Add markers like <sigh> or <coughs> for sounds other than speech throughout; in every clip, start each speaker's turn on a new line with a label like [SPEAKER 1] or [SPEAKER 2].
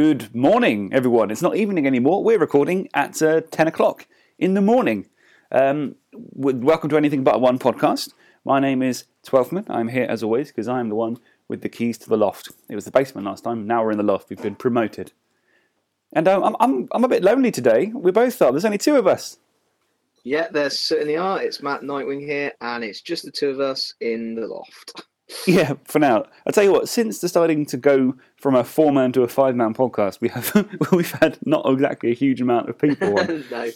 [SPEAKER 1] Good morning, everyone. It's not evening anymore. We're recording at uh, 10 o'clock in the morning. Um, welcome to Anything But One podcast. My name is Twelfthman. I'm here as always because I am the one with the keys to the loft. It was the basement last time. Now we're in the loft. We've been promoted. And um, I'm, I'm, I'm a bit lonely today. We both are. There's only two of us.
[SPEAKER 2] Yeah, there certainly are. It's Matt Nightwing here, and it's just the two of us in the loft. <laughs>
[SPEAKER 1] Yeah, for now. I tell you what. Since deciding to go from a four-man to a five-man podcast, we have <laughs> we've had not exactly a huge amount of people. <laughs>
[SPEAKER 2] No.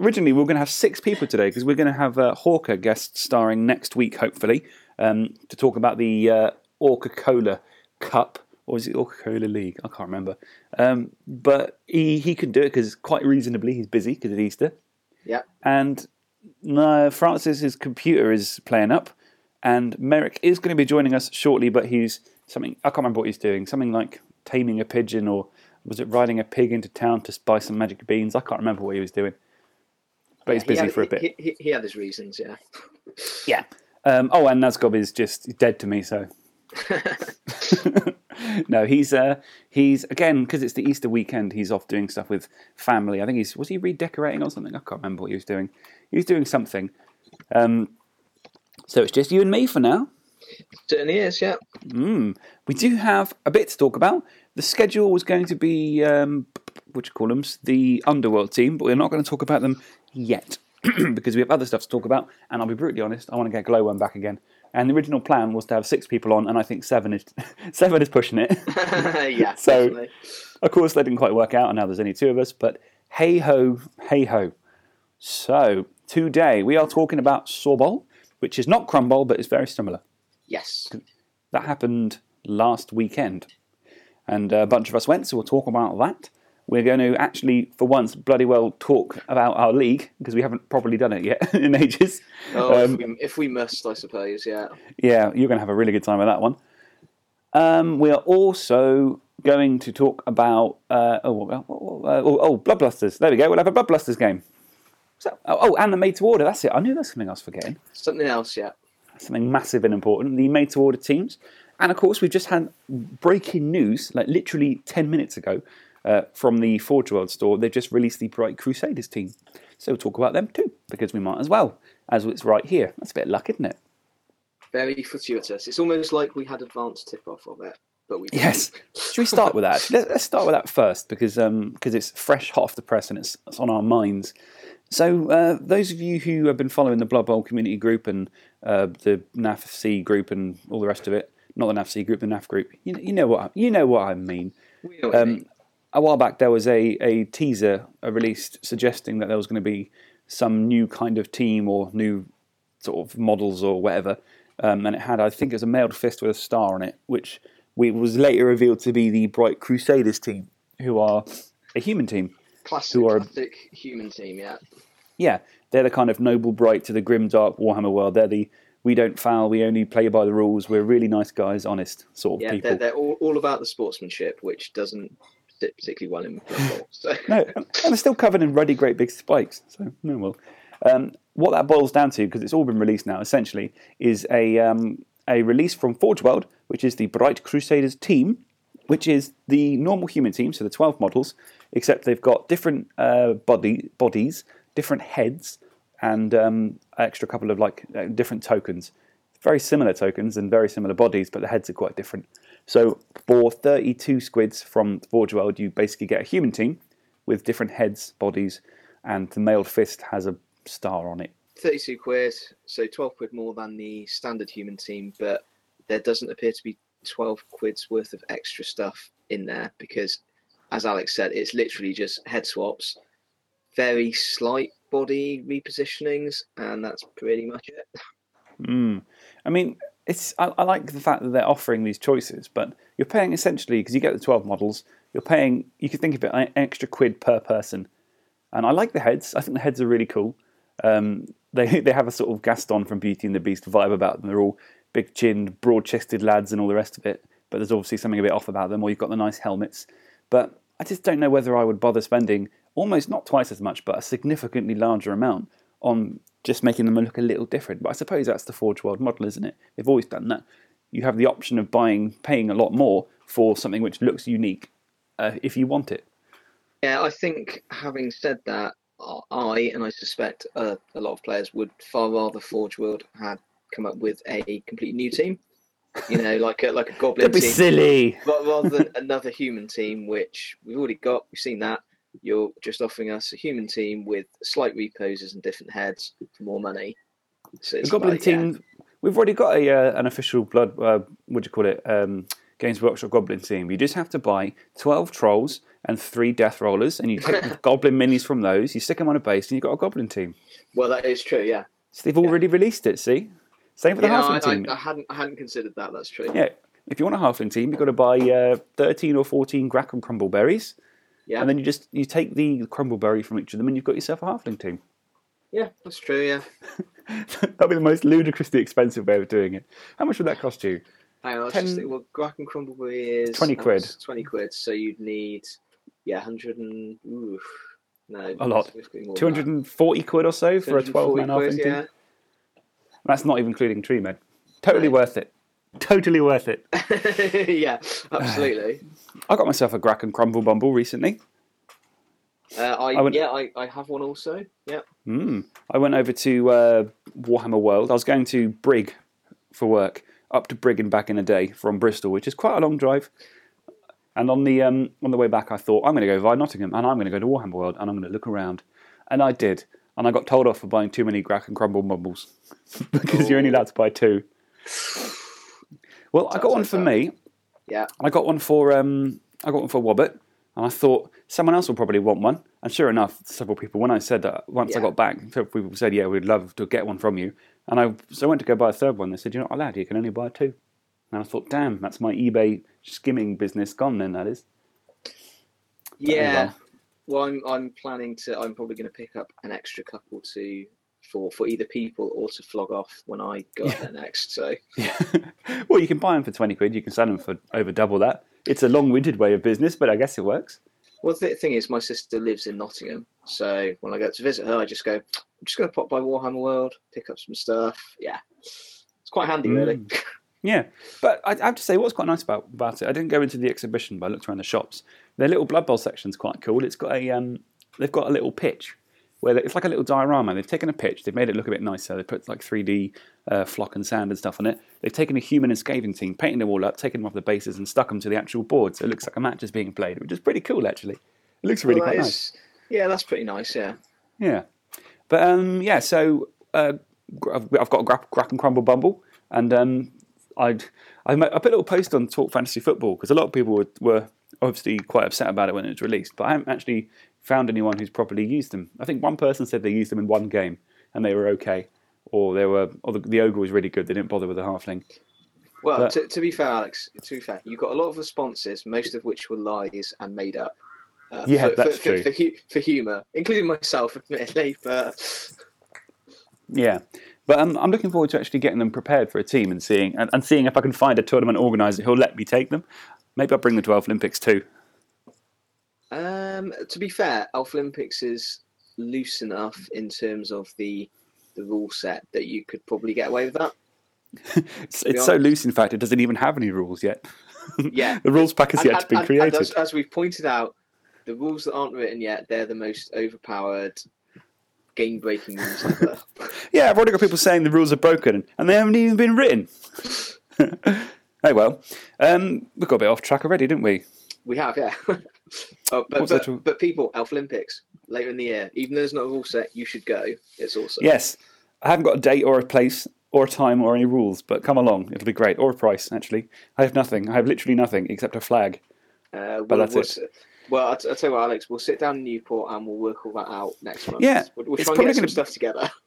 [SPEAKER 1] Originally, we were going to have six people today because we're going to have uh, Hawker guest starring next week, hopefully, um, to talk about the uh, Orca Cola Cup or is it Orca Cola League? I can't remember. Um, but he he could do it because quite reasonably he's busy because it's Easter.
[SPEAKER 2] Yeah.
[SPEAKER 1] And no, Francis's computer is playing up, and Merrick is going to be joining us shortly. But he's something I can't remember what he's doing. Something like taming a pigeon, or was it riding a pig into town to buy some magic beans? I can't remember what he was doing. But he's busy
[SPEAKER 2] he had,
[SPEAKER 1] for a bit.
[SPEAKER 2] He, he, he, had his reasons, yeah. <laughs>
[SPEAKER 1] yeah. Um, oh, and Nazgob is just dead to me, so. <laughs> no, he's uh, he's again because it's the Easter weekend. He's off doing stuff with family. I think he's was he redecorating or something. I can't remember what he was doing. He was doing something. Um, so it's just you and me for now.
[SPEAKER 2] Certainly is, yeah.
[SPEAKER 1] Mm. We do have a bit to talk about. The schedule was going to be um, what you call them, the Underworld team, but we're not going to talk about them yet <clears throat> because we have other stuff to talk about. And I'll be brutally honest, I want to get Glowworm back again. And the original plan was to have six people on, and I think seven is <laughs> seven is pushing it. <laughs> <laughs>
[SPEAKER 2] yeah.
[SPEAKER 1] so,
[SPEAKER 2] definitely.
[SPEAKER 1] of course, that didn't quite work out, and now there's only two of us. But hey ho, hey ho. So today we are talking about Sawball, which is not Crumble, but is very similar.
[SPEAKER 2] Yes.
[SPEAKER 1] That happened last weekend, and a bunch of us went, so we'll talk about that we're going to actually, for once, bloody well talk about our league because we haven't properly done it yet <laughs> in ages.
[SPEAKER 2] Oh, um, if, we, if, we, must, I suppose, yeah.
[SPEAKER 1] Yeah, you're going to have a really good time with that one. Um, we are also going to talk about uh, oh, oh, oh, oh, Bloodbusters. There we go. We'll have a Bloodbusters game. So, oh, oh, and the made to order. That's it. I knew there's something I was forgetting.
[SPEAKER 2] Something else, yeah.
[SPEAKER 1] Something massive and important. The made to order teams. And of course, we've just had breaking news, like literally 10 minutes ago, uh, from the Forge World store, they've just released the Bright Crusaders team. So we'll talk about them too, because we might as well, as it's right here. That's a bit of luck, isn't it?
[SPEAKER 2] Very fortuitous. It's almost like we had advance tip off of it. But we
[SPEAKER 1] yes. Should we start with that? <laughs> Let's start with that first because um, because it's fresh, hot off the press, and it's, it's on our minds. So, uh, those of you who have been following the Blood Bowl community group and uh, the NAFC group and all the rest of it, not the NAFC group, the NAF group, you, you know what I, you know what I mean.
[SPEAKER 2] Um,
[SPEAKER 1] a while back there was a, a teaser released suggesting that there was going to be some new kind of team or new sort of models or whatever. Um, and it had, I think, it was a mailed fist with a star on it, which we, was later revealed to be the Bright Crusaders team, who are a human team.
[SPEAKER 2] Classic, who are, classic human team, yeah.
[SPEAKER 1] Yeah, they're the kind of noble bright to the grim dark Warhammer world. They're the we don't foul, we only play by the rules. We're really nice guys, honest sort of
[SPEAKER 2] yeah,
[SPEAKER 1] people.
[SPEAKER 2] They're, they're all, all about the sportsmanship, which doesn't sit particularly well in <laughs> football. So.
[SPEAKER 1] no, and they're still covered in ruddy, great big spikes. So no, well, um, what that boils down to, because it's all been released now, essentially, is a um, a release from Forge World, which is the Bright Crusaders team, which is the normal human team, so the twelve models, except they've got different uh, body bodies, different heads, and um, extra couple of like uh, different tokens. Very similar tokens and very similar bodies, but the heads are quite different. So for 32 squids from Forge World, you basically get a human team with different heads, bodies, and the mailed fist has a star on it.
[SPEAKER 2] 32 quid, so 12 quid more than the standard human team, but there doesn't appear to be 12 quid's worth of extra stuff in there because, as Alex said, it's literally just head swaps, very slight body repositionings, and that's pretty much it.
[SPEAKER 1] Mm. I mean, it's I, I, like the fact that they're offering these choices, but you're paying essentially because you get the 12 models. You're paying. You could think of it an extra quid per person, and I like the heads. I think the heads are really cool. Um, they <laughs> they have a sort of Gaston from Beauty and the Beast vibe about them. They're all big chinned, broad chested lads and all the rest of it. But there's obviously something a bit off about them. Or you've got the nice helmets. But I just don't know whether I would bother spending almost not twice as much, but a significantly larger amount on just making them look a little different. But I suppose that's the Forge World model, isn't it? They've always done that. You have the option of buying, paying a lot more for something which looks unique, uh, if you want it.
[SPEAKER 2] Yeah, I think having said that, I and I suspect uh, a lot of players would far rather Forge World had come up with a completely new team. You know, like a like a goblin
[SPEAKER 1] Don't be
[SPEAKER 2] team,
[SPEAKER 1] silly.
[SPEAKER 2] rather than another human team, which we've already got. We've seen that. You're just offering us a human team with slight reposes and different heads for more money. So
[SPEAKER 1] The Goblin
[SPEAKER 2] like, yeah.
[SPEAKER 1] team. We've already got a uh, an official blood. Uh, what do you call it? Um, Games Workshop Goblin team. You just have to buy twelve trolls and three death rollers, and you take the <laughs> Goblin minis from those. You stick them on a base, and you've got a Goblin team.
[SPEAKER 2] Well, that is true. Yeah.
[SPEAKER 1] So they've already released it. See, same for the
[SPEAKER 2] yeah,
[SPEAKER 1] Halfling
[SPEAKER 2] I,
[SPEAKER 1] team.
[SPEAKER 2] I, I hadn't I hadn't considered that. That's true.
[SPEAKER 1] Yeah, if you want a Halfling team, you've got to buy uh, thirteen or fourteen Grak and Crumble berries,
[SPEAKER 2] Yeah.
[SPEAKER 1] and then you just you take the Crumble berry from each of them, and you've got yourself a Halfling team.
[SPEAKER 2] Yeah, that's true. Yeah. <laughs>
[SPEAKER 1] That'd be the most ludicrously expensive way of doing it. How much would that cost you?
[SPEAKER 2] Hang on,
[SPEAKER 1] Ten-
[SPEAKER 2] just think. Well, Grak and Crumbleberry is
[SPEAKER 1] 20 quid.
[SPEAKER 2] Twenty quid. So you'd need, yeah, hundred and oof, no,
[SPEAKER 1] A lot.
[SPEAKER 2] significantly more than
[SPEAKER 1] Two hundred and forty quid or so for a twelve man
[SPEAKER 2] 240
[SPEAKER 1] Halfling
[SPEAKER 2] quid,
[SPEAKER 1] team. That's not even including tree men. Totally
[SPEAKER 2] No.
[SPEAKER 1] worth it. Totally worth it.
[SPEAKER 2] Yeah, <laughs> yeah, absolutely. <sighs>
[SPEAKER 1] I got myself a Grak and Crumble Bumble recently.
[SPEAKER 2] Uh, I,
[SPEAKER 1] I went-
[SPEAKER 2] yeah, I, I have one also. Yeah.
[SPEAKER 1] Mm. I went over to uh, Warhammer World. I was going to Brigg for work, up to Brigg and back in a day from Bristol, which is quite a long drive. And on the um, on the way back, I thought I'm going to go via Nottingham and I'm going to go to Warhammer World and I'm going to look around. And I did, and I got told off for buying too many Grak and Crumble Bumbles <laughs> because you're only allowed to buy two. Well, I got one for me.
[SPEAKER 2] Yeah.
[SPEAKER 1] I got one for um, I got one for Wobbit, and I thought someone else will probably want one. And sure enough, several people. When I said that, once I got back, several people said, "Yeah, we'd love to get one from you." And I so I went to go buy a third one. They said, "You're not allowed. You can only buy two." And I thought, "Damn, that's my eBay skimming business gone." Then that is.
[SPEAKER 2] Yeah.
[SPEAKER 1] well.
[SPEAKER 2] Well, I'm I'm planning to. I'm probably going to pick up an extra couple to for for either people or to flog off when I go up there next. So
[SPEAKER 1] Yeah. <laughs> well, you can buy them for twenty quid. You can sell them for over double that. It's a long-winded way of business, but I guess it works.
[SPEAKER 2] Well, the thing is, my sister lives in Nottingham, so when I go to visit her, I just go. I'm just going to pop by Warhammer World, pick up some stuff. Yeah, it's quite handy, really.
[SPEAKER 1] Mm. Yeah, but I I have to say, what's quite nice about, about it, I didn't go into the exhibition, but I looked around the shops. Their little Blood Bowl section's quite cool. It's got a, um, they've got a little pitch where it's like a little diorama. They've taken a pitch, they've made it look a bit nicer. They put like 3D uh, flock and sand and stuff on it. They've taken a human and Skaven team, painted them all up, taken them off the bases, and stuck them to the actual board, so it looks like a match is being played, which is pretty cool actually. It looks really
[SPEAKER 2] Well,
[SPEAKER 1] quite nice.
[SPEAKER 2] Yeah, that's pretty nice. Yeah.
[SPEAKER 1] Yeah, but um, yeah. So uh, I've I've got a Grap, Grap and Crumble Bumble, and um, I'd I, I put a little post on Talk Fantasy Football because a lot of people were, were obviously quite upset about it when it was released, but I haven't actually found anyone who's properly used them. I think one person said they used them in one game and they were okay, or they were, or the, the ogre was really good. They didn't bother with the halfling.
[SPEAKER 2] Well,
[SPEAKER 1] But-
[SPEAKER 2] to, to be fair, Alex, to be fair, you got a lot of responses, most of which were lies and made up. Uh,
[SPEAKER 1] Yeah,
[SPEAKER 2] for,
[SPEAKER 1] that's
[SPEAKER 2] for,
[SPEAKER 1] true.
[SPEAKER 2] For, for, for humour, including myself, <laughs> admittedly. But
[SPEAKER 1] Yeah, but um, I'm looking forward to actually getting them prepared for a team and seeing and, and seeing if I can find a tournament organizer who'll let me take them. Maybe I'll bring the 12 Olympics too.
[SPEAKER 2] um, to be fair, Elf Olympics is loose enough in terms of the the rule set that you could probably get away with that. <laughs>
[SPEAKER 1] It's, it's so loose, in fact, it doesn't even have any rules yet. <laughs>
[SPEAKER 2] Yeah.
[SPEAKER 1] the rules pack has
[SPEAKER 2] And-
[SPEAKER 1] yet to be
[SPEAKER 2] and- and
[SPEAKER 1] created.
[SPEAKER 2] as, as we've pointed out, the rules that aren't written yet, they're the most overpowered, game breaking rules ever. <laughs>
[SPEAKER 1] Yeah, I've already got people saying the rules are broken and they haven't even been written. Oh well, um, we got a bit off track already, didn't we?
[SPEAKER 2] We have, yeah. oh, <laughs> but, but, but people, Elf Olympics later in the year, even though there's not a rule set, you should go. It's awesome.
[SPEAKER 1] Yes, I haven't got a date or a place or a time or any rules, but come along, it'll be great. Or a price, actually. I have nothing. I have literally nothing except a flag.
[SPEAKER 2] Uh,
[SPEAKER 1] But
[SPEAKER 2] we'll,
[SPEAKER 1] that's
[SPEAKER 2] we'll,
[SPEAKER 1] it.
[SPEAKER 2] Well, I'll, t- I'll tell you what, Alex. We'll sit down in Newport and we'll work all that out next month.
[SPEAKER 1] Yeah,
[SPEAKER 2] we'll, we'll try and
[SPEAKER 1] probably
[SPEAKER 2] get some
[SPEAKER 1] gonna-
[SPEAKER 2] stuff together. <laughs>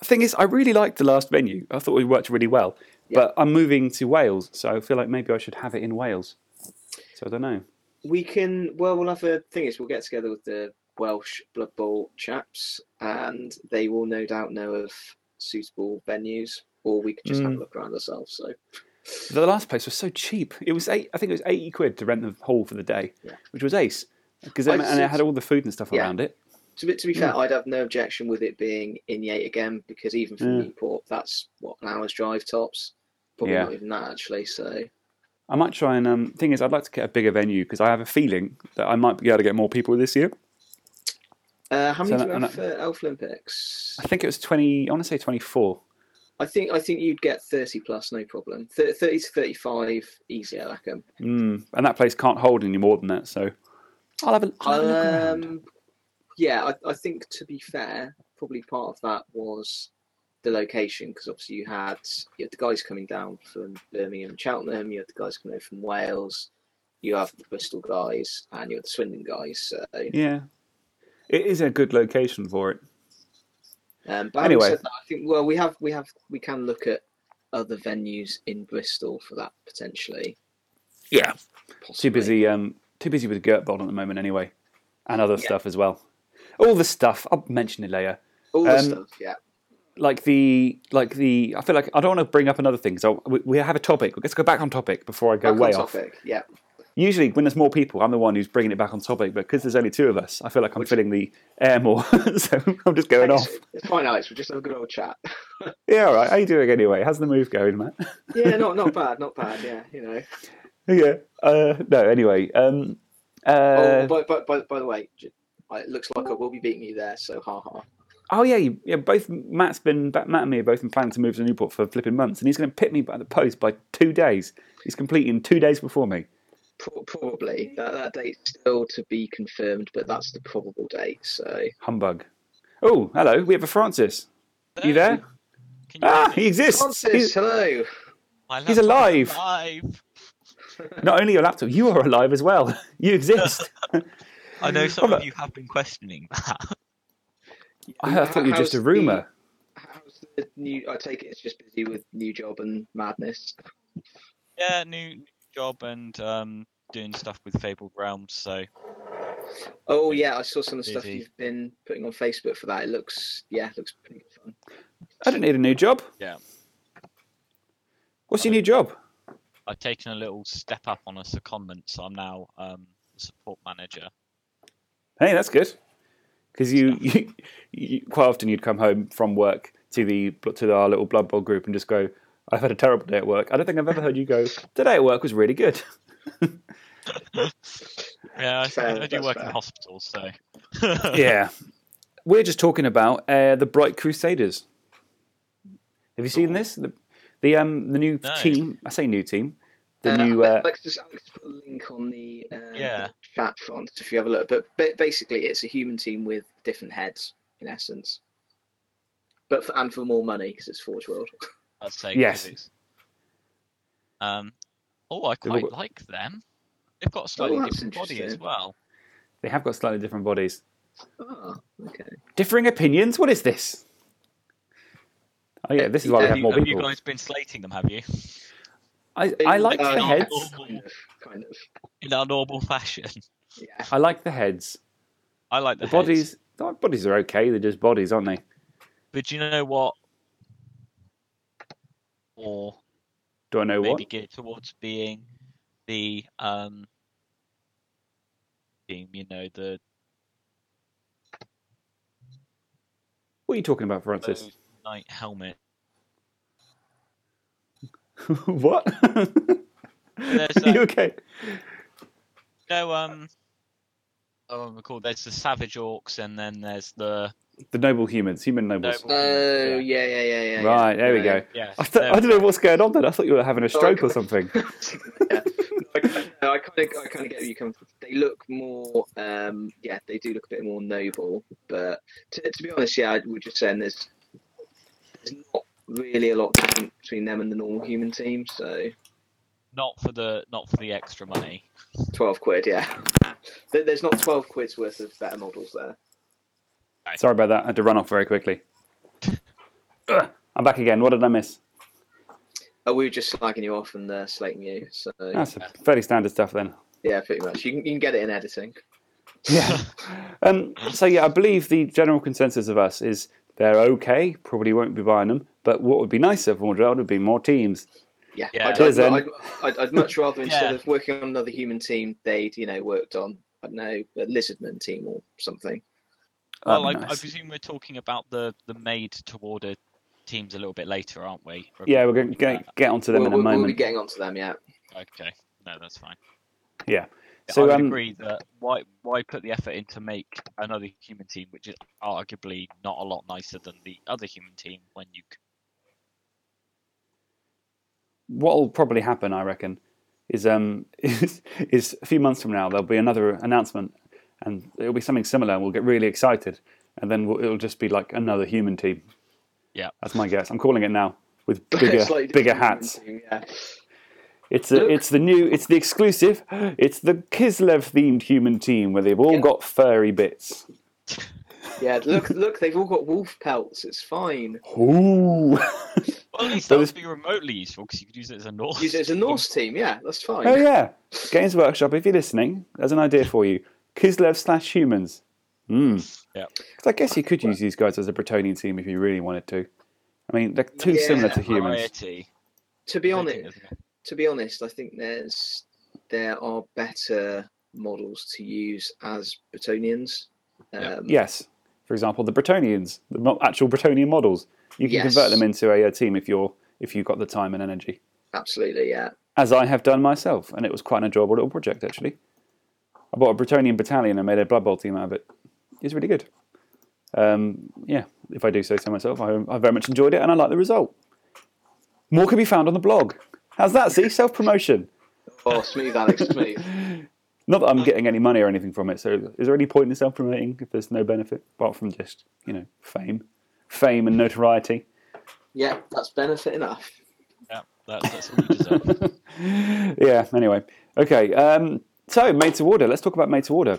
[SPEAKER 1] The thing is, I really liked the last venue. I thought we worked really well.
[SPEAKER 2] Yeah.
[SPEAKER 1] But I'm moving to Wales, so I feel like maybe I should have it in Wales. So I don't know.
[SPEAKER 2] We can. Well, we'll have a thing is we'll get together with the Welsh Blood Bowl chaps, and they will no doubt know of suitable venues, or we could just have a
[SPEAKER 1] Mm.
[SPEAKER 2] look around ourselves. So
[SPEAKER 1] The last place was so cheap. It was eight. I think it was eighty quid to rent the hall for the day,
[SPEAKER 2] Yeah.
[SPEAKER 1] which was ace. Because and it had all the food and stuff
[SPEAKER 2] Yeah.
[SPEAKER 1] around it.
[SPEAKER 2] To be, to be fair, I'd have no objection with it being in Yate again because even from
[SPEAKER 1] Yeah.
[SPEAKER 2] Newport, that's what an hour's drive tops. Probably
[SPEAKER 1] Yeah.
[SPEAKER 2] not even that actually. So
[SPEAKER 1] I might try and. Um, thing is, I'd like to get a bigger venue because I have a feeling that I might be able to get more people this year.
[SPEAKER 2] Uh, how many
[SPEAKER 1] So
[SPEAKER 2] do you have for Elf Olympics?
[SPEAKER 1] I think it was twenty. I want to say twenty-four.
[SPEAKER 2] I think I think you'd get thirty plus, no problem. Thir- Thirty to thirty-five, easy, I reckon.
[SPEAKER 1] Mm, and that place can't hold any more than that. So I'll have a, I'll have a look around.
[SPEAKER 2] Um, yeah, I, I think to be fair, probably part of that was the location because obviously you had you had the guys coming down from Birmingham and Cheltenham, you had the guys coming over from Wales, you have the Bristol guys, and you had the Swindon guys. So,
[SPEAKER 1] Yeah, it is a good location for it.
[SPEAKER 2] um, but
[SPEAKER 1] Anyway.
[SPEAKER 2] that, I think well we have we have we can look at other venues in Bristol for that potentially.
[SPEAKER 1] Yeah,
[SPEAKER 2] Possibly.
[SPEAKER 1] too busy. Um, too busy with Gertbold at the moment, anyway, and other
[SPEAKER 2] Yeah.
[SPEAKER 1] stuff as well. All the stuff I'll mention it later.
[SPEAKER 2] All the
[SPEAKER 1] um,
[SPEAKER 2] stuff, yeah.
[SPEAKER 1] like the like the I feel like I don't want to bring up another thing. So we, we have a topic. Let's go back on topic before I go
[SPEAKER 2] Back
[SPEAKER 1] way
[SPEAKER 2] on
[SPEAKER 1] off.
[SPEAKER 2] topic, yeah.
[SPEAKER 1] Usually, when there's more people, I'm the one who's bringing it back on topic. But because there's only two of us, I feel like I'm filling the air more. <laughs> so I'm just going off.
[SPEAKER 2] It's, fine, Alex. We'll just have a good old chat. <laughs>
[SPEAKER 1] Yeah, all right. How you doing anyway? How's the move going, Matt?
[SPEAKER 2] yeah, not not bad, not bad. Yeah, you know. <laughs>
[SPEAKER 1] yeah. Uh, no. Anyway. Um,
[SPEAKER 2] oh,
[SPEAKER 1] uh,
[SPEAKER 2] by, by, by, by the way, it looks like I will be beating you there. So ha ha.
[SPEAKER 1] oh yeah. You, yeah. Both Matt's been Matt and me have both been planning to move to Newport for flipping months, and he's going to pit me by the post by two days. He's completing two days before me.
[SPEAKER 2] Probably that that date's still to be confirmed, but that's the probable date. So
[SPEAKER 1] Humbug. Oh, hello. We have a Francis. You there?
[SPEAKER 3] Can you
[SPEAKER 1] Ah, he exists.
[SPEAKER 2] Francis,
[SPEAKER 1] He's-
[SPEAKER 2] hello.
[SPEAKER 1] He's alive.
[SPEAKER 3] alive.
[SPEAKER 1] not only your laptop, you are alive as well. <laughs> You exist. <laughs>
[SPEAKER 3] I know some
[SPEAKER 1] Hold
[SPEAKER 3] of you have been questioning that.
[SPEAKER 1] I, <laughs> I thought you were just a rumor.
[SPEAKER 2] the- How's the new? I take it it's just busy with new job and madness.
[SPEAKER 3] yeah, new job and um, doing stuff with Fabled Realms. So
[SPEAKER 2] Oh yeah, I saw some of the stuff you've been putting on Facebook for that. It looks yeah, it looks pretty good fun.
[SPEAKER 1] I don't need a new job.
[SPEAKER 3] Yeah.
[SPEAKER 1] What's your new job?
[SPEAKER 3] I've taken a little step up on a secondment, so I'm now um, the support manager.
[SPEAKER 1] Hey, that's good. Because you, you, you, quite often you'd come home from work to the to our little Blood Bowl group and just go, "I've had a terrible day at work." I don't think I've ever heard you go, "Today at work was really good." <laughs>
[SPEAKER 3] Yeah, I,
[SPEAKER 2] Fair,
[SPEAKER 3] I do
[SPEAKER 2] that's
[SPEAKER 3] work in hospitals, so <laughs>
[SPEAKER 1] yeah, we're just talking about uh, the Bright Crusaders. Have you seen this? The, the um the new
[SPEAKER 3] No.
[SPEAKER 1] team. I say new team. The
[SPEAKER 2] Uh,
[SPEAKER 1] new. Uh,
[SPEAKER 2] Alex, just, Alex put a link on the uh,
[SPEAKER 3] Yeah.
[SPEAKER 2] chat front if you have a look. But ba- basically, it's a human team with different heads in essence. But for, and for more money because it's Forge World. <laughs>
[SPEAKER 3] I'd say
[SPEAKER 1] Yes.
[SPEAKER 3] Um, oh, I quite
[SPEAKER 1] got-
[SPEAKER 3] like them. They've got a slightly
[SPEAKER 2] Oh,
[SPEAKER 3] different body as well.
[SPEAKER 1] they have got slightly different bodies.
[SPEAKER 2] Oh, okay.
[SPEAKER 1] Differing opinions. What is this? Oh yeah, this is why we
[SPEAKER 2] Have
[SPEAKER 1] have
[SPEAKER 3] Have you,
[SPEAKER 1] more
[SPEAKER 3] have you guys been slating them? Have you?
[SPEAKER 1] I, I like
[SPEAKER 2] Uh,
[SPEAKER 1] the heads.
[SPEAKER 2] Kind of, kind of.
[SPEAKER 3] In our normal fashion.
[SPEAKER 2] Yeah.
[SPEAKER 1] I like the heads.
[SPEAKER 3] I like the,
[SPEAKER 1] The
[SPEAKER 3] heads.
[SPEAKER 1] bodies, the bodies are okay. They're just bodies, aren't they?
[SPEAKER 3] But do you know what? Or
[SPEAKER 1] Do I know
[SPEAKER 3] maybe
[SPEAKER 1] what?
[SPEAKER 3] geared towards being the um being you know the
[SPEAKER 1] What are you talking about, Francis?
[SPEAKER 3] bow knight helmet. <laughs>
[SPEAKER 1] what?
[SPEAKER 3] There's <laughs>
[SPEAKER 1] are you
[SPEAKER 3] a-
[SPEAKER 1] okay?
[SPEAKER 3] No, um, oh, I'm called. There's the savage orcs, and then there's the
[SPEAKER 1] The noble humans, human nobles.
[SPEAKER 3] Noble.
[SPEAKER 2] Oh yeah, yeah, yeah, yeah.
[SPEAKER 1] right,
[SPEAKER 2] yeah.
[SPEAKER 1] there we go.
[SPEAKER 3] yeah.
[SPEAKER 1] I, th- I don't know what's going on then. I thought you were having a
[SPEAKER 2] Oh,
[SPEAKER 1] stroke or something.
[SPEAKER 2] yeah. <laughs> I kind of, I kind of, I kind of get where you come from. They look more, um, yeah, they do look a bit more noble. But to, to be honest, yeah, I would just saying there's, there's not really a lot different between them and the normal human team. So
[SPEAKER 3] Not for the not for the extra money.
[SPEAKER 2] twelve quid, yeah. There's not twelve quid's worth of better models there.
[SPEAKER 1] Sorry about that. I had to run off very quickly. I'm back again. What did I miss?
[SPEAKER 2] Oh, we were just slagging you off and uh, slating you. So
[SPEAKER 1] That's fairly standard stuff then.
[SPEAKER 2] yeah, pretty much. You can, you can get it in editing.
[SPEAKER 1] Yeah. um, so yeah, I believe the general consensus of us is they're okay. Probably won't be buying them. But what would be nicer for Montreal would be more teams.
[SPEAKER 2] Yeah,
[SPEAKER 3] Yeah.
[SPEAKER 2] I'd, I'd. I'd, I'd, I'd much rather instead
[SPEAKER 3] Yeah.
[SPEAKER 2] of working on another human team, they'd you know worked on I don't know a lizardman team or something.
[SPEAKER 3] Well,
[SPEAKER 1] That'd
[SPEAKER 3] I,
[SPEAKER 1] be
[SPEAKER 3] I presume we're talking about the the made to order teams a little bit later, aren't we?
[SPEAKER 1] Yeah, we're going to get, get onto them
[SPEAKER 2] we'll,
[SPEAKER 1] in a
[SPEAKER 2] we'll- we'll be getting onto them, yeah.
[SPEAKER 3] Okay, no, that's fine.
[SPEAKER 1] Yeah.
[SPEAKER 3] I
[SPEAKER 1] So
[SPEAKER 3] would
[SPEAKER 1] um,
[SPEAKER 3] agree that why why put the effort in to make another human team, which is arguably not a lot nicer than the other human team, when you c-
[SPEAKER 1] what'll probably happen, I reckon, is um <laughs> is, is a few months from now there'll be another announcement, and it'll be something similar, and we'll get really excited, and then we'll, it'll just be like another human team.
[SPEAKER 3] Yeah.
[SPEAKER 1] that's my guess. I'm calling it now with <laughs> bigger bigger hats.
[SPEAKER 2] team, Yeah.
[SPEAKER 1] It's a,
[SPEAKER 2] Look.
[SPEAKER 1] it's the new it's the exclusive. <gasps> It's the Kislev themed human team where they've all
[SPEAKER 2] Yeah.
[SPEAKER 1] got furry bits.
[SPEAKER 2] Yeah, look, look, they've all got wolf pelts. It's fine.
[SPEAKER 1] Ooh.
[SPEAKER 3] well, at least that
[SPEAKER 1] it's-
[SPEAKER 3] would be remotely useful because you could use it as a Norse.
[SPEAKER 2] Use it as a Norse team. Yeah, that's fine.
[SPEAKER 1] oh yeah, Games Workshop. If you're listening, there's an idea for you. Kislev slash humans. Hmm.
[SPEAKER 3] Yeah.
[SPEAKER 1] 'Cause I guess you could use these guys as a Bretonnian team if you really wanted to. I mean, they're too
[SPEAKER 2] Yeah.
[SPEAKER 1] similar to humans.
[SPEAKER 3] Variety.
[SPEAKER 2] To be honest, to be honest, I think there's there are better models to use as Bretonnians.
[SPEAKER 3] Yeah.
[SPEAKER 2] Um,
[SPEAKER 1] Yes. For example, the Bretonnians, the actual Bretonnian models. You can
[SPEAKER 2] Yes.
[SPEAKER 1] convert them into a, uh team if you're if you've got the time and energy.
[SPEAKER 2] absolutely. Yeah.
[SPEAKER 1] as I have done myself, and it was quite an enjoyable little project actually. I bought a Bretonnian battalion and made a Blood Bowl team out of it. It's really good. Um, yeah, if I do say so myself, I, I very much enjoyed it, and I like the result. More can be found on the blog. How's that? See, self promotion.
[SPEAKER 2] Oh, smooth, Alex, smooth. <laughs>
[SPEAKER 1] Not that I'm getting any money or anything from it. So, is there any point in self promoting if there's no benefit apart from just you know fame, fame and notoriety?
[SPEAKER 2] Yeah, that's benefit enough.
[SPEAKER 3] Yeah, that's, that's all you deserve. <laughs>
[SPEAKER 1] yeah. Anyway, okay. Um, so, made to order. Let's talk about made to order.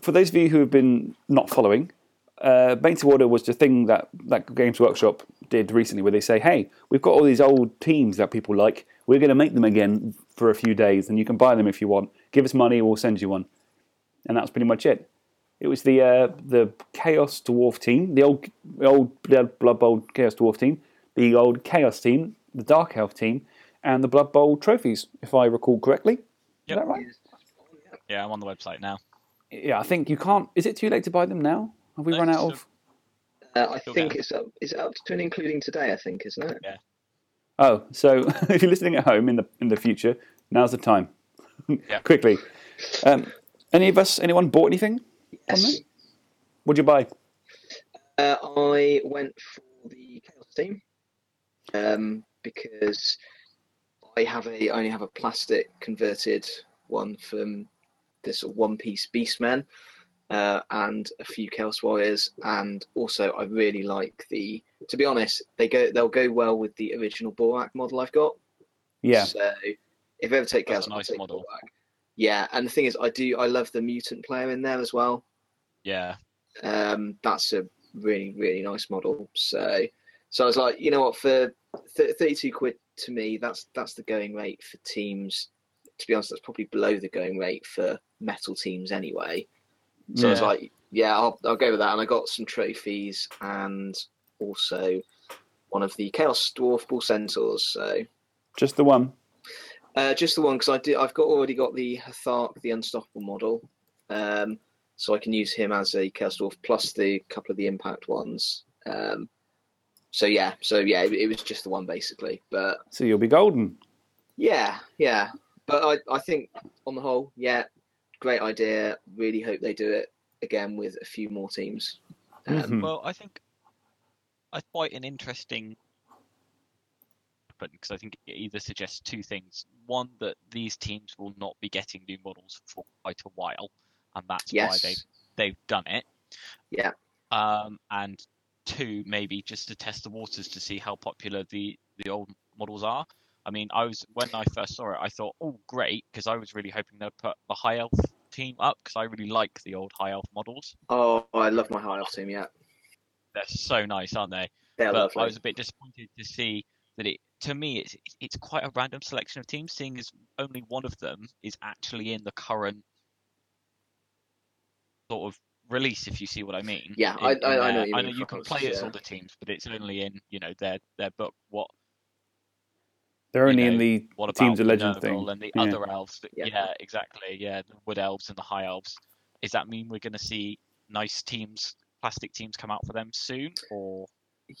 [SPEAKER 1] For those of you who have been not following, uh, made to order was the thing that that Games Workshop did recently, where they say, "Hey, we've got all these old teams that people like. We're going to make them again for a few days, and you can buy them if you want. Give us money, we'll send you one." And that's pretty much it. It was the uh, the Chaos Dwarf team, the old the old Blood Blood Bowl Chaos Dwarf team, the old Chaos team, the Dark Elf team, and the Blood Bowl trophies, if I recall correctly.
[SPEAKER 3] Yep.
[SPEAKER 1] Is that right?
[SPEAKER 3] Yeah, I'm on the website now.
[SPEAKER 1] Yeah, I think you can't. Is it too late to buy them now? Have we
[SPEAKER 3] No,
[SPEAKER 1] run out
[SPEAKER 3] so-
[SPEAKER 1] of?
[SPEAKER 2] Uh, I
[SPEAKER 3] Still
[SPEAKER 2] think it's up. Is it up to and including today? I think, isn't it?
[SPEAKER 1] Oh, so <laughs> if you're listening at home in the in the future, now's the time.
[SPEAKER 3] Yeah. <laughs>
[SPEAKER 1] Quickly. Um, any of us, anyone bought anything?
[SPEAKER 2] Yes.
[SPEAKER 1] What'd you buy?
[SPEAKER 2] Uh, I went for the Chaos team um, because I have a I only have a plastic converted one from this one piece Beastmen uh, and a few Chaos Warriors, and also I really like the. To be honest, they go they'll go well with the original Borak model I've got.
[SPEAKER 1] Yeah.
[SPEAKER 2] So if I ever take
[SPEAKER 3] That's
[SPEAKER 2] Chaos,
[SPEAKER 3] a
[SPEAKER 2] I'll
[SPEAKER 3] nice
[SPEAKER 2] take
[SPEAKER 3] model.
[SPEAKER 2] Borak. Yeah, and the thing is, I do I love the mutant player in there as well.
[SPEAKER 3] Yeah,
[SPEAKER 2] Um, that's a really really nice model. So so I was like, you know what, for th- thirty two quid to me, that's that's the going rate for teams. To be honest, that's probably below the going rate for metal teams anyway. So I was like, yeah, I'll I'll go with that. And I got some trophies and also one of the Chaos Dwarf Bull Centaurs. So
[SPEAKER 1] Just the one.
[SPEAKER 2] Uh, just the one because I did. I've got already got the Hthark, the Unstoppable model, um, so I can use him as a Chaos Dwarf plus the couple of the Impact ones. Um, so yeah, so yeah, it, it was just the one basically. But
[SPEAKER 1] So you'll be golden.
[SPEAKER 2] yeah, yeah. But I, I think on the whole, yeah, great idea. Really hope they do it again with a few more teams. Um,
[SPEAKER 1] Mhm.
[SPEAKER 3] well, I think I quite an interesting, but because I think it either suggests two things: one, that these teams will not be getting new models for quite a while, and that's why they
[SPEAKER 2] Yes.
[SPEAKER 3] they've done it.
[SPEAKER 2] Yeah.
[SPEAKER 3] Um, and two, maybe just to test the waters to see how popular the the old models are. I mean, I was when I first saw it, I thought, oh, great, because I was really hoping they'd put the high elf team up because I really like the old high elf models.
[SPEAKER 2] Oh, I love my high elf team. Yeah,
[SPEAKER 3] They're so nice, aren't they?
[SPEAKER 2] they're
[SPEAKER 3] but
[SPEAKER 2] lovely.
[SPEAKER 3] I was a bit disappointed to see that it. To me, it's it's quite a random selection of teams, seeing as only one of them is actually in the current sort of release. If you see what I mean.
[SPEAKER 2] Yeah,
[SPEAKER 3] In-
[SPEAKER 2] I-
[SPEAKER 3] in
[SPEAKER 2] I- I know
[SPEAKER 3] their-
[SPEAKER 2] what you
[SPEAKER 3] I know you can
[SPEAKER 2] Colossus,
[SPEAKER 3] play as all the teams, but it's only in you know their their book. What
[SPEAKER 1] They're
[SPEAKER 3] you
[SPEAKER 1] only in the
[SPEAKER 3] what about
[SPEAKER 1] Teams of Legend thing.
[SPEAKER 3] and the
[SPEAKER 1] Yeah.
[SPEAKER 3] other elves? That,
[SPEAKER 2] Yeah.
[SPEAKER 3] yeah. exactly. Yeah, the wood elves and the high elves. Does that mean we're going to see nice teams, plastic teams, come out for them soon, or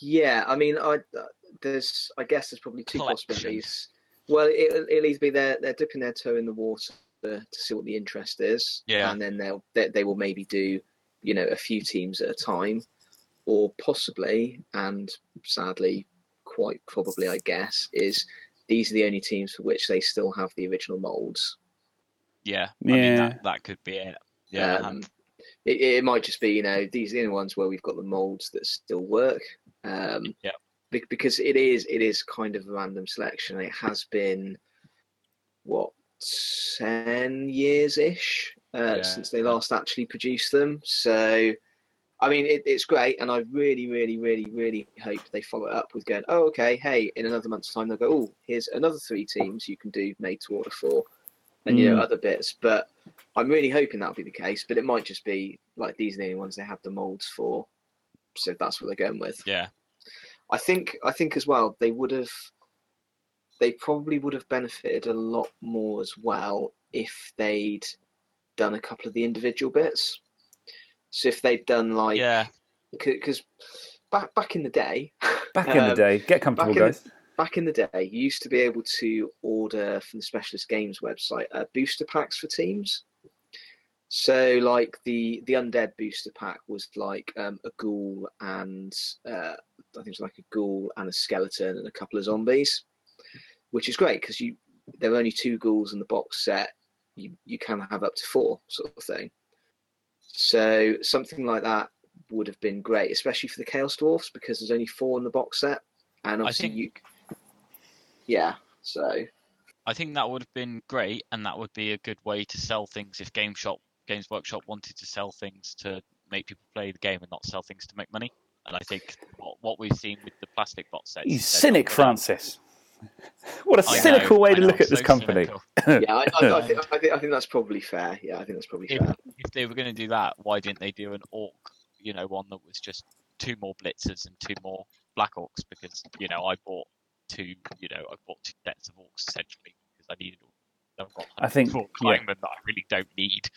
[SPEAKER 2] Yeah, I mean, I uh, there's I guess there's probably two
[SPEAKER 3] Collection.
[SPEAKER 2] possibilities. Well, it, it'll either be they're they're dipping their toe in the water to see what the interest is,
[SPEAKER 3] Yeah.
[SPEAKER 2] and then they'll they, they will maybe do, you know, a few teams at a time, or possibly, and sadly, quite probably, I guess, is these are the only teams for which they still have the original molds.
[SPEAKER 3] Yeah, I mean
[SPEAKER 1] Yeah.
[SPEAKER 3] that that could be it. Yeah,
[SPEAKER 2] Um, it, it might just be, you know, these are the only ones where we've got the molds that still work. Um, be- Because it is, it is kind of a random selection. It has been, what, ten years ish uh,
[SPEAKER 3] Yeah.
[SPEAKER 2] since they last actually produced them. So, I mean, it, it's great, and I really, really, really, really hope they follow it up with going, oh, okay, hey, in another month's time they'll go, oh, here's another three teams you can do made to order for, and you know
[SPEAKER 1] Mm.
[SPEAKER 2] other bits. But I'm really hoping that'll be the case. But it might just be like these are the only ones they have the molds for, so that's what they're going with.
[SPEAKER 3] yeah,
[SPEAKER 2] I think I think as well they would have they probably would have benefited a lot more as well if they'd done a couple of the individual bits. So if they'd done like
[SPEAKER 3] yeah,
[SPEAKER 2] because back back in the day,
[SPEAKER 1] Back in the
[SPEAKER 2] Um,
[SPEAKER 1] day, get comfortable,
[SPEAKER 2] back in the-
[SPEAKER 1] guys.
[SPEAKER 2] back in the day, you used to be able to order from the Specialist Games website uh, booster packs for teams. So, like the the undead booster pack was like um, a ghoul and uh, I think it was like a ghoul and a skeleton and a couple of zombies, which is great because you there were only two ghouls in the box set. You you can have up to four sort of thing. So something like that would have been great, especially for the Chaos Dwarfs because there's only four in the box set, and obviously
[SPEAKER 3] think-
[SPEAKER 2] you. Yeah, so
[SPEAKER 3] I think that would have been great, and that would be a good way to sell things if Game Shop, Games Workshop wanted to sell things to make people play the game and not sell things to make money. And I think what, what we've seen with the plastic box sets,
[SPEAKER 1] You cynic, Francis. <laughs> What a
[SPEAKER 3] I know,
[SPEAKER 1] cynical way to
[SPEAKER 3] know,
[SPEAKER 1] look at
[SPEAKER 3] so
[SPEAKER 1] this company. <laughs>
[SPEAKER 2] yeah, I, I, I, think, I, think, I think that's probably fair. Yeah, I think that's probably
[SPEAKER 3] If,
[SPEAKER 2] fair.
[SPEAKER 3] if they were going to do that, why didn't they do an orc? You know, one that was just two more blitzers and two more black orcs because you know I bought two. You know, I bought two sets of orcs essentially because I needed. I've got
[SPEAKER 1] I think-
[SPEAKER 3] four
[SPEAKER 1] yeah.
[SPEAKER 3] that I really don't need.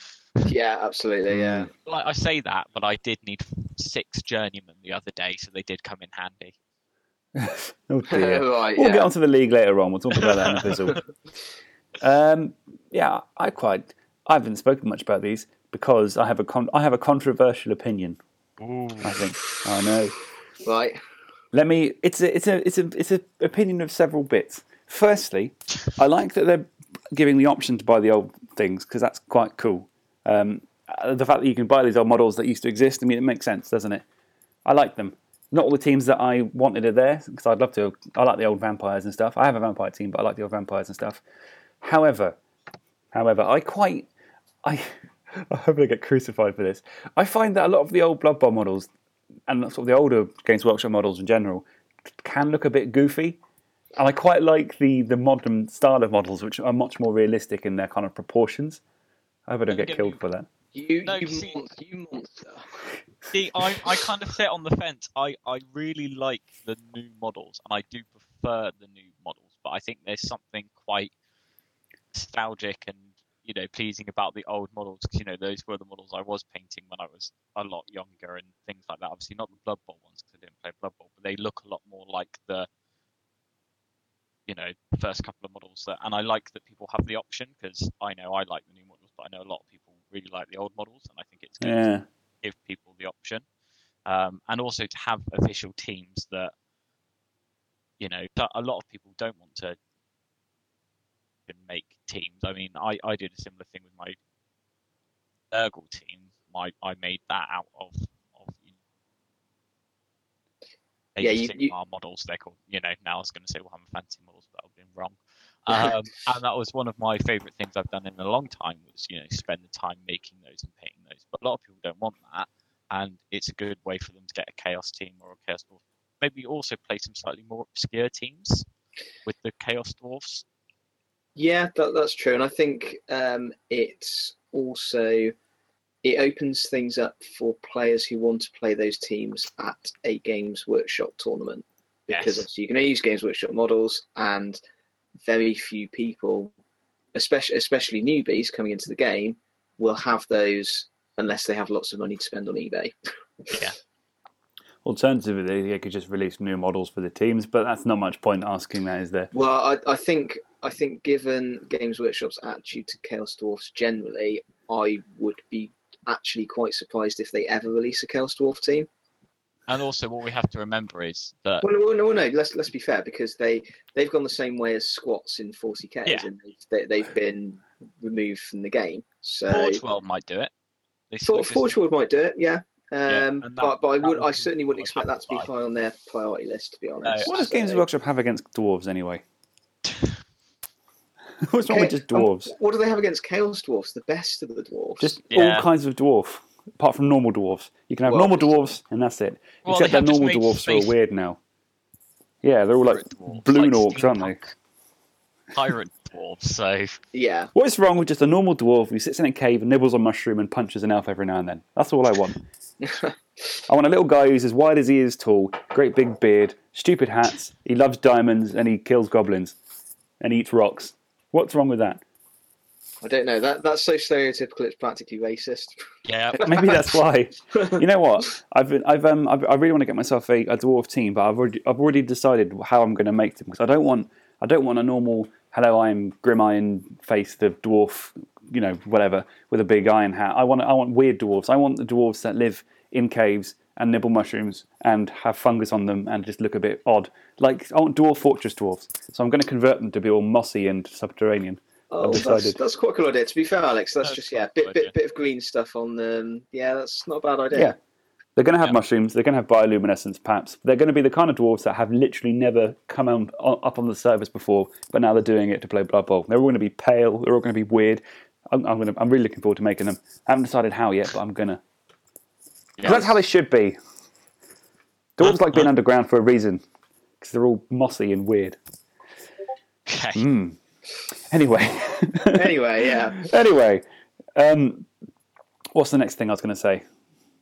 [SPEAKER 2] Yeah, absolutely. Yeah.
[SPEAKER 3] Like I say that, but I did need six journeymen the other day, so they did come in handy. <laughs>
[SPEAKER 1] oh dear. <laughs>
[SPEAKER 2] right.
[SPEAKER 1] We'll
[SPEAKER 2] yeah.
[SPEAKER 1] get onto the league later on. We'll talk about that in a fizzle. <laughs> um, yeah, I quite. I haven't spoken much about these because I have a con- I have a controversial opinion.
[SPEAKER 3] Ooh.
[SPEAKER 1] I think I know.
[SPEAKER 2] Right.
[SPEAKER 1] Let me. It's a. It's a. It's a. It's a opinion of several bits. Firstly, I like that they're giving the option to buy the old things because that's quite cool. Um, uh, the fact that you can buy these old models that used to exist, I mean, it makes sense, doesn't it? I like them. Not all the teams that I wanted are there because I'd love to. I like the old vampires and stuff. I have a vampire team, but I like the old vampires and stuff. However, however, I quite. I. I hope I get crucified for this. I find that a lot of the old Blood Bowl models and sort of the older Games Workshop models in general can look a bit goofy. And I quite like the, the modern style of models, which are much more realistic in their kind of proportions. I hope I don't
[SPEAKER 3] Don't
[SPEAKER 1] get
[SPEAKER 3] get
[SPEAKER 1] killed
[SPEAKER 3] me-
[SPEAKER 1] for that.
[SPEAKER 2] You,
[SPEAKER 3] No,
[SPEAKER 2] you,
[SPEAKER 3] see-
[SPEAKER 2] mon- you monster. <laughs>
[SPEAKER 3] See, I, I kind of sit on the fence. I, I really like the new models, and I do prefer the new models, but I think there's something quite nostalgic and you know pleasing about the old models because you know those were the models I was painting when I was a lot younger and things like that. Obviously, not the Blood Bowl ones because I didn't play Blood Bowl, but they look a lot more like the you know first couple of models that, and I like that people have the option because I know I like the new models, but I know a lot of people really like the old models, and I think it's good to
[SPEAKER 1] Yeah.
[SPEAKER 3] give people the option, um, and also to have official teams that you know that a lot of people don't want to make teams. I mean, I, I did a similar thing with my Nurgle team. My I made that out of of
[SPEAKER 2] Yeah, you- you-
[SPEAKER 3] models. They're called. You know, now I was going to say Warhammer Fantasy models, but I've been wrong. <laughs> Um, and that was one of my favourite things I've done in a long time. Was you know spend the time making those and painting those. But a lot of people don't want that, and it's a good way for them to get a Chaos team or a Chaos Dwarf. Maybe also play some slightly more obscure teams with the Chaos Dwarfs.
[SPEAKER 2] Yeah, that, that's true, and I think um, it's also it opens things up for players who want to play those teams at a Games Workshop tournament because
[SPEAKER 3] Yes.
[SPEAKER 2] you can use Games Workshop models, and very few people, especially especially newbies coming into the game, will have those unless they have lots of money to spend on eBay. Yeah. <laughs>
[SPEAKER 1] Alternatively, they could just release new models for the teams, but that's not much point asking that, is there?
[SPEAKER 2] Well, I, I think I think given Games Workshop's attitude to Chaos Dwarfs generally, I would be actually quite surprised if they ever release a Chaos Dwarf team.
[SPEAKER 3] And also, what we have to remember is that
[SPEAKER 2] Well, no, no, no. Let's let's be fair because they they've gone the same way as squats in 40k,
[SPEAKER 3] Yeah.
[SPEAKER 2] and they've, they, they've been removed from the game. So
[SPEAKER 3] Forge World might do it. They
[SPEAKER 2] For,
[SPEAKER 3] switched-
[SPEAKER 2] Forge World might do it, yeah.
[SPEAKER 3] Yeah,
[SPEAKER 2] Um,
[SPEAKER 3] and that-
[SPEAKER 2] but but I would I certainly wouldn't expect that to be
[SPEAKER 3] happen
[SPEAKER 2] high on their priority list, to be honest.
[SPEAKER 1] What does Games Workshop have against dwarves anyway? <laughs> What's wrong with
[SPEAKER 2] Okay,
[SPEAKER 1] just
[SPEAKER 2] um,
[SPEAKER 1] dwarves?
[SPEAKER 2] what do they have against Chaos Dwarfs? The best of the dwarves.
[SPEAKER 1] Just
[SPEAKER 3] Yeah.
[SPEAKER 1] all kinds of dwarf, apart from normal dwarves. You can have
[SPEAKER 2] Well,
[SPEAKER 1] normal dwarves, and that's it.
[SPEAKER 3] Well,
[SPEAKER 1] Except
[SPEAKER 3] they
[SPEAKER 1] that
[SPEAKER 3] have just
[SPEAKER 1] normal
[SPEAKER 3] made
[SPEAKER 1] dwarves are
[SPEAKER 3] space-
[SPEAKER 1] weird now. Yeah, they're all like
[SPEAKER 3] Dwarves,
[SPEAKER 1] balloon
[SPEAKER 3] like
[SPEAKER 1] orcs, aren't they?
[SPEAKER 3] steampunk Pirate dwarves. So
[SPEAKER 2] yeah.
[SPEAKER 1] What is wrong with just a normal dwarf who sits in a cave and nibbles on mushroom and punches an elf every now and then? That's all I want. <laughs> I want a little guy who's as wide as he is tall, great big beard, stupid hats, he loves diamonds, and he kills goblins. And eats rocks. What's wrong with that?
[SPEAKER 2] I don't know. That that's so stereotypical. It's practically racist.
[SPEAKER 3] yeah, <laughs>
[SPEAKER 1] Maybe that's why. You know what? I've been, I've um I've, I really want to get myself a, a dwarf team, but I've already I've already decided how I'm going to make them because I don't want I don't want a normal hello I'm Grim Iron face the dwarf you know whatever with a big iron hat. I want I want weird dwarves. I want the dwarves that live in caves and nibble mushrooms and have fungus on them and just look a bit odd. Like I want dwarf fortress dwarves. So I'm going to convert them to be all mossy and subterranean.
[SPEAKER 2] Oh, that's, that's quite a cool idea. To be fair, Alex, that's,
[SPEAKER 3] That's
[SPEAKER 2] just yeah,
[SPEAKER 3] quite
[SPEAKER 2] bit
[SPEAKER 3] idea.
[SPEAKER 2] bit bit of green stuff on them. Yeah, that's not a bad idea.
[SPEAKER 1] Yeah. They're going to have
[SPEAKER 3] Yeah.
[SPEAKER 1] mushrooms. They're going to have bioluminescence, perhaps. They're going to be the kind of dwarves that have literally never come on, on, up on the surface before, but now they're doing it to play Blood Bowl. They're all going to be pale. They're all going to be weird. I'm, I'm, going to, I'm really looking forward to making them. I haven't decided how yet, but I'm going to.
[SPEAKER 3] Yeah.
[SPEAKER 1] That's how they should be. Dwarves like being underground for a reason, because they're all mossy and weird.
[SPEAKER 3] okay.
[SPEAKER 1] Hmm. Anyway.
[SPEAKER 2] Anyway, yeah. <laughs>
[SPEAKER 1] anyway, um, what's the next thing I was going to say?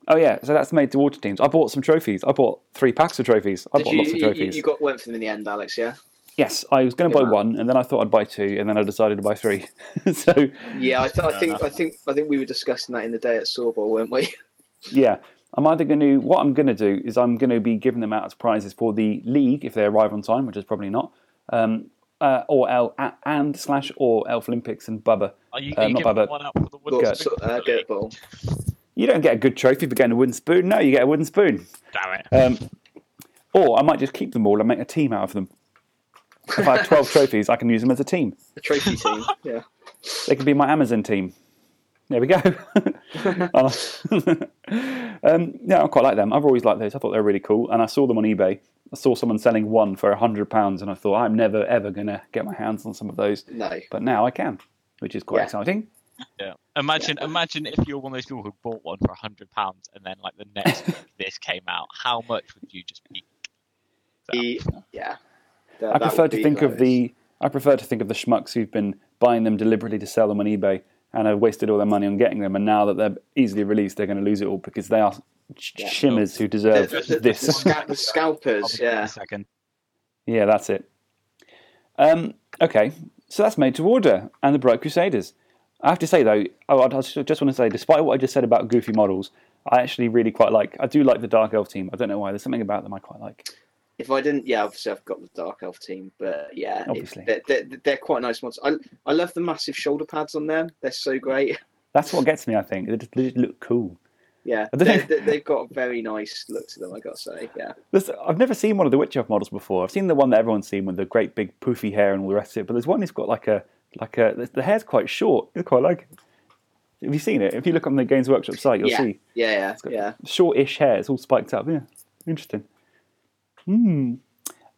[SPEAKER 1] Oh yeah, so that's made to water teams. I bought some trophies. I bought three packs of trophies. I
[SPEAKER 2] Did
[SPEAKER 1] bought
[SPEAKER 2] you,
[SPEAKER 1] lots of
[SPEAKER 2] you, you-
[SPEAKER 1] trophies.
[SPEAKER 2] you got went for them in the end, Alex? Yeah.
[SPEAKER 1] Yes, I was going to buy
[SPEAKER 2] man.
[SPEAKER 1] one, and then I thought I'd buy two, and then I decided to buy three. <laughs> so
[SPEAKER 2] Yeah, I, th- I think
[SPEAKER 3] enough.
[SPEAKER 2] I think I think we were discussing that in the day at Sawball, weren't we? <laughs>
[SPEAKER 1] yeah, I'm either going to. What I'm going to do is I'm going to be giving them out as prizes for the league if they arrive on time, which is probably not. Um, uh, or El a- and slash or Elf Olympics and Bubba.
[SPEAKER 3] Are you,
[SPEAKER 1] Uh,
[SPEAKER 3] you
[SPEAKER 1] not
[SPEAKER 3] giving
[SPEAKER 1] Bubba.
[SPEAKER 3] one out for the wood?
[SPEAKER 2] Well, uh, Gert Ball.
[SPEAKER 1] You don't get a good trophy for getting a wooden spoon. No, you get a wooden spoon.
[SPEAKER 3] Damn it.
[SPEAKER 1] Um, or I might just keep them all and make a team out of them. If I have 12 <laughs> trophies, I can use them as a team.
[SPEAKER 2] The trophy team. Yeah.
[SPEAKER 1] They could be my Amazon team. There we go. <laughs> um, yeah, I quite like them. I've always liked those. I thought they were really cool. And I saw them on eBay. I saw someone selling one for £100, and I thought, I'm never, ever going to get my hands on some of those.
[SPEAKER 2] No.
[SPEAKER 1] But now I can, which is quite
[SPEAKER 2] Yeah.
[SPEAKER 1] exciting.
[SPEAKER 3] Yeah. Imagine, imagine if you're one of those people who bought one for a hundred pounds, and then like the next <laughs> week this came out. How much would you just be?
[SPEAKER 2] He- yeah. That-
[SPEAKER 1] I prefer to
[SPEAKER 2] be
[SPEAKER 1] think of the I prefer to think of the schmucks who've been buying them deliberately to sell them on eBay and have wasted all their money on getting them, and now that they're easily released, they're going to lose it all because they are sh-
[SPEAKER 2] Yeah.
[SPEAKER 1] shimmers who deserve
[SPEAKER 2] the, the,
[SPEAKER 1] this.
[SPEAKER 2] the, sca- the scalpers.
[SPEAKER 3] be back in
[SPEAKER 2] Yeah.
[SPEAKER 3] a second.
[SPEAKER 1] Yeah, that's it. Um, okay, so that's made to order and the Bright Crusaders. I have to say though, oh, I just just want to say, despite what I just said about goofy models, I actually really quite like. I do like the Dark Elf team. I don't know why. There's something about them I quite like.
[SPEAKER 2] If I didn't, yeah, obviously I've got the Dark Elf team, but yeah, it-
[SPEAKER 1] Obviously.
[SPEAKER 2] they're, they're, they're quite nice ones. I I love the massive shoulder pads on them. They're so great.
[SPEAKER 1] That's what gets me. I think they just, they just look cool.
[SPEAKER 2] Yeah, they, they've got a very nice look to them. I got to say, yeah.
[SPEAKER 1] There's, I've never seen one of the Witch Elf models before. I've seen the one that everyone's seen with the great big poofy hair and all the rest of it. But there's one that's got like a like a the- the hair's quite short. I quite like it. Have you seen it? If you look on the Games Workshop site, you'll
[SPEAKER 2] Yeah.
[SPEAKER 1] see
[SPEAKER 2] Yeah, yeah,
[SPEAKER 1] got-
[SPEAKER 2] yeah.
[SPEAKER 1] shortish hair. It's all spiked up. Yeah, interesting. Hmm.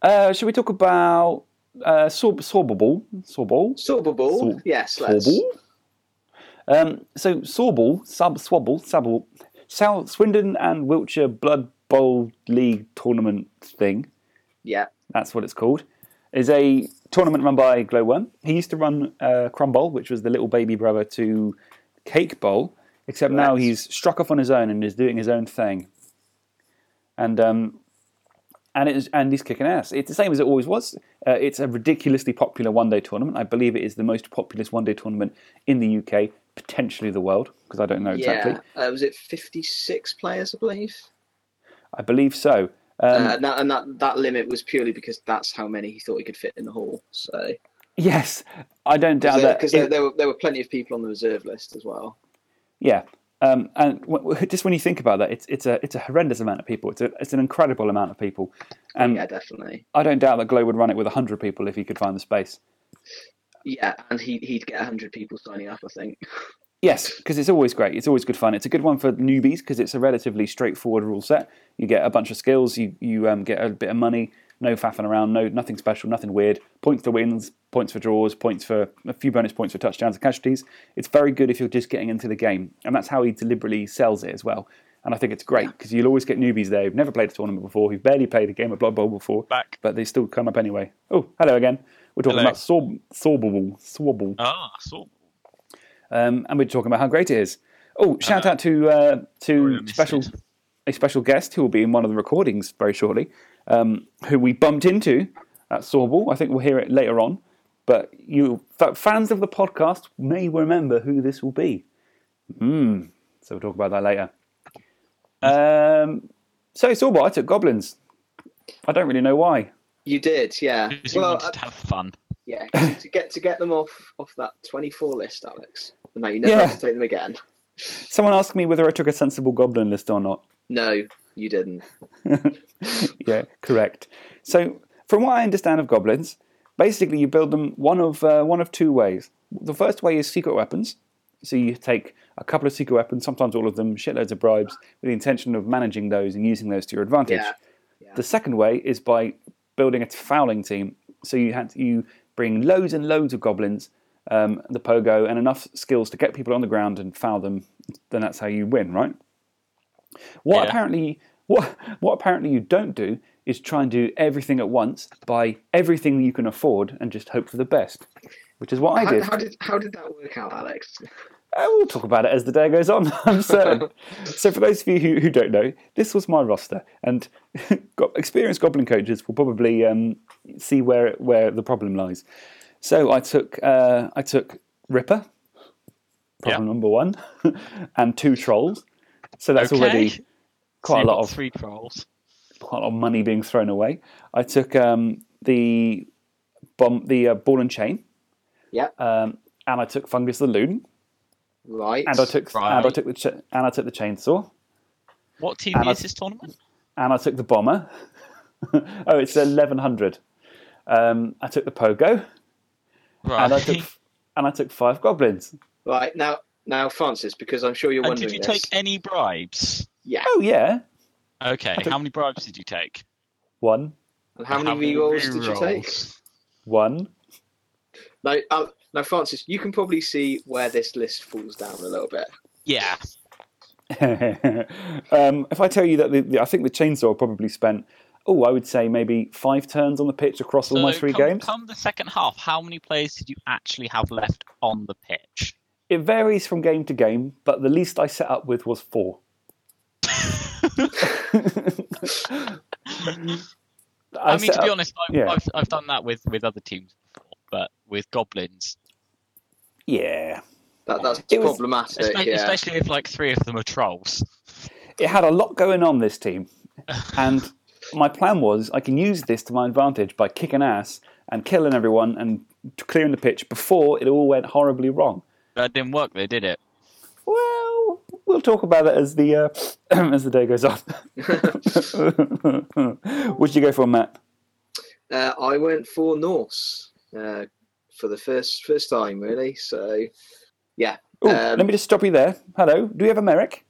[SPEAKER 1] Uh, should we talk about uh, Saw Sawball? Sawball.
[SPEAKER 2] Silver
[SPEAKER 1] Saw-
[SPEAKER 2] yes, let's.
[SPEAKER 1] Sawball. Um, so Sawball, Sub Swabble, Sabble, South Swindon and Wiltshire Blood Bowl League tournament thing.
[SPEAKER 2] Yeah,
[SPEAKER 1] that's what it's called, is a tournament run by Glowworm. He used to run uh, Crumb Bowl, which was the little baby brother to Cake Bowl, except now he's struck off on his own and is doing his own thing. And um, and it is, and he's kicking ass. It's the same as it always was. Uh, it's a ridiculously popular one-day tournament. I believe it is the most populous one-day tournament in the UK, potentially the world, because I don't know exactly.
[SPEAKER 2] yeah. Uh, was it fifty-six players? I believe.
[SPEAKER 1] I believe so. Um,
[SPEAKER 2] uh, and that, and that that limit was purely because that's how many he thought he could fit in the hall. So
[SPEAKER 1] Yes, I don't doubt that.
[SPEAKER 2] Because there, there, were, there were plenty of people on the reserve list as well.
[SPEAKER 1] Yeah, um, and w- w- just when you think about that, it's it's a it's a horrendous amount of people. It's a, it's an incredible amount of people, and
[SPEAKER 2] yeah, definitely.
[SPEAKER 1] I don't doubt that Glow would run it with hundred people if he could find the space.
[SPEAKER 2] Yeah, and he, he'd get 100 people signing up, I think.
[SPEAKER 1] Yes, because it's always great. It's always good fun. It's a good one for newbies because it's a relatively straightforward rule set. You get a bunch of skills. You you um, get a bit of money. No faffing around. No nothing special. Nothing weird. Points for wins. Points for draws. Points for a few bonus points for touchdowns and casualties. It's very good if you're just getting into the game, and that's how he deliberately sells it as well. And I think it's great because you'll always get newbies there who've never played a tournament before, who've barely played a game of Blood Bowl before,
[SPEAKER 3] Back.
[SPEAKER 1] but they still come up anyway. Oh, hello again. We're talking
[SPEAKER 3] Hello.
[SPEAKER 1] about Sorb- Sorbable. Sorbable.
[SPEAKER 3] Ah, saw.
[SPEAKER 1] Um, and we're talking about how great it is. Oh, shout out to uh, to special
[SPEAKER 3] it.
[SPEAKER 1] a special guest who will be in one of the recordings very shortly, um, who we bumped into at Sawball. I think we'll hear it later on. But you fans of the podcast may remember who this will be. Hmm. So we'll talk about that later. Um, so Sawball, I took goblins. I don't really know why.
[SPEAKER 2] You did, yeah.
[SPEAKER 3] You
[SPEAKER 2] Well,
[SPEAKER 3] wanted
[SPEAKER 2] uh,
[SPEAKER 3] to have fun.
[SPEAKER 2] yeah, <laughs> to get to get them off off that 24 list, Alex. No, you never
[SPEAKER 1] Yeah.
[SPEAKER 2] have to take them again.
[SPEAKER 1] Someone asked me whether I took a sensible goblin list or not.
[SPEAKER 2] No, you didn't. <laughs>
[SPEAKER 1] yeah, correct. So, from what I understand of goblins, basically you build them one of uh, one of two ways. The first way is secret weapons. So you take a couple of secret weapons, sometimes all of them, shitloads of bribes, with the intention of managing those and using those to your advantage.
[SPEAKER 2] Yeah.
[SPEAKER 1] The second way is by building a fouling team. So you had to, you bring loads and loads of goblins, um, the pogo, and enough skills to get people on the ground and foul them. Then that's how you win, right? What
[SPEAKER 3] Yeah.
[SPEAKER 1] apparently what what apparently you don't do is try and do everything at once, buy everything you can afford, and just hope for the best. Which is what I did.
[SPEAKER 2] how did how did that work out, Alex?
[SPEAKER 1] Uh, we'll talk about it as the day goes on, <laughs> I'm certain. <laughs> so, for those of you who, who don't know, this was my roster, and <laughs> experienced Goblin coaches will probably um, see where where the problem lies. So, I took uh, I took Ripper, problem
[SPEAKER 3] Yeah.
[SPEAKER 1] number one, and two trolls. So that's
[SPEAKER 3] Okay.
[SPEAKER 1] already
[SPEAKER 3] So
[SPEAKER 1] quite a lot of
[SPEAKER 3] three trolls.
[SPEAKER 1] quite a lot of money being thrown away. I took um, the bomb, the uh, ball and chain,
[SPEAKER 2] Yeah.
[SPEAKER 1] um, and I took Fungus the Loon,
[SPEAKER 2] Right.
[SPEAKER 1] and I took and I took the ch- and I took the chainsaw.
[SPEAKER 3] What TV
[SPEAKER 1] And I-
[SPEAKER 3] is this tournament?
[SPEAKER 1] and I took the bomber. <laughs> oh, it's eleven hundred. Um, I took the pogo,
[SPEAKER 3] Right.
[SPEAKER 1] and I took and I took five goblins.
[SPEAKER 2] Right now, now, Francis, because I'm sure you're
[SPEAKER 3] and
[SPEAKER 2] wondering
[SPEAKER 3] did you
[SPEAKER 2] this.
[SPEAKER 3] take any bribes?
[SPEAKER 2] Yeah.
[SPEAKER 1] Oh yeah,
[SPEAKER 3] Okay,
[SPEAKER 1] took-
[SPEAKER 3] how many bribes did you take?
[SPEAKER 1] one,
[SPEAKER 2] And how many rerolls did you take?
[SPEAKER 1] one.
[SPEAKER 2] Now, uh, now, Francis, you can probably see where this list falls down a little bit.
[SPEAKER 3] Yeah. <laughs>
[SPEAKER 1] um, if I tell you that the, the, I think the chainsaw probably spent, oh, I would say maybe five turns on the pitch across all my three
[SPEAKER 3] come,
[SPEAKER 1] games.
[SPEAKER 3] Come the second half, how many players did you actually have left on the pitch?
[SPEAKER 1] It varies from game to game, but the least I set up with was four. <laughs>
[SPEAKER 3] I, mean, to be
[SPEAKER 1] up-
[SPEAKER 3] honest, I've,
[SPEAKER 1] yeah.
[SPEAKER 3] I've, I've done that with, with other teams before, but with goblins,
[SPEAKER 1] yeah,
[SPEAKER 2] That, that's
[SPEAKER 1] It was-
[SPEAKER 2] problematic.
[SPEAKER 3] especially,
[SPEAKER 2] yeah.
[SPEAKER 3] especially if like three of them are trolls.
[SPEAKER 1] it had a lot going on this team, <laughs> and my plan was I can use this to my advantage by kicking ass and killing everyone and clearing the pitch before it all went horribly wrong.
[SPEAKER 3] That didn't work, though, did it?
[SPEAKER 1] Well, we'll talk about it as the uh, <clears throat> as the day goes on. <laughs> Would you go for, Matt?
[SPEAKER 2] Uh, I went for Norse uh, for the first first time, really. So, yeah.
[SPEAKER 1] Ooh,
[SPEAKER 2] Um,
[SPEAKER 1] let me just stop you there. Hello, do we have a Merrick?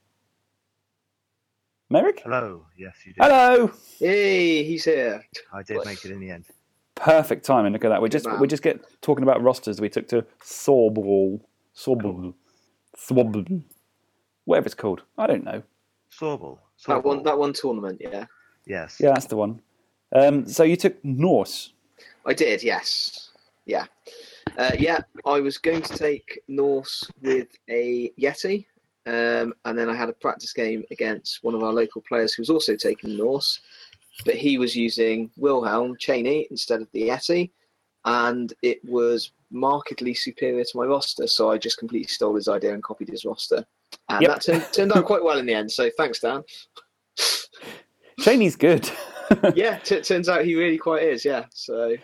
[SPEAKER 1] Merrick?
[SPEAKER 4] Hello. Yes, you do.
[SPEAKER 1] Hello.
[SPEAKER 2] Hey, he's here.
[SPEAKER 4] I did make it in the end.
[SPEAKER 1] Perfect timing. Look at that. We're just
[SPEAKER 2] man.
[SPEAKER 1] we just get talking about rosters. We took to Sawball, Sawball, Sawball, whatever it's called. I don't know.
[SPEAKER 4] Sawball.
[SPEAKER 2] That one, that one tournament. Yeah,
[SPEAKER 4] Yes.
[SPEAKER 1] Yeah, that's the one. Um, so you took Norse.
[SPEAKER 2] I did. Yes. Yeah. Uh, yeah, I was going to take Norse with a Yeti, um, and then I had a practice game against one of our local players who was also taking Norse, but he was using Wilhelm Chaney instead of the Yeti, and it was markedly superior to my roster. So I just completely stole his idea and copied his roster, and
[SPEAKER 1] Yep.
[SPEAKER 2] that turned, turned out quite well in the end. So thanks, Dan.
[SPEAKER 1] Chaney's good. <laughs>
[SPEAKER 2] Yeah, t- turns out he really quite is. Yeah. So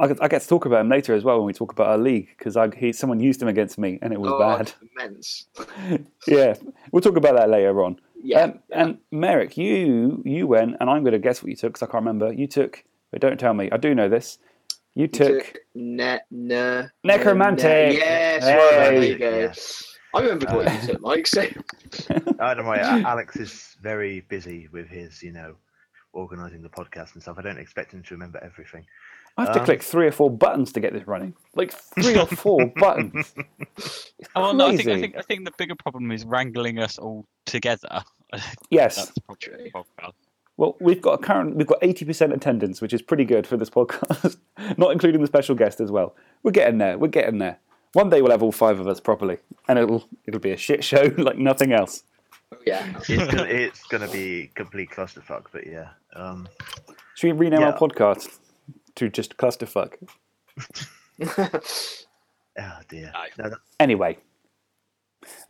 [SPEAKER 1] I, I get to talk about him later as well when we talk about our league because he someone used him against me and it was
[SPEAKER 2] oh,
[SPEAKER 1] bad. <laughs>
[SPEAKER 2] Immense. <laughs>
[SPEAKER 1] yeah, we'll talk about that later on.
[SPEAKER 2] Yeah.
[SPEAKER 1] Um, and Merrick, you you went, and I'm going to guess what you took because I can't remember. You took, but don't tell me. I do know this. You
[SPEAKER 2] You
[SPEAKER 1] took.
[SPEAKER 2] ne- ne-
[SPEAKER 1] Necromantic.
[SPEAKER 2] ne- Yes,
[SPEAKER 1] Hey.
[SPEAKER 2] right, there you go.
[SPEAKER 4] Yes.
[SPEAKER 2] I remembered what you took, Mike. So <laughs>
[SPEAKER 4] I don't worry. A- <laughs> Alex is very busy with his, you know, organising the podcast and stuff. I don't expect him to remember everything.
[SPEAKER 1] I have to
[SPEAKER 4] Um,
[SPEAKER 1] click three or four buttons to get this running. Like three or four <laughs> buttons. It's
[SPEAKER 3] well, no, I think, I think I think the bigger problem is wrangling us all together.
[SPEAKER 1] Yes.
[SPEAKER 3] That's probably the problem.
[SPEAKER 1] Well, we've got a current, we've got eighty percent attendance, which is pretty good for this podcast, <laughs> not including the special guest as well. We're getting there. We're getting there. One day we'll have all five of us properly, and it'll it'll be a shit show <laughs> like nothing else.
[SPEAKER 2] yeah.
[SPEAKER 4] It's gonna, it's gonna be complete clusterfuck, but yeah. Um,
[SPEAKER 1] Should we rename our podcast to just clusterfuck? <laughs>
[SPEAKER 4] oh dear.
[SPEAKER 3] No.
[SPEAKER 4] No,
[SPEAKER 1] Anyway,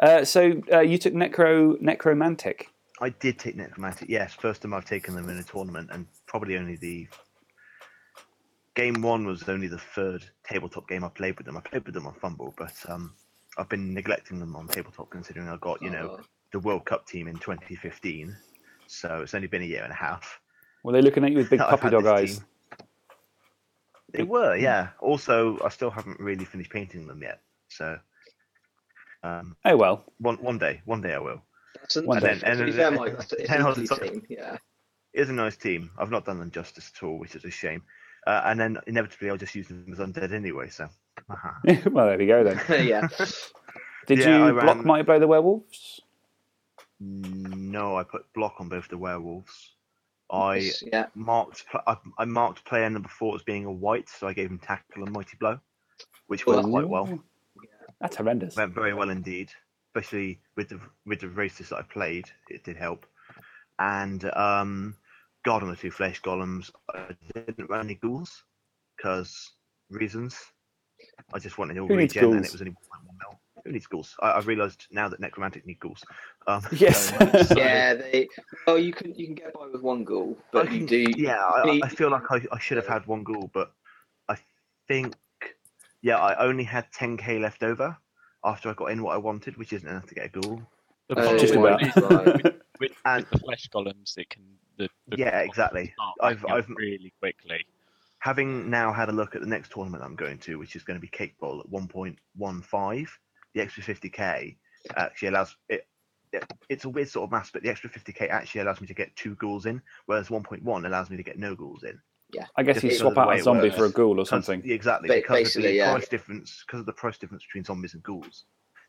[SPEAKER 1] uh, so uh, you took necro necromantic.
[SPEAKER 4] I did take necromantic. Yes, first time I've taken them in a tournament, and probably only the game one was only the third tabletop game I played with them. I played with them on FUMBBL, but um, I've been neglecting them on tabletop considering I got you know
[SPEAKER 2] Oh.
[SPEAKER 4] the World Cup team in 2015. So it's only been a year and a half.
[SPEAKER 1] Were they looking at you with big puppy dog eyes?
[SPEAKER 4] team. They were, yeah. Also, I still haven't really finished painting them yet. So um,
[SPEAKER 1] Oh well.
[SPEAKER 4] one one day, one day I will.
[SPEAKER 2] That's
[SPEAKER 1] One
[SPEAKER 2] to
[SPEAKER 1] day.
[SPEAKER 4] And-
[SPEAKER 2] fair, Mike, that's it's
[SPEAKER 4] and
[SPEAKER 2] an
[SPEAKER 4] also
[SPEAKER 2] easy team. Yeah.
[SPEAKER 4] It is a nice team. I've not done them justice at all, which is a shame. Uh, and then inevitably, I'll just use them as undead anyway. So, haha. <laughs> <laughs>
[SPEAKER 1] well, there we go then. <laughs>
[SPEAKER 2] yeah.
[SPEAKER 1] Did
[SPEAKER 4] Yeah, I
[SPEAKER 1] you block
[SPEAKER 4] ran-
[SPEAKER 1] Mighty Blow the Werewolves?
[SPEAKER 4] no, I put block on both the werewolves. I
[SPEAKER 2] Yeah.
[SPEAKER 4] marked I, I marked player number four as being a wight, so I gave him tackle and mighty blow, which
[SPEAKER 2] Well,
[SPEAKER 4] worked quite well.
[SPEAKER 1] That's horrendous.
[SPEAKER 4] Went very well indeed, especially with the with the races that I played. It did help. And um, God on the two flesh golems. I didn't run any ghouls because reasons. I just wanted all
[SPEAKER 1] Who
[SPEAKER 4] regen, and it was only 1.1 mil. Who needs ghouls? I, I've realised now that necromantic need ghouls. Um, <laughs>
[SPEAKER 1] Yes.
[SPEAKER 4] so- <laughs>
[SPEAKER 2] Yeah. They. Well, you can you can get by with one ghoul, but
[SPEAKER 4] I
[SPEAKER 2] you
[SPEAKER 4] can-
[SPEAKER 2] do.
[SPEAKER 4] Yeah, I, I feel like I, I should have had one ghoul, but I think, yeah, I only had 10k left over after I got in what I wanted, which isn't enough to get a ghoul.
[SPEAKER 3] The
[SPEAKER 2] Uh,
[SPEAKER 3] problem
[SPEAKER 1] Just about.
[SPEAKER 3] it is
[SPEAKER 2] Right.
[SPEAKER 3] with, with, <laughs>
[SPEAKER 4] And-
[SPEAKER 3] with the flesh golems, it can the, the
[SPEAKER 4] Yeah, exactly. I've-
[SPEAKER 3] backing
[SPEAKER 4] I've-
[SPEAKER 3] really quickly.
[SPEAKER 4] Having now had a look at the next tournament I'm going to, which is going to be Cake Bowl at 1.15, the extra 50k actually allows it. it- It's a weird sort of maths, but the extra 50k actually allows me to get two ghouls in, whereas 1.1 allows me to get no ghouls in.
[SPEAKER 1] I guess you swap out a zombie for a ghoul or something.
[SPEAKER 4] yeah, exactly.
[SPEAKER 2] Ba-
[SPEAKER 4] because of
[SPEAKER 2] basically,
[SPEAKER 4] the
[SPEAKER 2] yeah.
[SPEAKER 4] price difference, because of the price difference between zombies and ghouls,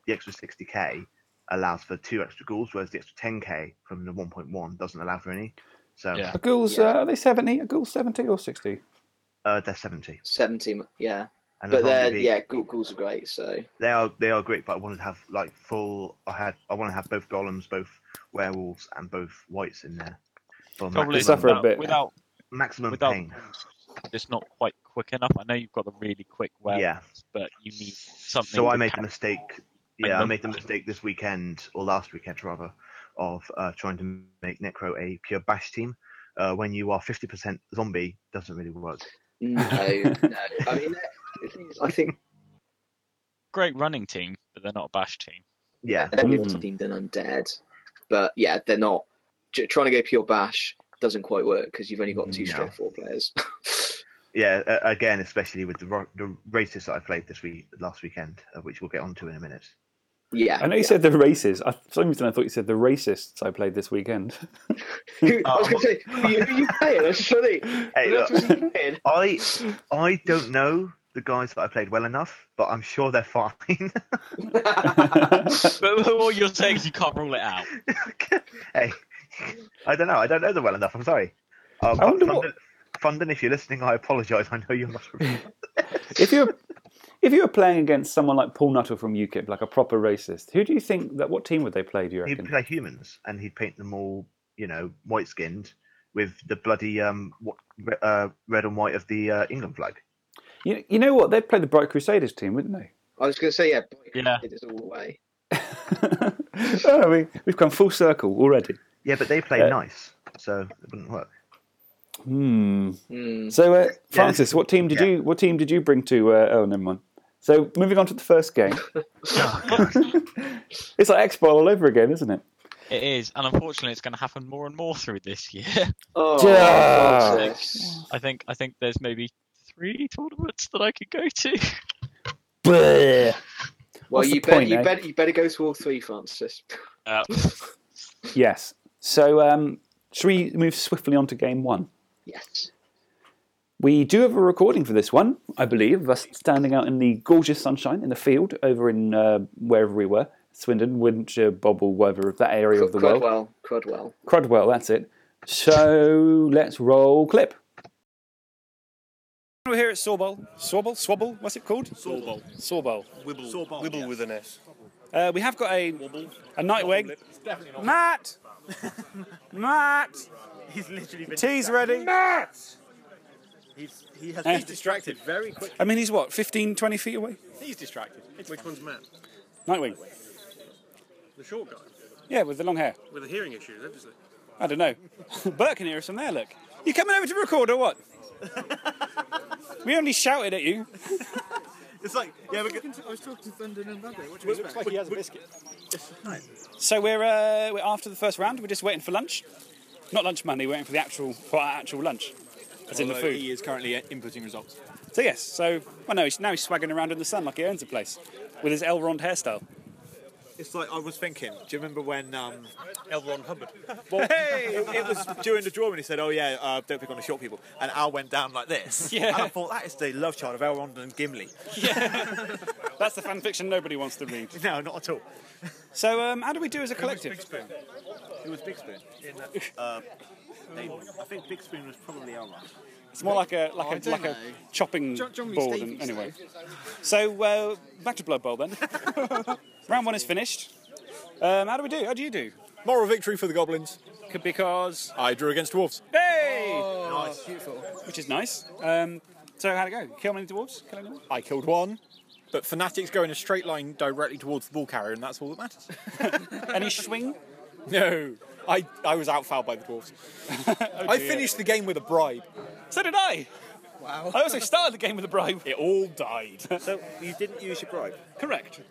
[SPEAKER 4] the extra 60k allows for two extra ghouls, whereas the extra 10k from the 1.1 doesn't allow for any. So
[SPEAKER 3] Yeah.
[SPEAKER 1] A ghoul's,
[SPEAKER 2] Yeah.
[SPEAKER 1] uh, are they 70? A ghoul's 70 or 60?
[SPEAKER 4] uh, they're 70.
[SPEAKER 2] 70, Yeah.
[SPEAKER 4] And
[SPEAKER 2] But
[SPEAKER 4] as
[SPEAKER 2] they're
[SPEAKER 4] they-
[SPEAKER 2] yeah, ghoul, ghouls are great. So
[SPEAKER 4] they are they are great, but I wanted to have like full. I had I want to have both golems, both werewolves, and both wights in there.
[SPEAKER 3] Probably
[SPEAKER 1] suffer a bit.
[SPEAKER 3] without
[SPEAKER 4] maximum
[SPEAKER 3] without
[SPEAKER 4] pain.
[SPEAKER 3] it's not quite quick enough. I know you've got the really quick werewolves,
[SPEAKER 4] Yeah.
[SPEAKER 3] but you need something.
[SPEAKER 4] So I made the mistake. Yeah, I made the mistake this weekend or last weekend rather of uh, trying to make Necro a pure bash team. Uh, when you are 50% zombie, doesn't really work.
[SPEAKER 2] no, no. I mean, <laughs> the thing is, I think
[SPEAKER 3] great running team, but they're not a bash team.
[SPEAKER 4] Yeah,
[SPEAKER 2] they're more
[SPEAKER 1] Mhm.
[SPEAKER 2] team than undead. But yeah, they're not. Trying to go pure bash doesn't quite work because you've only got two
[SPEAKER 4] No.
[SPEAKER 2] straight four players. <laughs>
[SPEAKER 4] yeah. Uh, again, especially with the ro- the races that I played this week, last weekend, uh, which we'll get onto in a minute.
[SPEAKER 2] yeah.
[SPEAKER 1] I know you
[SPEAKER 2] yeah.
[SPEAKER 1] said the races. I, for some reason, I thought you said the racists I played this weekend. <laughs>
[SPEAKER 2] Who- <laughs> I was going to say, who you, who you playing? That's funny.
[SPEAKER 4] Hey, look.
[SPEAKER 2] was you playing?
[SPEAKER 4] I I don't know the guys that I played well enough, but I'm sure they're fine.
[SPEAKER 3] But what you're saying is you can't rule it out.
[SPEAKER 4] hey, I don't know. I don't know them well enough. I'm sorry. Um,
[SPEAKER 1] I wonder what-
[SPEAKER 4] Fundon, Fundon, if you're listening, I apologise. <laughs> I know you're not.
[SPEAKER 1] if you're if you were playing against someone like Paul Nuttall from UKIP, like a proper racist, who do you think that what team would they play? Do you
[SPEAKER 4] He'd play humans, and he'd paint them all, you know, white skinned with the bloody um wh- re- uh, red and white of the uh, England flag.
[SPEAKER 1] You, you know what? They'd play the Bright Crusaders team, wouldn't they?
[SPEAKER 2] I was going to say, yeah,
[SPEAKER 3] Yeah.
[SPEAKER 2] it is all the way. <laughs>
[SPEAKER 1] oh, we, we've come full circle already.
[SPEAKER 4] Yeah, but they play
[SPEAKER 1] Uh,
[SPEAKER 4] nice, so it wouldn't work.
[SPEAKER 1] Hmm.
[SPEAKER 2] Hmm.
[SPEAKER 1] So, uh, Francis, what team did
[SPEAKER 4] Yeah.
[SPEAKER 1] you what team did you bring to? Uh, oh, never mind. So, moving on to the first game, <laughs> <laughs> it's like X Ball all over again, isn't it?
[SPEAKER 3] It is, and unfortunately, it's going to happen more and more through this year. <laughs>
[SPEAKER 2] Oh,
[SPEAKER 1] Yeah.
[SPEAKER 3] I think I think there's maybe three tournaments that I could go to.
[SPEAKER 1] Bleh.
[SPEAKER 2] Well,
[SPEAKER 1] What's the
[SPEAKER 2] you better,
[SPEAKER 1] point,
[SPEAKER 2] you
[SPEAKER 1] eh?
[SPEAKER 2] better, you better go to all three, Francis.
[SPEAKER 3] Uh,
[SPEAKER 1] Yes. So, um, should we move swiftly on to game one?
[SPEAKER 2] Yes.
[SPEAKER 1] We do have a recording for this one, I believe, of us standing out in the gorgeous sunshine in the field over in uh, wherever we were, Swindon, Winter, Bobble, whatever that area of the world.
[SPEAKER 2] Crudwell. Crudwell.
[SPEAKER 1] Crudwell, that's it. So let's roll clip. We're here at Sawball. Sawball? Swabble? What's it called?
[SPEAKER 5] Sawball.
[SPEAKER 1] Sawball.
[SPEAKER 5] Wibble. Wibble with an S.
[SPEAKER 1] Uh, we have got a a nightwing. Matt! <laughs> Matt!
[SPEAKER 5] He's literally been.
[SPEAKER 1] Tea's ready.
[SPEAKER 5] He's, he has
[SPEAKER 1] Eh.
[SPEAKER 5] been distracted very quickly.
[SPEAKER 1] I mean, he's what, 15, 20 feet away?
[SPEAKER 5] He's distracted. Which one's Matt?
[SPEAKER 1] Nightwing.
[SPEAKER 5] The short guy
[SPEAKER 1] Yeah, with the long hair.
[SPEAKER 5] with the hearing issues, obviously.
[SPEAKER 1] I don't know. <laughs> Bert can hear us from there, look. You coming over to record or what? <laughs> we only shouted at you.
[SPEAKER 5] It's like yeah, we're to,
[SPEAKER 6] I was talking to Thunder and Monday. What do you expect?
[SPEAKER 5] like he has a biscuit.
[SPEAKER 1] So we're, uh, we're after the first round. We're just waiting for lunch. Not lunch money, we're waiting for the actual for our actual lunch. As in the food.
[SPEAKER 6] He is currently inputting results.
[SPEAKER 1] So yes, so well no, he's, now he's swagging around in the sun like he owns the place. With his Elrond hairstyle.
[SPEAKER 6] It's like I was thinking. Do you remember when? Um,
[SPEAKER 5] L. Ron Hubbard.
[SPEAKER 6] well, it, it was during the draw when he said, "Oh yeah, uh, don't pick on the short people," and Al went down like this. <laughs>
[SPEAKER 1] Yeah.
[SPEAKER 6] And I thought that is the love child of Elrond and Gimli. <laughs> Yeah.
[SPEAKER 1] That's the fan fiction nobody wants to read. <laughs>
[SPEAKER 6] No, not at all.
[SPEAKER 1] So um, how do we do as a collective?
[SPEAKER 5] Who was Big Spoon.
[SPEAKER 6] It was Big Spoon. Uh, I think Big Spoon was probably Elrond.
[SPEAKER 1] It's more like a like a like a chopping board. And, anyway, so uh, back to Blood Bowl then. Round one is finished. Um, how do we do? How do you do?
[SPEAKER 6] Moral victory for the goblins.
[SPEAKER 1] C- Because
[SPEAKER 6] I drew against dwarves.
[SPEAKER 1] hey,
[SPEAKER 6] Nice, beautiful.
[SPEAKER 1] which is nice. Um, so how'd it go? Kill many dwarves? Kill anyone?
[SPEAKER 6] I killed one, but fanatics go in a straight line directly towards the ball carrier, and that's all that matters. <laughs>
[SPEAKER 1] Any swing?
[SPEAKER 6] No, I, I was outfouled by the dwarves. <laughs> I finished the game with a bribe.
[SPEAKER 1] So did I. Wow. I also started the game with a bribe.
[SPEAKER 6] It all died.
[SPEAKER 5] So you didn't use your bribe.
[SPEAKER 1] Correct.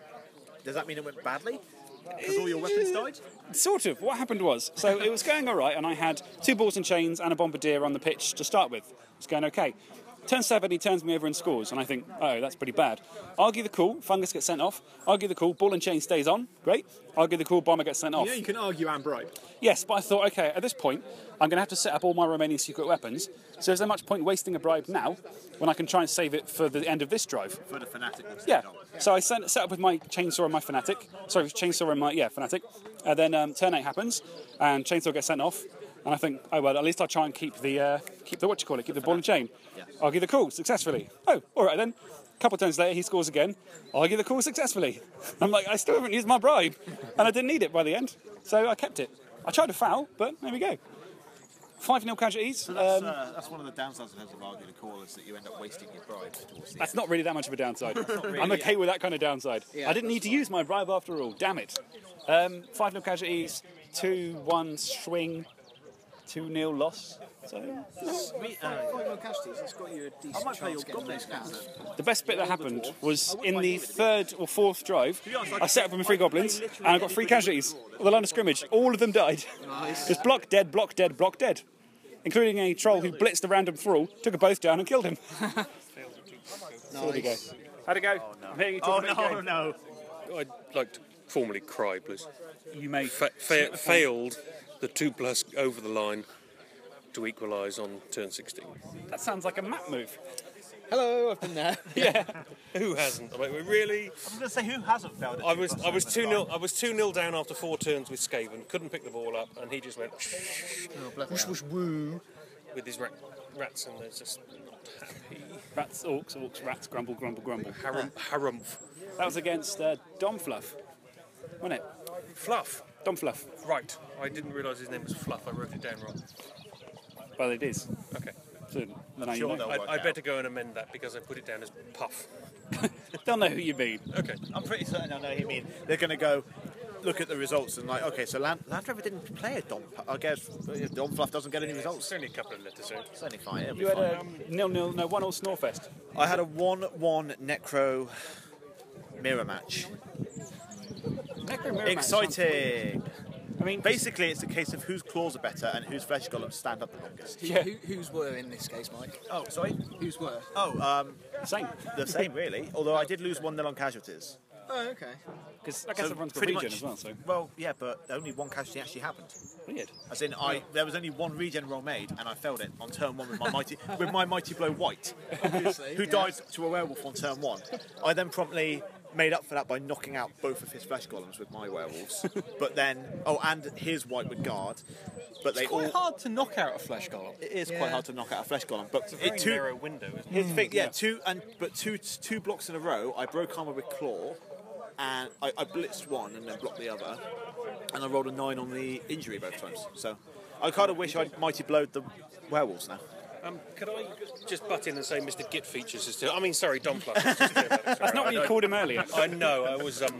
[SPEAKER 5] Does that mean it went badly? Because all your weapons died?
[SPEAKER 1] Sort of. What happened was, so it was going all right, and I had two balls and chains and a bombardier on the pitch to start with. It's going okay. Turn seven, he turns me over and scores, and I think, oh, that's pretty bad. Argue the call, fungus gets sent off. Argue the call, ball and chain stays on, great. Argue the call, bomber gets sent off.
[SPEAKER 6] You know, you can argue and bribe.
[SPEAKER 1] Yes, but I thought, okay, at this point, I'm going to have to set up all my remaining secret weapons. So is there much point wasting a bribe now when I can try and save it for the end of this drive?
[SPEAKER 6] For the fanatic.
[SPEAKER 1] Yeah. So I set, set up with my chainsaw and my fanatic. Sorry, chainsaw and my yeah fanatic. And then um, turn eight happens, and chainsaw gets sent off. And I think, oh well, at least I'll try and keep the uh, keep the what you call it, keep the ball and chain. Argue the call successfully. Oh, all right then. A couple of turns later, he scores again. Argue the call successfully. <laughs> I'm like, I still haven't used my bribe, and I didn't need it by the end, so I kept it. I tried to foul, but there we go. Five 0 casualties.
[SPEAKER 6] That's,
[SPEAKER 1] Um,
[SPEAKER 6] uh, that's one of the downsides in terms of arguing a call is that you end up wasting your bribe towards the
[SPEAKER 1] That's not really that much of a downside. I'm
[SPEAKER 6] really,
[SPEAKER 1] okay with that kind of downside. I didn't need to use my bribe after all. Damn it. Um, 5 0 casualties, 2 1 swing, 2 0 loss. So,
[SPEAKER 6] I might play your goblin scouts.
[SPEAKER 1] the best bit that happened was in the third or fourth drive, I set up with my three goblins and I got three casualties. On the line of scrimmage, all of them died. Just block dead, block dead, block dead. Including a troll who blitzed a random thrall, took a both down and killed him. So <laughs> there we go. How'd it go? I'm hearing you
[SPEAKER 6] Oh
[SPEAKER 1] talking about the
[SPEAKER 6] no,
[SPEAKER 1] game.
[SPEAKER 6] no.
[SPEAKER 7] I'd like to formally cry, please.
[SPEAKER 1] You may
[SPEAKER 7] Fa- fa- failed the two plus over the line to equalise on turn 16.
[SPEAKER 1] That sounds like a map move.
[SPEAKER 6] Hello, I've been there. <laughs>
[SPEAKER 1] Yeah. <laughs>
[SPEAKER 7] Who hasn't? I mean, really?
[SPEAKER 6] I'm going to say who hasn't failed.
[SPEAKER 7] I was I was two 0 I was two 0 down after four turns with Skaven. Couldn't pick the ball up, and he just went <laughs> whoosh whoosh woo with his rat, rats, and they're just not happy.
[SPEAKER 1] Rats, orcs, orcs, rats, grumble, grumble, grumble.
[SPEAKER 7] Harum, harumph.
[SPEAKER 1] That was against uh, Dom Fluff, wasn't it?
[SPEAKER 7] Fluff.
[SPEAKER 1] Dom Fluff.
[SPEAKER 7] Right. I didn't realise his name was Fluff. I wrote it down wrong.
[SPEAKER 1] Well, it is.
[SPEAKER 7] Okay.
[SPEAKER 1] So then I
[SPEAKER 6] Sure,
[SPEAKER 1] know.
[SPEAKER 6] no.
[SPEAKER 7] I,
[SPEAKER 6] work
[SPEAKER 7] I
[SPEAKER 6] out.
[SPEAKER 7] better go and amend that because I put it down as Puff. <laughs>
[SPEAKER 1] They'll know who you mean.
[SPEAKER 7] Okay.
[SPEAKER 6] I'm pretty certain I know who you mean. They're going to go. look at the results and like, okay, so Land, Land Rover didn't play a Dom. I guess uh, Dom Fluff doesn't get any results.
[SPEAKER 7] It's only a couple of letters in.
[SPEAKER 6] It's only fine. it'll be
[SPEAKER 1] You had
[SPEAKER 6] fine.
[SPEAKER 1] a nil nil, no one all Snorefest.
[SPEAKER 6] I had a one-one Necro mirror match.
[SPEAKER 1] Necro Mirror match
[SPEAKER 6] Exciting.
[SPEAKER 1] I mean,
[SPEAKER 6] Basically, it's a case of whose claws are better and whose flesh golems stand up the longest.
[SPEAKER 1] Yeah.
[SPEAKER 8] Who, whose were in this case, Mike?
[SPEAKER 6] Oh, sorry.
[SPEAKER 8] Who's were?
[SPEAKER 6] Oh, um,
[SPEAKER 1] same.
[SPEAKER 6] the same really. Although I did lose one nil on casualties.
[SPEAKER 8] Oh, okay.
[SPEAKER 1] Because I guess
[SPEAKER 6] So
[SPEAKER 1] everyone's
[SPEAKER 6] pretty
[SPEAKER 1] regen
[SPEAKER 6] much-
[SPEAKER 1] as well, so
[SPEAKER 6] Well, yeah, but only one casualty actually happened.
[SPEAKER 1] weird.
[SPEAKER 6] As in, I there was only one regen roll made, and I failed it on turn one with my mighty with my mighty blow
[SPEAKER 8] wight, <laughs>
[SPEAKER 6] who
[SPEAKER 8] yeah.
[SPEAKER 6] died to a werewolf on turn one. I then promptly made up for that by knocking out both of his flesh golems with my werewolves. <laughs> but then, oh, and his Whitewood guard. But they
[SPEAKER 9] It's quite
[SPEAKER 6] all.
[SPEAKER 9] hard to knock out a flesh golem.
[SPEAKER 6] It is
[SPEAKER 8] Yeah.
[SPEAKER 6] quite hard to knock out a flesh golem, but
[SPEAKER 7] It's a very
[SPEAKER 6] it, two,
[SPEAKER 7] narrow window, isn't it?
[SPEAKER 6] Thing, yeah, two and but two two blocks in a row. I broke armor with claw, and I, I blitzed one and then blocked the other, and I rolled a nine on the injury both times. So I kind of wish I'd mighty blowed the werewolves now.
[SPEAKER 7] Um, could I just butt in and say Mr. Git features is still? I mean, sorry, Dom Fluff. <laughs> Just clear
[SPEAKER 1] That's not
[SPEAKER 7] I
[SPEAKER 1] what you called him earlier.
[SPEAKER 7] I know. I was. Um,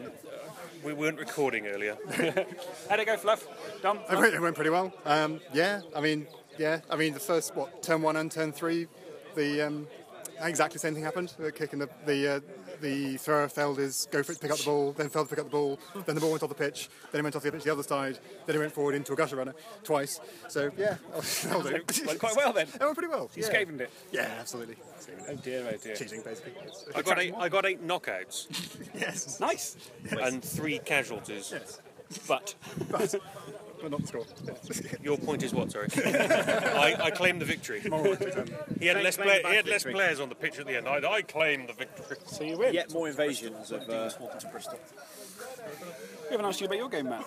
[SPEAKER 7] we weren't recording earlier. <laughs>
[SPEAKER 1] How'd it go, Fluff? Dom?
[SPEAKER 10] It went, it went pretty well. Um, yeah, I mean, yeah, I mean the first what turn one and turn three, the um, exactly the same thing happened. The kick and the the, uh, the thrower failed his go for it to pick up the ball, then failed to pick up the ball, then the ball went off the pitch, then it went off the pitch the other side, then it went forward into a gutter runner twice. So yeah, <laughs> that was, that was it.
[SPEAKER 1] Went quite well then.
[SPEAKER 10] It went pretty well.
[SPEAKER 1] You
[SPEAKER 10] yeah.
[SPEAKER 1] scavened it.
[SPEAKER 10] Yeah, absolutely.
[SPEAKER 1] Oh dear, oh dear.
[SPEAKER 10] Cheating basically.
[SPEAKER 7] I got eight. I got eight knockouts <laughs>
[SPEAKER 10] yes,
[SPEAKER 1] Nice.
[SPEAKER 7] and three casualties.
[SPEAKER 1] But
[SPEAKER 10] but, but not the score.
[SPEAKER 7] Your point is what? Sorry. <laughs> I, I claim the victory. He had less. Play, he had less
[SPEAKER 6] victory.
[SPEAKER 7] players on the pitch at the end. I, I claim the victory.
[SPEAKER 1] so you win.
[SPEAKER 6] Yet more invasions of. Uh,
[SPEAKER 1] We haven't asked you about your game, Matt.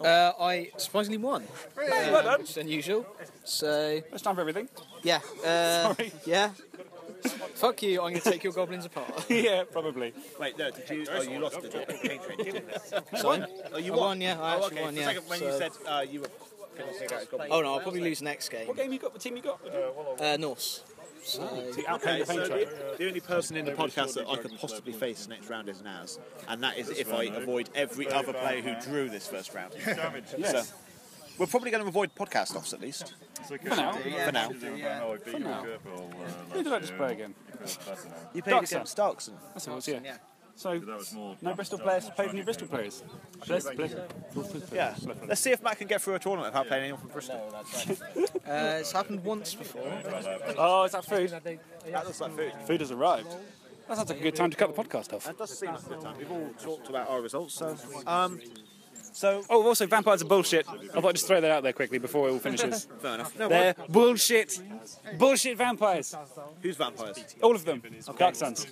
[SPEAKER 8] Uh, I surprisingly won,
[SPEAKER 1] well
[SPEAKER 8] uh,
[SPEAKER 1] done.
[SPEAKER 8] which is unusual. So
[SPEAKER 1] First time for everything.
[SPEAKER 8] yeah, uh,
[SPEAKER 1] Sorry.
[SPEAKER 8] yeah. <laughs> Fuck you! I'm going to take your goblins apart. <laughs>
[SPEAKER 1] yeah, probably.
[SPEAKER 6] wait, no, did you? Oh, you lost the paint train, you? <laughs>
[SPEAKER 8] Sorry.
[SPEAKER 6] Oh, you
[SPEAKER 8] I
[SPEAKER 6] won.
[SPEAKER 8] won, yeah, I
[SPEAKER 6] oh,
[SPEAKER 8] actually
[SPEAKER 6] okay.
[SPEAKER 8] won, yeah,
[SPEAKER 6] second, when you said uh, you were going to take out a goblin.
[SPEAKER 8] Oh no, I'll probably lose next game.
[SPEAKER 1] What game you got? What team you got?
[SPEAKER 8] Uh, Norse. So,
[SPEAKER 1] The outcome
[SPEAKER 6] Okay,
[SPEAKER 1] the
[SPEAKER 6] so the, the only person in the podcast that I could possibly face next round is Naz, and that is if I avoid every other player who drew this first round.
[SPEAKER 1] Yes.
[SPEAKER 6] So, we're probably going to avoid podcast offs at least
[SPEAKER 1] For now.
[SPEAKER 6] for now.
[SPEAKER 1] For now. Who did I just play again?
[SPEAKER 6] You
[SPEAKER 1] played
[SPEAKER 6] played
[SPEAKER 1] against
[SPEAKER 6] against Starkson.
[SPEAKER 1] That's what it was, yeah.
[SPEAKER 8] Yeah.
[SPEAKER 1] So, no Bristol players played any Bristol players. Bless, bless.
[SPEAKER 6] Yeah. Let's see if Matt can get through a tournament without playing anyone from Bristol. <laughs>
[SPEAKER 8] uh, it's happened once before.
[SPEAKER 1] Oh, is that food?
[SPEAKER 6] That looks like food.
[SPEAKER 1] Food has arrived. That sounds like a good time to cut the podcast off.
[SPEAKER 6] That does seem like a good time. We've all talked about our results, so um, so
[SPEAKER 1] Oh, also, vampires are bullshit. I thought I'd just throw that out there quickly before it all finishes. <laughs>
[SPEAKER 6] fair enough. No,
[SPEAKER 1] They're
[SPEAKER 6] what?
[SPEAKER 1] bullshit. Bullshit vampires.
[SPEAKER 6] who's vampires?
[SPEAKER 1] All of them. Dark Suns.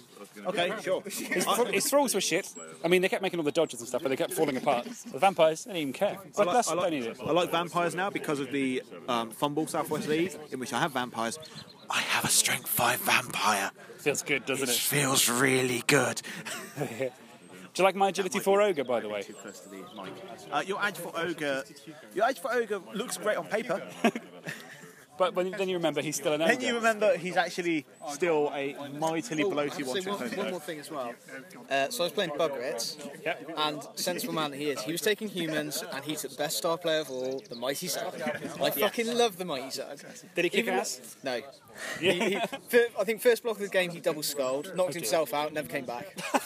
[SPEAKER 6] Okay, sure.
[SPEAKER 1] His, his thralls were shit. I mean, they kept making all the dodges and stuff, but they kept falling apart. The vampires, they didn't even care.
[SPEAKER 6] I
[SPEAKER 1] Blood
[SPEAKER 6] like,
[SPEAKER 1] Plus,
[SPEAKER 6] I, like,
[SPEAKER 1] it.
[SPEAKER 6] I like vampires now because of the um, FUMBBL Southwest League, in which I have vampires. I have a strength five vampire.
[SPEAKER 1] Feels good, doesn't
[SPEAKER 6] It
[SPEAKER 1] it?
[SPEAKER 6] feels really good. <laughs>
[SPEAKER 1] Do you like my agility for ogre, by the way?
[SPEAKER 6] Too close to the mic. Uh, your Edge for Ogre, your Edge for Ogre looks great on paper. <laughs>
[SPEAKER 1] But when, then you remember he's still an ogre.
[SPEAKER 6] Then you remember he's actually still a mightily below
[SPEAKER 8] I have to
[SPEAKER 6] T1
[SPEAKER 8] say one,
[SPEAKER 6] trick
[SPEAKER 8] one more thing as well. Uh, so I was playing Bugrit,
[SPEAKER 1] Yep.
[SPEAKER 8] and sensible man that he is, he was taking humans, and he took the best star player of all, the Mighty Zug. I fucking love the Mighty Zug.
[SPEAKER 1] Did he kick
[SPEAKER 8] Even-
[SPEAKER 1] ass?
[SPEAKER 8] No. He, he, I think first block of the game he double skulled, knocked himself out, never came back. <laughs>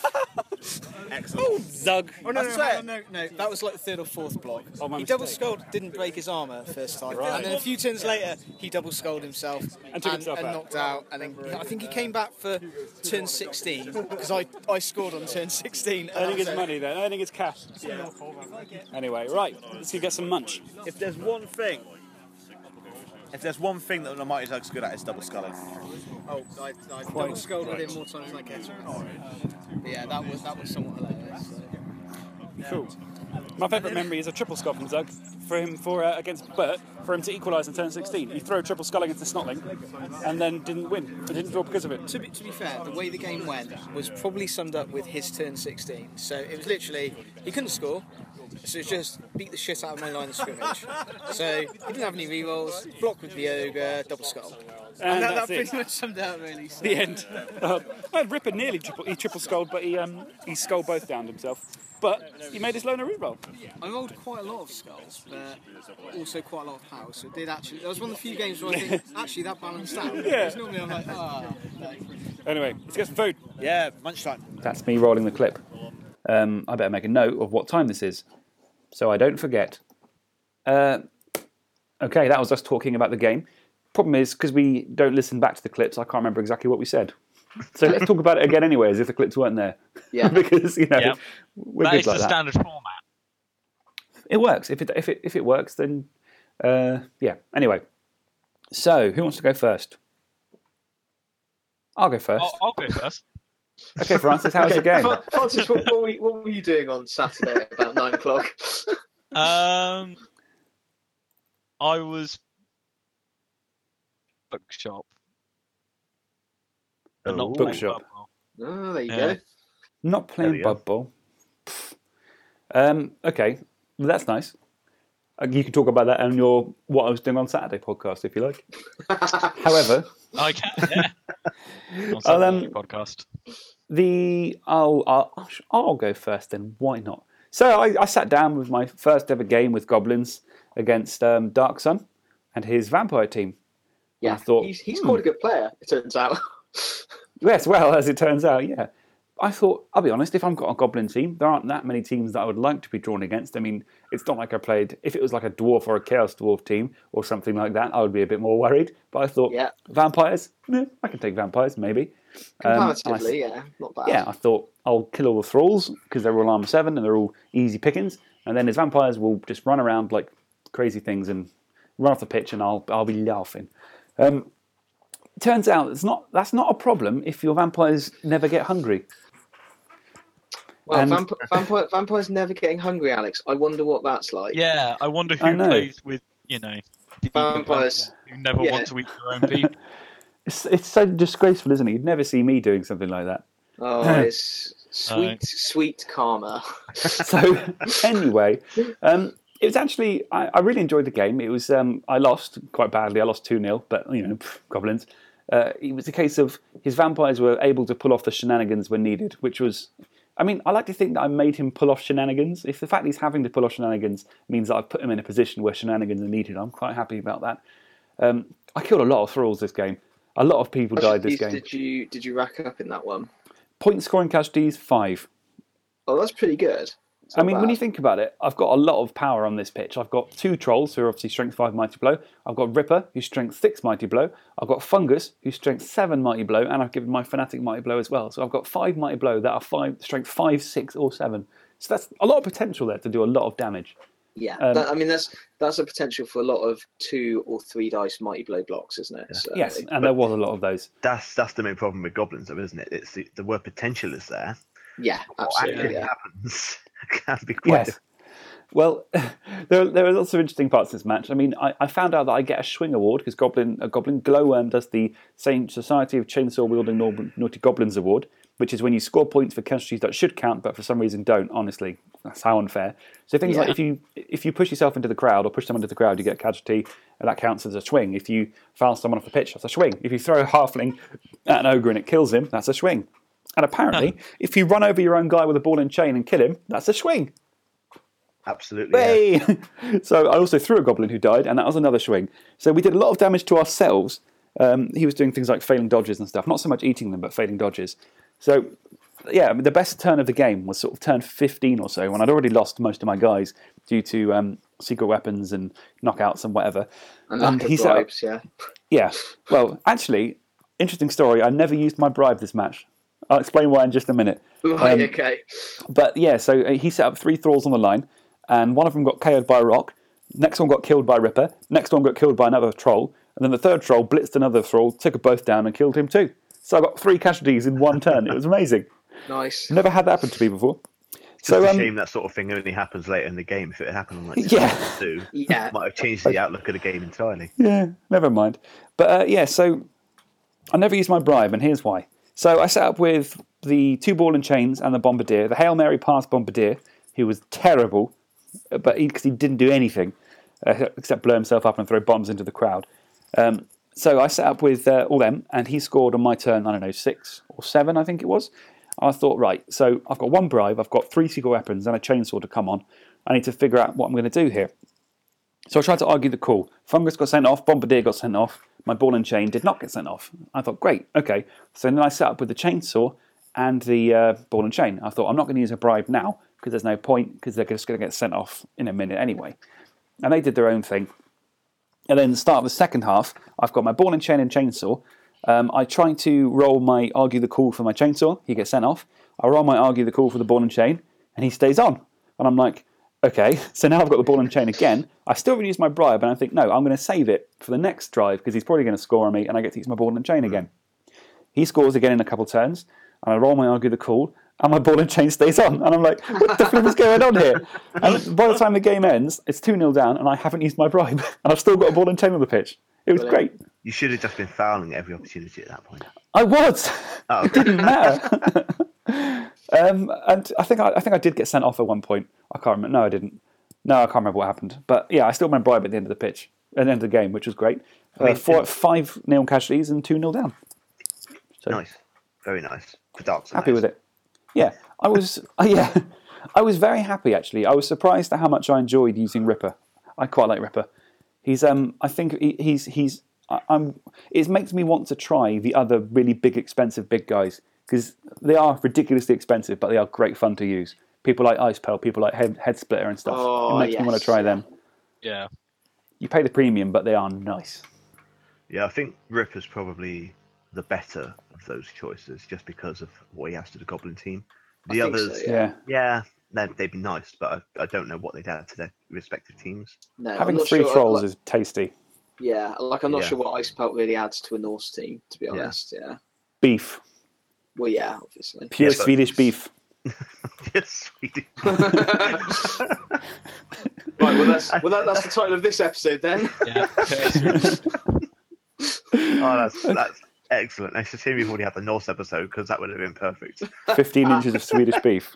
[SPEAKER 6] Excellent.
[SPEAKER 1] Oh, Zug.
[SPEAKER 8] Oh no,
[SPEAKER 6] I
[SPEAKER 8] no,
[SPEAKER 6] swear.
[SPEAKER 8] no, no, no, that was like the third or fourth block.
[SPEAKER 1] Oh, my
[SPEAKER 8] he double
[SPEAKER 1] mistake.
[SPEAKER 8] skulled, didn't break his armour first time,
[SPEAKER 1] Right.
[SPEAKER 8] and then a few turns later he double skulled himself
[SPEAKER 1] And took himself
[SPEAKER 8] and
[SPEAKER 1] out.
[SPEAKER 8] knocked out, and then I think he came back for turn 16 because I, I scored on turn 16.
[SPEAKER 1] Earning his money then, earning his cash. Yeah. Anyway, right, let's go get some munch.
[SPEAKER 6] If there's one thing, if there's one thing that the Mighty Zug's good at, it's double skulling.
[SPEAKER 8] Oh, I, I double skulled with him more times than I care to. But yeah, that was that was somewhat hilarious. so.
[SPEAKER 1] Cool. My favourite memory is a triple skull from Zug for him for uh, against Bert for him to equalise in turn 16. He threw a triple skulling against the Snotling and then didn't win. He didn't draw because of it.
[SPEAKER 8] To be, to be fair, the way the game went was probably summed up with his turn 16. So it was literally, he couldn't score, so it was just beat the shit out of my line of scrimmage. so he didn't have any rerolls, block with the ogre, double skull.
[SPEAKER 1] And
[SPEAKER 8] that, that pretty
[SPEAKER 1] it.
[SPEAKER 8] much summed it up really. So.
[SPEAKER 1] The end. Uh, I had Ripper nearly triple, he triple skulled, but he um, he skull both downed himself. but he made his learn a reroll.
[SPEAKER 8] I rolled quite a lot of skulls, but also quite a lot of house. So it did actually. That was one of the few games where I think <laughs> actually that balanced out.
[SPEAKER 1] Yeah.
[SPEAKER 8] Because normally I'm like, ah. no.
[SPEAKER 1] Anyway, let's get some food.
[SPEAKER 6] Yeah, lunchtime.
[SPEAKER 1] That's me rolling the clip. Um, I better make a note of what time this is, so I don't forget. Uh, okay, that was us talking about the game. Problem is, because we don't listen back to the clips, I can't remember exactly what we said. So let's talk about it again anyway, as if the clips weren't there.
[SPEAKER 2] Yeah. <laughs>
[SPEAKER 1] because you know
[SPEAKER 3] Yeah.
[SPEAKER 1] we're
[SPEAKER 3] That
[SPEAKER 1] good
[SPEAKER 3] is
[SPEAKER 1] like
[SPEAKER 3] the
[SPEAKER 1] that.
[SPEAKER 3] standard format.
[SPEAKER 1] It works. If it if it if it works, then uh, yeah. Anyway, so who wants to go first? I'll go 1st
[SPEAKER 3] I'll, I'll go first.
[SPEAKER 1] Okay, Francis, how's the game?
[SPEAKER 2] Francis, what, what, were you, what were you doing on Saturday about nine o'clock? <laughs>
[SPEAKER 3] Um, I was bookshop. But not
[SPEAKER 4] Oh.
[SPEAKER 1] Bookshop.
[SPEAKER 3] Blood
[SPEAKER 2] Oh, there you
[SPEAKER 3] Yeah.
[SPEAKER 2] go.
[SPEAKER 1] Not playing
[SPEAKER 4] we go.
[SPEAKER 1] Blood Bowl. Pff. Um, okay, well, that's nice. Uh, You can talk about that on your what I was doing on Saturday podcast if you like. <laughs> However,
[SPEAKER 3] Bowl. I can. Yeah. <laughs>
[SPEAKER 1] I'll, um,
[SPEAKER 3] podcast.
[SPEAKER 1] the I'll, I'll I'll go first then. Why not? So I, I sat down with my first ever game with goblins against um, Dark Sun and his vampire team.
[SPEAKER 2] Yeah,
[SPEAKER 1] I thought,
[SPEAKER 2] he's, he's
[SPEAKER 1] hmm.
[SPEAKER 2] quite a good player. It turns out. <laughs>
[SPEAKER 1] Yes, well, as it turns out, yeah. I thought, I'll be honest, if I've got a goblin team, there aren't that many teams that I would like to be drawn against. I mean, it's not like I played, if it was like a dwarf or a chaos dwarf team or something like that, I would be a bit more worried. But I thought,
[SPEAKER 2] Yeah.
[SPEAKER 1] vampires, eh, I can take vampires, maybe. Um, I-
[SPEAKER 2] Comparatively, yeah, not bad.
[SPEAKER 1] yeah, I thought I'll kill all the thralls because they're all armor seven and they're all easy pickings. And then his vampires will just run around like crazy things and run off the pitch, and I'll I'll be laughing. Um, turns out it's not that's not a problem if your vampires never get hungry.
[SPEAKER 2] Well,
[SPEAKER 1] and-
[SPEAKER 2] vamp- vampire, vampires never getting hungry, Alex. I wonder what that's like.
[SPEAKER 3] Yeah, I wonder who
[SPEAKER 1] know.
[SPEAKER 3] plays with you know the
[SPEAKER 2] Vampires.
[SPEAKER 3] who never
[SPEAKER 2] Yeah.
[SPEAKER 3] want to eat their own people. <laughs>
[SPEAKER 1] It's it's so disgraceful, isn't it? You'd never see me doing something like that.
[SPEAKER 2] Oh, <laughs> it's sweet,
[SPEAKER 3] Aye.
[SPEAKER 2] sweet karma. <laughs>
[SPEAKER 1] so anyway, um, it was actually I, I really enjoyed the game. It was um, I lost quite badly. I lost two 0 but you know pff, goblins. Uh, it was a case of his vampires were able to pull off the shenanigans when needed, which was. I mean, I like to think that I made him pull off shenanigans. If the fact he's having to pull off shenanigans means that I've put him in a position where shenanigans are needed, I'm quite happy about that. Um, I killed a lot of thralls this game. A lot of people died this game.
[SPEAKER 2] Did you did you rack up in that one?
[SPEAKER 1] Point scoring casualties five.
[SPEAKER 2] Oh, that's pretty good. It's
[SPEAKER 1] I
[SPEAKER 2] not
[SPEAKER 1] mean, when you think about it, I've got a lot of power on this pitch. I've got two trolls who are obviously strength five mighty blow. I've got Ripper who's strength six mighty blow. I've got Fungus who's strength seven mighty blow, and I've given my fanatic mighty blow as well. So I've got five mighty blow that are five strength five, six, or seven. So that's a lot of potential there to do a lot of damage.
[SPEAKER 2] Yeah,
[SPEAKER 1] Um,
[SPEAKER 2] that, I mean that's that's a potential for a lot of two or three dice mighty blow blocks, isn't it? So,
[SPEAKER 1] Yes, and there was a lot of those.
[SPEAKER 4] That's that's the main problem with goblins, though, isn't it? It's the, the word potential is there.
[SPEAKER 2] Yeah, absolutely.
[SPEAKER 4] actually
[SPEAKER 2] Yeah.
[SPEAKER 4] happens <laughs> can be quite.
[SPEAKER 1] Yes. Well, <laughs> there, there are lots of interesting parts to this match. I mean, I, I found out that I get a swing award because Goblin, a Goblin Glowworm does the same Society of Chainsaw Wielding Nau- Naughty Goblins award, which is when you score points for casualties that should count, but for some reason don't. Honestly, that's how unfair. So things like if you if you push yourself into the crowd or push someone into the crowd, you get a casualty, and that counts as a swing. If you foul someone off the pitch, that's a swing. If you throw a halfling at an ogre and it kills him, that's a swing. And apparently, <laughs> if you run over your own guy with a ball and chain and kill him, that's a swing.
[SPEAKER 4] Absolutely. yeah. <laughs>
[SPEAKER 1] So I also threw a goblin who died, and that was another swing. So we did a lot of damage to ourselves. Um, he was doing things like failing dodges and stuff, not so much eating them, but failing dodges. So, yeah, I mean, the best turn of the game was sort of turn 15 or so, when I'd already lost most of my guys due to um, secret weapons and knockouts and whatever.
[SPEAKER 2] And
[SPEAKER 1] And he
[SPEAKER 2] of
[SPEAKER 1] set up-
[SPEAKER 2] yeah.
[SPEAKER 1] Yeah. Well, actually, interesting story. I never used my bribe this match. I'll explain why in just a minute.
[SPEAKER 2] Right,
[SPEAKER 1] Um,
[SPEAKER 2] okay.
[SPEAKER 1] But yeah, so uh, he set up three thralls on the line, and one of them got KO'd by a rock. Next one got killed by Ripper. Next one got killed by another troll. And then the third troll blitzed another thrall, took them both down, and killed him too. So I got three casualties in one turn. It was amazing.
[SPEAKER 2] Nice.
[SPEAKER 1] Never had that happen to me before.
[SPEAKER 4] It's
[SPEAKER 1] So
[SPEAKER 4] a
[SPEAKER 1] um,
[SPEAKER 4] shame that sort of thing only happens later in the game. If it had happened on like <laughs>
[SPEAKER 1] Yeah.
[SPEAKER 4] season two, <laughs>
[SPEAKER 2] Yeah.
[SPEAKER 4] might have changed the outlook of the game entirely.
[SPEAKER 1] Yeah, never mind. But uh, yeah, so I never used my bribe, and here's why. So I set up with the two ball and chains and the bombardier, the Hail Mary pass bombardier, who was terrible, uh, but because he, didn't do anything uh, except blow himself up and throw bombs into the crowd. Um, so I set up with uh, all them, and he scored on my turn. I don't know six or seven, I think it was. I thought, right, so I've got one bribe, I've got three secret weapons, and a chainsaw to come on. I need to figure out what I'm going to do here. So I tried to argue the call. Fungus got sent off, Bombardier got sent off, my ball and chain did not get sent off. I thought, great, okay. So then I set up with the chainsaw and the uh, ball and chain. I thought, I'm not going to use a bribe now because there's no point because they're just going to get sent off in a minute anyway. And they did their own thing. And then the start of the second half, I've got my ball and chain and chainsaw. Um, I try to roll my argue the call for my chainsaw. He gets sent off. I roll my argue the call for the ball and chain, and he stays on. And I'm like, okay, so now I've got the ball and chain again. I still haven't used my bribe, and I think, no, I'm going to save it for the next drive because he's probably going to score on me, and I get to use my ball and chain hmm. again. He scores again in a couple turns, and I roll my argue the call, and my ball and chain stays on. And I'm like, what the flip is going on here? And by the time the game ends, it's 2 0 down, and I haven't used my bribe, <laughs> and I've still got a ball and chain on the pitch. It was great.
[SPEAKER 4] You should have just been fouling every opportunity at that point.
[SPEAKER 1] I was.
[SPEAKER 4] Oh, <laughs>
[SPEAKER 1] it didn't matter. <laughs> um, and I think I, I think I did get sent off at one point. I can't remember. No, I didn't. No, I can't remember what happened. But yeah, I still remember bribe at the end of the pitch, at the end of the game, which was great.
[SPEAKER 4] I mean,
[SPEAKER 1] uh, four, five nil casualties and two nil down. So
[SPEAKER 4] Nice, very nice. For darts,
[SPEAKER 1] happy with it. Yeah, I was. <laughs> uh, yeah, I was very happy actually. I was surprised at how much I enjoyed using Ripper. I quite like Ripper. He's um. I think he, he's he's. I, I'm. It makes me want to try the other really big, expensive big guys because they are ridiculously expensive, but they are great fun to use. People like Ice Pelt, people like Head, Head Splitter and stuff.
[SPEAKER 2] Oh,
[SPEAKER 1] it makes me want to try them.
[SPEAKER 3] Yeah.
[SPEAKER 1] You pay the premium, but they are nice.
[SPEAKER 4] Yeah, I think Ripper's probably the better of those choices, just because of what he has to the Goblin team.
[SPEAKER 2] I
[SPEAKER 4] The
[SPEAKER 2] think so,
[SPEAKER 4] others,
[SPEAKER 1] Yeah.
[SPEAKER 4] yeah, they'd, they'd be nice, but I, I don't know what they'd add to their respective teams.
[SPEAKER 2] No,
[SPEAKER 1] Having three
[SPEAKER 2] sure,
[SPEAKER 1] trolls
[SPEAKER 2] like-
[SPEAKER 1] is tasty.
[SPEAKER 2] Yeah, like I'm not
[SPEAKER 4] Yeah.
[SPEAKER 2] sure what Ice Pelt really adds to a Norse team, to be
[SPEAKER 4] Yeah.
[SPEAKER 2] honest. Yeah.
[SPEAKER 1] Beef,
[SPEAKER 2] Well, yeah, obviously.
[SPEAKER 1] pure
[SPEAKER 4] Yeah, but-
[SPEAKER 1] Swedish beef. <laughs>
[SPEAKER 4] yes, we do. <laughs>
[SPEAKER 2] right, well, that's, well that, that's the title of this episode then.
[SPEAKER 3] Yeah. <laughs>
[SPEAKER 4] Oh, that's that's excellent. Nice to see we've already had the Norse episode because that would have been perfect.
[SPEAKER 1] 15 inches of Swedish beef.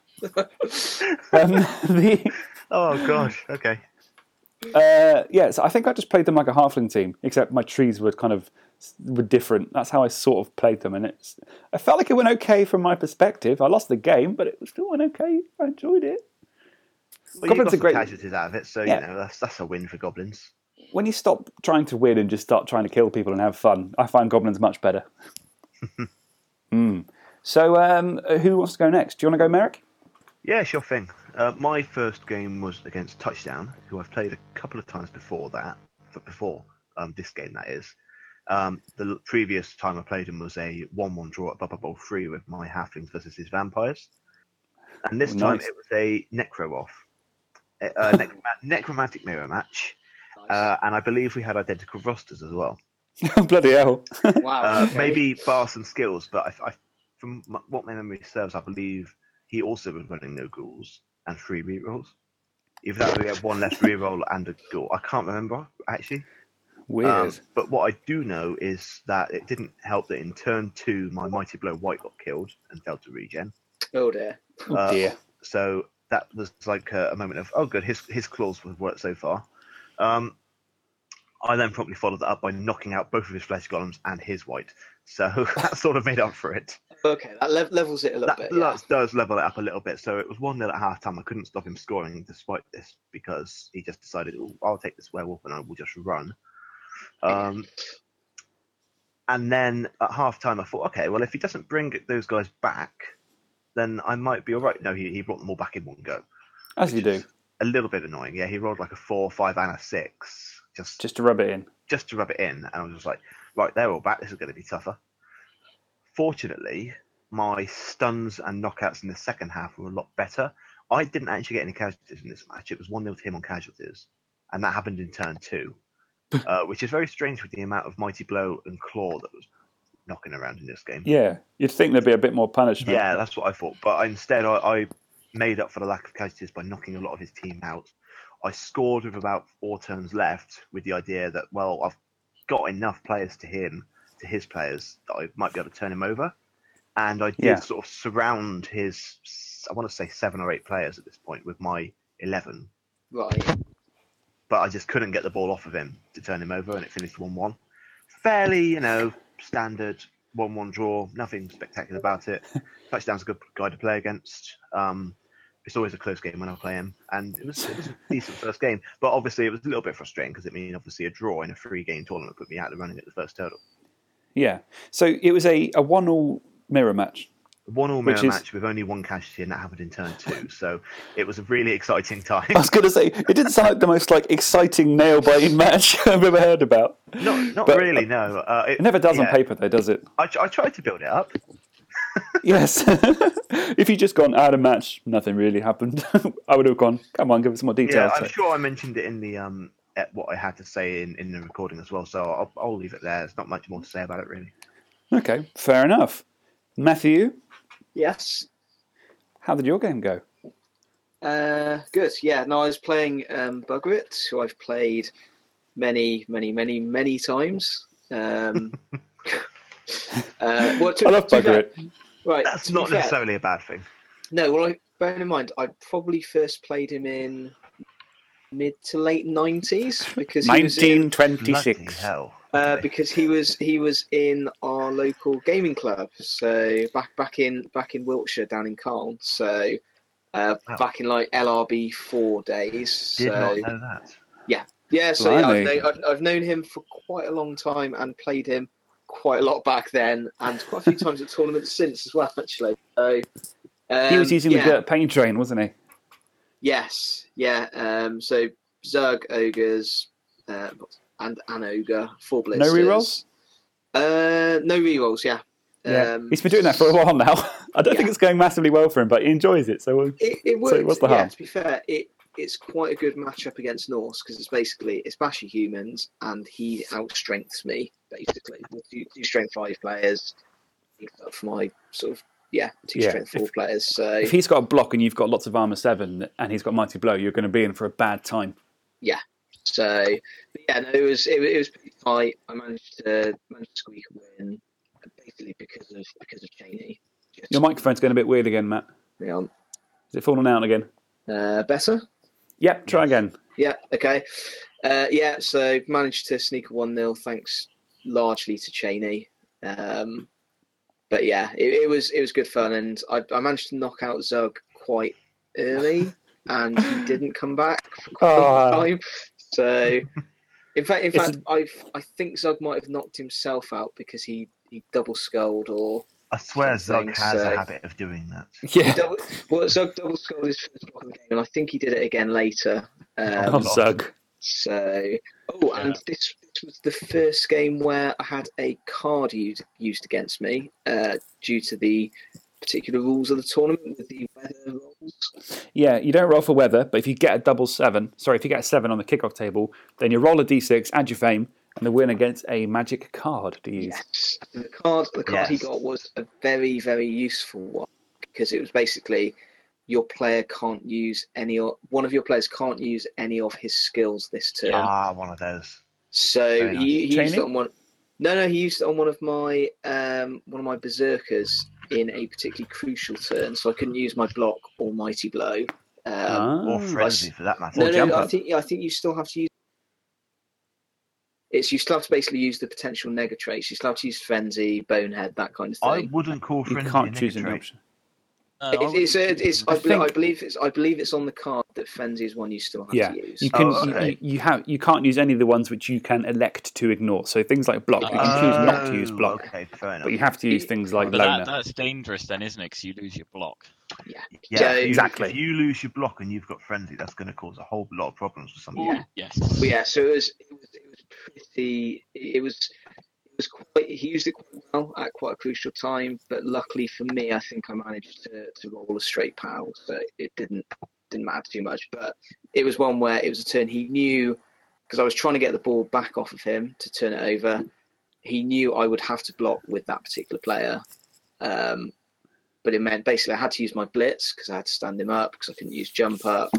[SPEAKER 1] Um, the,
[SPEAKER 4] Oh gosh, okay.
[SPEAKER 1] uh, yeah, so I think I just played them like a halfling team, except my trees were kind of were different. That's how I sort of played them, and it's. I felt like it went okay from my perspective. I lost the game, but it still went okay. I enjoyed it.
[SPEAKER 4] Well,
[SPEAKER 1] Goblins
[SPEAKER 4] got
[SPEAKER 1] are great.
[SPEAKER 4] casualties out of it, so
[SPEAKER 1] Yeah.
[SPEAKER 4] you know that's that's a win for goblins.
[SPEAKER 1] When you stop trying to win and just start trying to kill people and have fun, I find goblins much better. <laughs> Hmm. So, um, who wants to go next? Do you want to go, Merrick?
[SPEAKER 4] Yeah, sure thing. Uh, my first game was against Touchdown, who I've played a couple of times before that. Before um, this game, that is. Um, the previous time I played him was a one-one draw at Bubba Bowl three with my halflings versus his vampires, and this
[SPEAKER 1] Oh,
[SPEAKER 4] time
[SPEAKER 1] nice.
[SPEAKER 4] it was a necro off, a, a <laughs> necroma- necromantic mirror match, uh, and I believe we had identical rosters as well. <laughs>
[SPEAKER 1] Bloody hell.
[SPEAKER 2] Wow.
[SPEAKER 4] Uh,
[SPEAKER 2] okay.
[SPEAKER 4] Maybe bar some skills, but I, I, from m- what my memory serves, I believe he also was running no ghouls and three rerolls. If that or he had one less reroll and a ghoul. I can't remember actually.
[SPEAKER 1] Weird.
[SPEAKER 4] Um, but what I do know is that it didn't help that in turn two, my mighty blow wight got killed and fell to regen.
[SPEAKER 2] Oh dear.
[SPEAKER 1] oh,
[SPEAKER 4] uh,
[SPEAKER 1] dear.
[SPEAKER 4] So that was like a, a moment of oh good, his his claws have worked so far. Um, I then promptly followed that up by knocking out both of his flesh golems and his wight. So <laughs> that sort of made up for it.
[SPEAKER 2] Okay, that lev- levels it a little
[SPEAKER 4] That,
[SPEAKER 2] bit. Yeah.
[SPEAKER 4] that does level it up a little bit. So it was 1 0 at half time. I couldn't stop him scoring despite this because he just decided, "Ooh, I'll take this werewolf and I will just run. Um, and then at half time, I thought, okay, well, if he doesn't bring those guys back, then I might be all right. No, he, he brought them all back in one go.
[SPEAKER 1] As you do,
[SPEAKER 4] A little bit annoying. Yeah, he rolled like a 4, 5, and a 6 just,
[SPEAKER 1] just to rub it in.
[SPEAKER 4] just to rub it in. And I was just like, right, they're all back. This is going to be tougher. Fortunately, my stuns and knockouts in the second half were a lot better. I didn't actually get any casualties in this match. It was 1 0 to him on casualties. And that happened in turn two, <laughs> uh, which is very strange with the amount of Mighty Blow and Claw that was knocking around in this game.
[SPEAKER 1] Yeah, you'd think there'd be a bit more punishment.
[SPEAKER 4] Yeah, that's what I thought. But instead, I, I made up for the lack of casualties by knocking a lot of his team out. I scored with about four turns left, with the idea that well, I've got enough players to him, to his players, that I might be able to turn him over. And I did
[SPEAKER 1] Yeah.
[SPEAKER 4] sort of surround his, I want to say seven or eight players at this point with my eleven,
[SPEAKER 2] Right.
[SPEAKER 4] But I just couldn't get the ball off of him to turn him over, and it finished one-one. Fairly, you know, standard one-one draw. Nothing spectacular about it. <laughs> Touchdown's a good guy to play against. Um, it's always a close game when I play him, and it was, it was a decent <laughs> first game. But obviously, it was a little bit frustrating because it mean obviously a draw in a three-game tournament put me out of running at the first hurdle.
[SPEAKER 1] Yeah. So it was a, a one all mirror match.
[SPEAKER 4] One all mirror
[SPEAKER 1] is-
[SPEAKER 4] match with only one casualty, and that happened in turn two. So it was a really exciting <laughs> time.
[SPEAKER 1] I was going to say it didn't sound like the most like exciting nail biting match <laughs> I've ever heard about.
[SPEAKER 4] Not, not
[SPEAKER 1] But-
[SPEAKER 4] really. No, uh,
[SPEAKER 1] It never does on paper, though, does it?
[SPEAKER 4] I, I tried to build it up. <laughs>
[SPEAKER 1] Yes. if you just gone out of match, nothing really happened. I would have gone. Come on, give us some more
[SPEAKER 4] Yeah. I'm
[SPEAKER 1] So-
[SPEAKER 4] sure I mentioned it in the um at what I had to say in, in the recording as well. So I'll, I'll leave it there. There's not much more to say about it really.
[SPEAKER 1] Okay, fair enough. Matthew,
[SPEAKER 2] Yes.
[SPEAKER 1] how did your game go?
[SPEAKER 2] Uh, good. Yeah. No, I was playing um, Bugrit, who I've played many, many, many, many times. Um, <laughs> <laughs> uh, well, to,
[SPEAKER 1] I love
[SPEAKER 2] to be fair- Right.
[SPEAKER 4] That's
[SPEAKER 2] to be
[SPEAKER 4] not
[SPEAKER 2] fair-
[SPEAKER 4] necessarily a bad thing.
[SPEAKER 2] No, well, I, bearing in mind, I probably first played him in mid to late nineties because he was
[SPEAKER 1] 1926.
[SPEAKER 4] hell.
[SPEAKER 2] Uh, because he was he was in our local gaming club. So back back in back in Wiltshire, down in Carl. So uh,
[SPEAKER 4] Wow.
[SPEAKER 2] back in like LRB four days.
[SPEAKER 4] Did
[SPEAKER 2] so
[SPEAKER 4] not know that.
[SPEAKER 2] yeah, so yeah, I've, known, I've, I've known him for quite a long time and played him quite a lot back then, and quite a few times at tournaments since as well. Actually, so um,
[SPEAKER 1] He was using
[SPEAKER 2] yeah.
[SPEAKER 1] the dirt paint train, wasn't he?
[SPEAKER 2] Yes, yeah. Um, so Zug ogres uh, and an ogre, four blitzers.
[SPEAKER 1] No rerolls?
[SPEAKER 2] Uh, no rerolls. Yeah.
[SPEAKER 1] Yeah.
[SPEAKER 2] Um,
[SPEAKER 1] He's been doing that for a while now. <laughs> I don't think it's going massively well for him, but he enjoys it. So we'll-
[SPEAKER 2] It, it
[SPEAKER 1] So what's the
[SPEAKER 2] yeah, to be fair, it it's quite a good matchup against Norse because it's basically it's bashy humans and he outstrengths me basically. with Two, two strength five players for my sort of yeah two
[SPEAKER 1] Yeah,
[SPEAKER 2] strength four players. So
[SPEAKER 1] if he's got a block and you've got lots of armor seven and he's got mighty blow, you're going to be in for a bad time.
[SPEAKER 2] So yeah, no, it was it, was- it was pretty tight. I managed to managed to squeak a win, basically because of because of Chaney. Just,
[SPEAKER 1] Your microphone's going a bit weird again, Matt.
[SPEAKER 2] on.
[SPEAKER 1] Is it falling out again?
[SPEAKER 2] Uh, better.
[SPEAKER 1] Yep, try again.
[SPEAKER 2] Yeah. Okay. Uh, yeah. So managed to sneak a one 0 thanks largely to Chaney. Um, but yeah, it, it was it was good fun, and I, I managed to knock out Zug quite early, and he <laughs> didn't come back for quite a time. So, in fact, in fact, I've I think Zug might have knocked himself out because he he double skulled or
[SPEAKER 4] I swear Zug has
[SPEAKER 2] so-
[SPEAKER 4] a habit of doing that.
[SPEAKER 1] Yeah.
[SPEAKER 2] double, well Zug double skulled his first block of the game, and I think he did it again later. Um,
[SPEAKER 1] Oh, Zug.
[SPEAKER 2] So, oh, and this, this was the first game where I had a card used, used against me uh, due to the particular rules of the tournament with the weather rolls.
[SPEAKER 1] Yeah, you don't roll for weather, but if you get a double seven, sorry, if you get a seven on the kickoff table, then you roll a d6, add your fame, and the winner gets a magic card to use.
[SPEAKER 2] Yes, the card the card he got was a very very useful one because it was basically your player can't use any o- one of your players can't use any of his skills this turn.
[SPEAKER 4] Ah, one of those.
[SPEAKER 2] So
[SPEAKER 4] nice.
[SPEAKER 2] he, he used it on one. No, no, he used it on one of my um, one of my berserkers in a particularly crucial turn, so I couldn't use my block or mighty blow. Um,
[SPEAKER 4] Or
[SPEAKER 1] Ah.
[SPEAKER 4] frenzy for that matter.
[SPEAKER 2] no, no,
[SPEAKER 1] jump
[SPEAKER 2] I think yeah, I think you still have to use. It's you still have to basically use the potential nega traits. You still have to use frenzy, bonehead, that kind of thing.
[SPEAKER 4] I wouldn't call frenzy.
[SPEAKER 1] You can't
[SPEAKER 4] a
[SPEAKER 1] choose an option.
[SPEAKER 3] Uh, no, I
[SPEAKER 2] it's, it's, it's, I,
[SPEAKER 1] I
[SPEAKER 2] believe, I
[SPEAKER 1] think-
[SPEAKER 2] believe it's I believe it's on the card that frenzy is one you still have
[SPEAKER 1] Yeah,
[SPEAKER 2] to use.
[SPEAKER 1] you can.
[SPEAKER 4] Oh,
[SPEAKER 1] you-
[SPEAKER 4] okay.
[SPEAKER 1] you, you have. You can't use any of the ones which you can elect to ignore. So things like block, you can choose not to use
[SPEAKER 4] Oh,
[SPEAKER 1] block,
[SPEAKER 4] Okay, fair enough.
[SPEAKER 1] but you have to use things like
[SPEAKER 3] but that, that's dangerous then, isn't it? Because you lose your block.
[SPEAKER 2] yeah,
[SPEAKER 4] Yeah,
[SPEAKER 2] So-
[SPEAKER 1] Exactly.
[SPEAKER 4] If you lose your block and you've got frenzy, that's going to cause a whole lot of problems for somebody.
[SPEAKER 2] Yeah.
[SPEAKER 3] Yes.
[SPEAKER 2] But yeah, so it was it was it was pretty it was it was quite he used it quite well at quite a crucial time, but luckily for me I think I managed to, to roll a straight pow, so it didn't didn't matter too much. But it was one where it was a turn he knew because I was trying to get the ball back off of him to turn it over. He knew I would have to block with that particular player. Um, but it meant basically I had to use my blitz because I had to stand him up because I couldn't use jump up.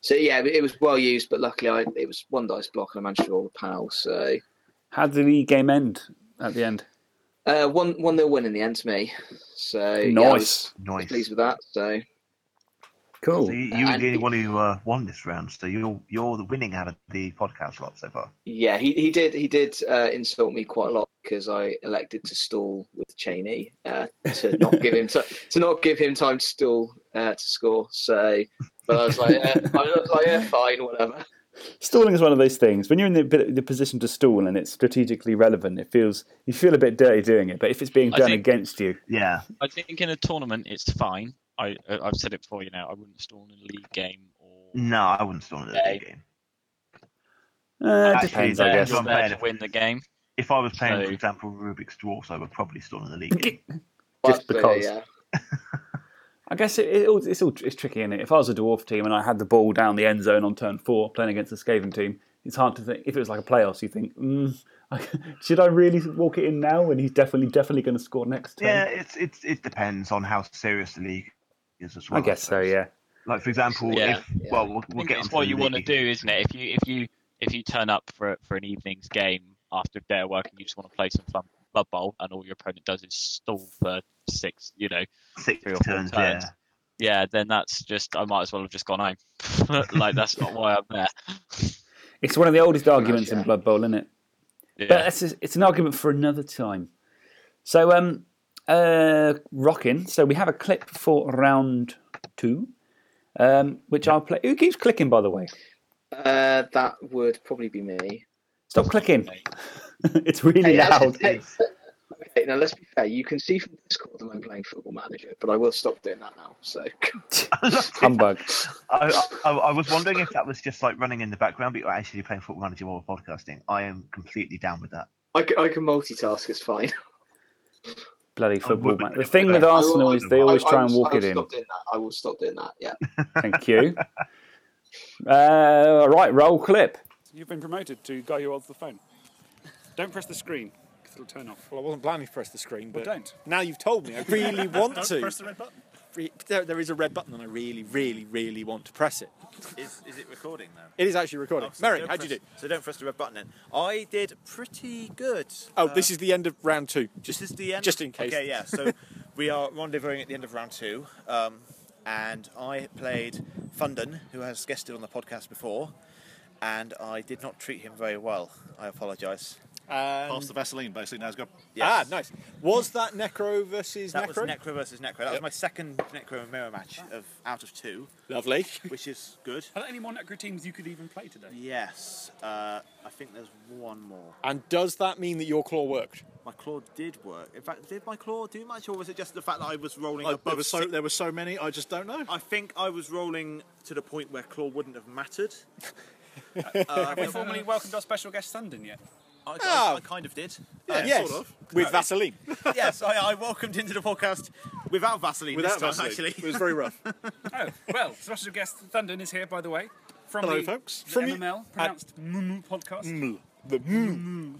[SPEAKER 2] So yeah, it was well used, but luckily I it was one dice block and I managed to roll the pow. So
[SPEAKER 1] How did the game end at the end?
[SPEAKER 2] uh, one one nil win in the end to me. So yeah, I was,
[SPEAKER 1] Nice,
[SPEAKER 2] was
[SPEAKER 4] Nice.
[SPEAKER 2] pleased with that. So
[SPEAKER 1] cool.
[SPEAKER 4] So you, you were
[SPEAKER 2] And-
[SPEAKER 4] the only one who uh, won this round, so you're you're the winning out of the podcast lot so far.
[SPEAKER 2] yeah, he, he did he did uh, insult me quite a lot because I elected to stall with Chaney uh, to not give him to, <laughs> to not give him time to stall uh, to score. So, but I was like, yeah, I was like, yeah, fine, whatever.
[SPEAKER 1] Stalling is one of those things. When you're in the, the position to stall and it's strategically relevant, it feels you feel a bit dirty doing it. But if it's being
[SPEAKER 3] I
[SPEAKER 1] done
[SPEAKER 3] think-
[SPEAKER 1] against you,
[SPEAKER 4] Yeah.
[SPEAKER 3] I think in a tournament it's fine. I I- I've said it before. You know, I wouldn't stall in a league game or
[SPEAKER 4] No, I wouldn't stall in a league game.
[SPEAKER 1] uh, it depends, I guess.
[SPEAKER 3] you're
[SPEAKER 4] I'm
[SPEAKER 3] there to win the game.
[SPEAKER 4] If I was playing,
[SPEAKER 3] So-
[SPEAKER 4] for example, Rubik's Dwarfs, I would probably stall in the league <laughs> game.
[SPEAKER 1] Just
[SPEAKER 2] But,
[SPEAKER 1] because.
[SPEAKER 2] yeah. <laughs>
[SPEAKER 1] I guess it, it, it's all it's tricky, is it? If I was a dwarf team and I had the ball down the end zone on turn four, playing against a Skaven team, it's hard to think. If it was like a playoffs, you think, mm, <laughs> should I really walk it in now when he's definitely definitely going to score next turn?
[SPEAKER 4] Yeah, it's it's it depends on how serious the league is as well.
[SPEAKER 1] I guess so. Yeah.
[SPEAKER 4] Like for example,
[SPEAKER 3] Yeah.
[SPEAKER 4] if
[SPEAKER 2] Yeah.
[SPEAKER 4] well, we'll, we'll get
[SPEAKER 3] it's what
[SPEAKER 4] the
[SPEAKER 3] you want to do, isn't it? If you if you if you turn up for for an evening's game after a day of work and you just want to play some fun Blood Bowl, and all your opponent does is stall for six, you know,
[SPEAKER 4] Six
[SPEAKER 3] three or four
[SPEAKER 4] turns,
[SPEAKER 3] turns.
[SPEAKER 4] yeah.
[SPEAKER 3] yeah, then that's just I might as well have just gone home. <laughs> like <laughs> that's not why I'm there. <laughs>
[SPEAKER 1] It's one of the oldest arguments in. Blood Bowl, isn't it?
[SPEAKER 3] Yeah.
[SPEAKER 1] But it's, it's an argument for another time. So, um, uh, rocking. So we have a clip for round two, um, which I'll play. Who keeps clicking, by the way?
[SPEAKER 2] Uh, that would probably be me.
[SPEAKER 1] Stop clicking. <laughs> it's really
[SPEAKER 2] Hey,
[SPEAKER 1] loud.
[SPEAKER 2] hey, okay, now let's be fair. You can see from Discord that I'm playing Football Manager, but I will stop doing that now. So <laughs>
[SPEAKER 1] Humbug. <laughs>
[SPEAKER 4] I, I, I was wondering if that was just like running in the background, but you're actually playing Football Manager while we're podcasting. I am completely down with that.
[SPEAKER 2] I can, I can multitask. It's fine.
[SPEAKER 1] Bloody football,
[SPEAKER 4] would-
[SPEAKER 1] man. The thing with
[SPEAKER 4] I will-
[SPEAKER 1] Arsenal is they always
[SPEAKER 2] I
[SPEAKER 1] try and walk
[SPEAKER 2] I
[SPEAKER 1] it
[SPEAKER 2] will
[SPEAKER 1] in.
[SPEAKER 2] Doing that. I will stop doing that. Yeah.
[SPEAKER 1] Thank you. Uh, right, roll clip.
[SPEAKER 9] You've been promoted to guy who holds the phone. Don't press the screen because it'll turn off.
[SPEAKER 5] Well, I wasn't planning to press the screen, but
[SPEAKER 9] Well, don't.
[SPEAKER 5] now you've told me. I really <laughs> want
[SPEAKER 9] Don't
[SPEAKER 5] to.
[SPEAKER 9] press the red button.
[SPEAKER 5] Re- There, there is a red button, and I really, really, really want to press it.
[SPEAKER 6] Is, is it recording now?
[SPEAKER 5] It is actually recording.
[SPEAKER 6] Oh, so
[SPEAKER 5] Mary,
[SPEAKER 6] don't
[SPEAKER 5] how'd you
[SPEAKER 6] press-
[SPEAKER 5] do?
[SPEAKER 6] So don't press the red button then. I did pretty good.
[SPEAKER 5] Oh,
[SPEAKER 6] Uh,
[SPEAKER 5] this is the end of round two.
[SPEAKER 6] This is the end.
[SPEAKER 5] just in case.
[SPEAKER 6] Okay, yeah. So <laughs> we are rendezvousing at the end of round two, um, and I played Funden, who has guested on the podcast before, and I did not treat him very well. I apologise.
[SPEAKER 5] Um,
[SPEAKER 11] Pass the Vaseline, basically. Now it's got.
[SPEAKER 5] Ah, nice. Was that Necro versus
[SPEAKER 6] That
[SPEAKER 5] Necro?
[SPEAKER 6] was Necro versus Necro. That was
[SPEAKER 5] Yep.
[SPEAKER 6] my second Necro and mirror match of out of two,
[SPEAKER 5] Lovely.
[SPEAKER 6] which is good.
[SPEAKER 9] Are there any more Necro teams you could even play today?
[SPEAKER 6] Yes, uh, I think there's one more.
[SPEAKER 5] And does that mean that your claw worked?
[SPEAKER 6] My claw did work. In fact, did my claw do much, or was it just the fact that I was rolling
[SPEAKER 11] Like,
[SPEAKER 6] above
[SPEAKER 11] there, were so,
[SPEAKER 6] six-
[SPEAKER 11] there were so many, I just don't know.
[SPEAKER 6] I think I was rolling to the point where claw wouldn't have mattered. <laughs>
[SPEAKER 9] Have we formally welcomed our special guest Sundin yet?
[SPEAKER 6] I, I-
[SPEAKER 5] Oh.
[SPEAKER 6] I kind of did.
[SPEAKER 11] Yeah,
[SPEAKER 5] yes.
[SPEAKER 11] sort of.
[SPEAKER 5] With Vaseline. <laughs>
[SPEAKER 6] yes, I, I welcomed into the podcast without Vaseline
[SPEAKER 11] Without
[SPEAKER 6] this time,
[SPEAKER 11] Vaseline.
[SPEAKER 6] actually.
[SPEAKER 11] It was very rough. <laughs>
[SPEAKER 9] Oh, well, special guest Thundon is here, by the way. From
[SPEAKER 11] Hello,
[SPEAKER 9] the,
[SPEAKER 11] folks.
[SPEAKER 9] the
[SPEAKER 5] From the-
[SPEAKER 9] MML, pronounced Mumu podcast.
[SPEAKER 5] Mm, the mm.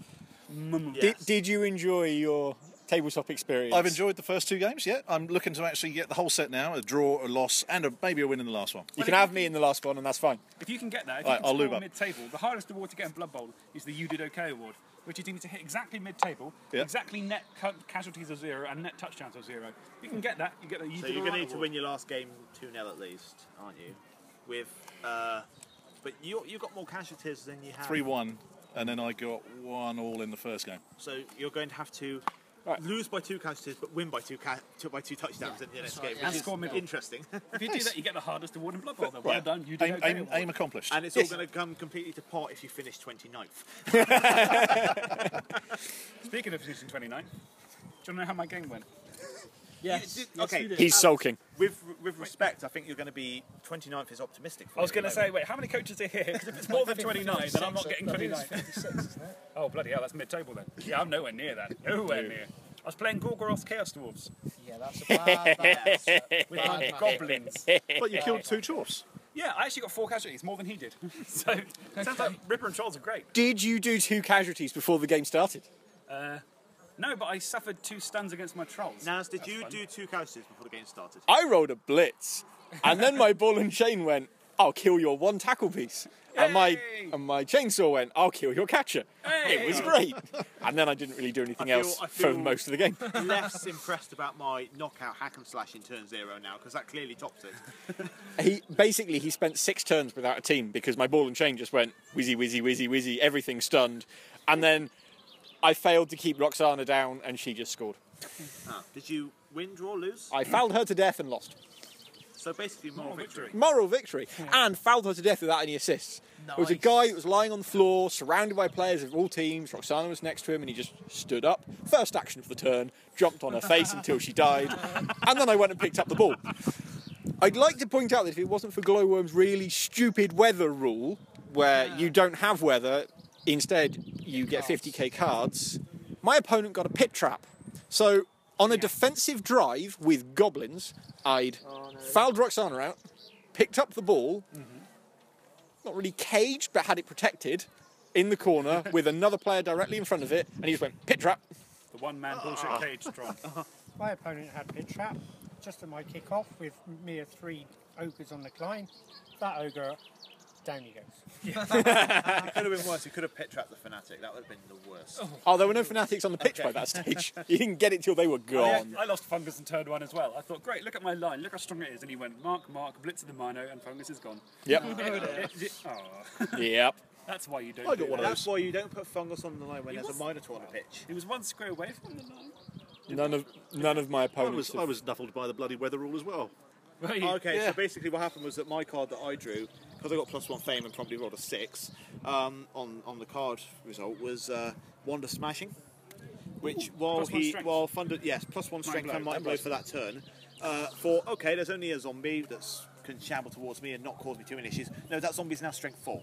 [SPEAKER 9] Mumu.
[SPEAKER 6] Yeah.
[SPEAKER 5] Did, did you enjoy your tabletop experience?
[SPEAKER 11] I've enjoyed the first two games, yeah. I'm looking to actually get the whole set now a draw, a loss, and a, maybe a win in the last one.
[SPEAKER 5] You can have me in the last one, and that's fine.
[SPEAKER 9] If you can get that, if
[SPEAKER 11] Right,
[SPEAKER 9] you can
[SPEAKER 11] I'll lube
[SPEAKER 9] score
[SPEAKER 11] up.
[SPEAKER 9] mid-table, the hardest award to get in Blood Bowl is the You Did OK award, which is you need to hit exactly mid-table,
[SPEAKER 11] Yeah.
[SPEAKER 9] exactly net cu- casualties of zero and net touchdowns of zero. If you can get that, you get the You
[SPEAKER 6] So
[SPEAKER 9] Did
[SPEAKER 6] you're
[SPEAKER 9] All
[SPEAKER 6] going to
[SPEAKER 9] Right
[SPEAKER 6] need to win your last game 2 0 at least, aren't you? With, uh, but you you've got more casualties than you have.
[SPEAKER 11] 3 1, and then I got one all in the first game.
[SPEAKER 6] So you're going to have to
[SPEAKER 5] Right.
[SPEAKER 6] lose by two casualties, but win by two, ca- two by two touchdowns in the next game,
[SPEAKER 9] And
[SPEAKER 6] which is
[SPEAKER 9] score middle.
[SPEAKER 6] interesting.
[SPEAKER 9] If you do that, you get the hardest award in Blood Bowl. Well
[SPEAKER 11] Right.
[SPEAKER 9] done, You Did
[SPEAKER 11] Aim,
[SPEAKER 9] OK
[SPEAKER 11] aim, aim accomplished.
[SPEAKER 6] and it's
[SPEAKER 5] Yes.
[SPEAKER 6] all going to come completely to pot if you finish 29th. <laughs> <laughs>
[SPEAKER 9] Speaking of finishing 29, do you want to know how my game went?
[SPEAKER 2] Yes.
[SPEAKER 6] okay.
[SPEAKER 5] He's sulking.
[SPEAKER 6] With with respect, I think you're going to be 29th is optimistic. For
[SPEAKER 9] I was going to say, wait, how many coaches are here? Because if it's <laughs> more than 29, then I'm not getting 29. oh, bloody hell, that's mid-table then. Yeah, I'm nowhere near that. Nowhere near. I was playing Gorgoroth's Chaos Dwarves
[SPEAKER 8] Yeah, that's a bad, bad, <laughs>
[SPEAKER 9] with
[SPEAKER 8] bad
[SPEAKER 9] my
[SPEAKER 8] match.
[SPEAKER 9] goblins.
[SPEAKER 11] but you killed two dwarfs.
[SPEAKER 9] Yeah, I actually got four casualties, more than he did. <laughs> so, it sounds like Ripper and Trolls are great.
[SPEAKER 5] Did you do two casualties before the game started?
[SPEAKER 9] Uh, no, but I suffered two stuns against my Trolls.
[SPEAKER 6] Naz, did
[SPEAKER 9] That's
[SPEAKER 6] you
[SPEAKER 9] fun.
[SPEAKER 6] do two casualties before the game started?
[SPEAKER 5] I rolled a blitz, and then my ball and chain went, "I'll kill your one tackle piece," and my and my chainsaw went, "I'll kill your catcher." It was great, and then I didn't really do anything
[SPEAKER 6] feel-
[SPEAKER 5] else for most of the game.
[SPEAKER 6] Less impressed about my knockout hack and slash in turn zero now because that clearly tops it. <laughs>
[SPEAKER 5] He basically he spent six turns without a team because my ball and chain just went whizzy whizzy whizzy whizzy, everything stunned, and then I failed to keep Roxanna down, and she just scored.
[SPEAKER 6] Ah, did you win, draw, lose?
[SPEAKER 5] I fouled her to death and lost.
[SPEAKER 6] So basically, moral victory.
[SPEAKER 5] Moral victory. And fouled her to death without any assists. There was a guy that was lying on the floor, surrounded by players of all teams. Roxanna was next to him, and he just stood up. First action of the turn, jumped on her face until she died, <laughs> and then I went and picked up the ball. I'd like to point out that if it wasn't for Glowworm's really stupid weather rule, where you don't have weather, instead you get 50k cards, my opponent got a pit trap. So on a defensive drive with goblins, I'd oh, fouled Roxanna out, picked up the ball, mm-hmm. not really caged, but had it protected in the corner <laughs> with another player directly in front of it, and he just went pit trap.
[SPEAKER 1] The one man bullshit ah. cage Tron. <laughs>
[SPEAKER 12] My opponent had pit trap just at my kick-off with mere three ogres on the climb. That ogre, down he goes.
[SPEAKER 6] it could have been worse. You could have pit trapped the fanatic. That would have been the worst.
[SPEAKER 5] Oh, there were no fanatics on the pitch by that stage. You didn't get it till they were gone.
[SPEAKER 1] I, I lost Fungus and turned one as well. I thought, great, look at my line, look how strong it is. And he went, Mark, Mark, Blitz of the Mino, and Fungus is gone.
[SPEAKER 5] Yep. <laughs>
[SPEAKER 1] oh.
[SPEAKER 5] Yep.
[SPEAKER 1] That's why you don't
[SPEAKER 6] I
[SPEAKER 1] do
[SPEAKER 6] got one
[SPEAKER 1] that.
[SPEAKER 6] of That's why you don't put fungus on the line when
[SPEAKER 1] He
[SPEAKER 6] there's
[SPEAKER 1] was-
[SPEAKER 6] a minotaur on the pitch.
[SPEAKER 1] He was one square away from the line.
[SPEAKER 5] None of none of my
[SPEAKER 13] I
[SPEAKER 5] opponents.
[SPEAKER 13] was,
[SPEAKER 5] have-
[SPEAKER 13] I was nuffled by the bloody weather rule as well.
[SPEAKER 6] Okay,
[SPEAKER 13] Yeah.
[SPEAKER 6] so basically what happened was that my card that I drew, because I got plus one fame and probably rolled a six, um, on on the card result was uh, Wander Smashing, which while
[SPEAKER 1] Plus
[SPEAKER 6] he while funded yes plus one strength
[SPEAKER 1] blow,
[SPEAKER 6] and might
[SPEAKER 1] might
[SPEAKER 6] blow
[SPEAKER 1] blow.
[SPEAKER 6] for that turn. Uh, for okay, there's only a zombie that's can shamble towards me and not cause me too many issues. No, that zombie's now strength four.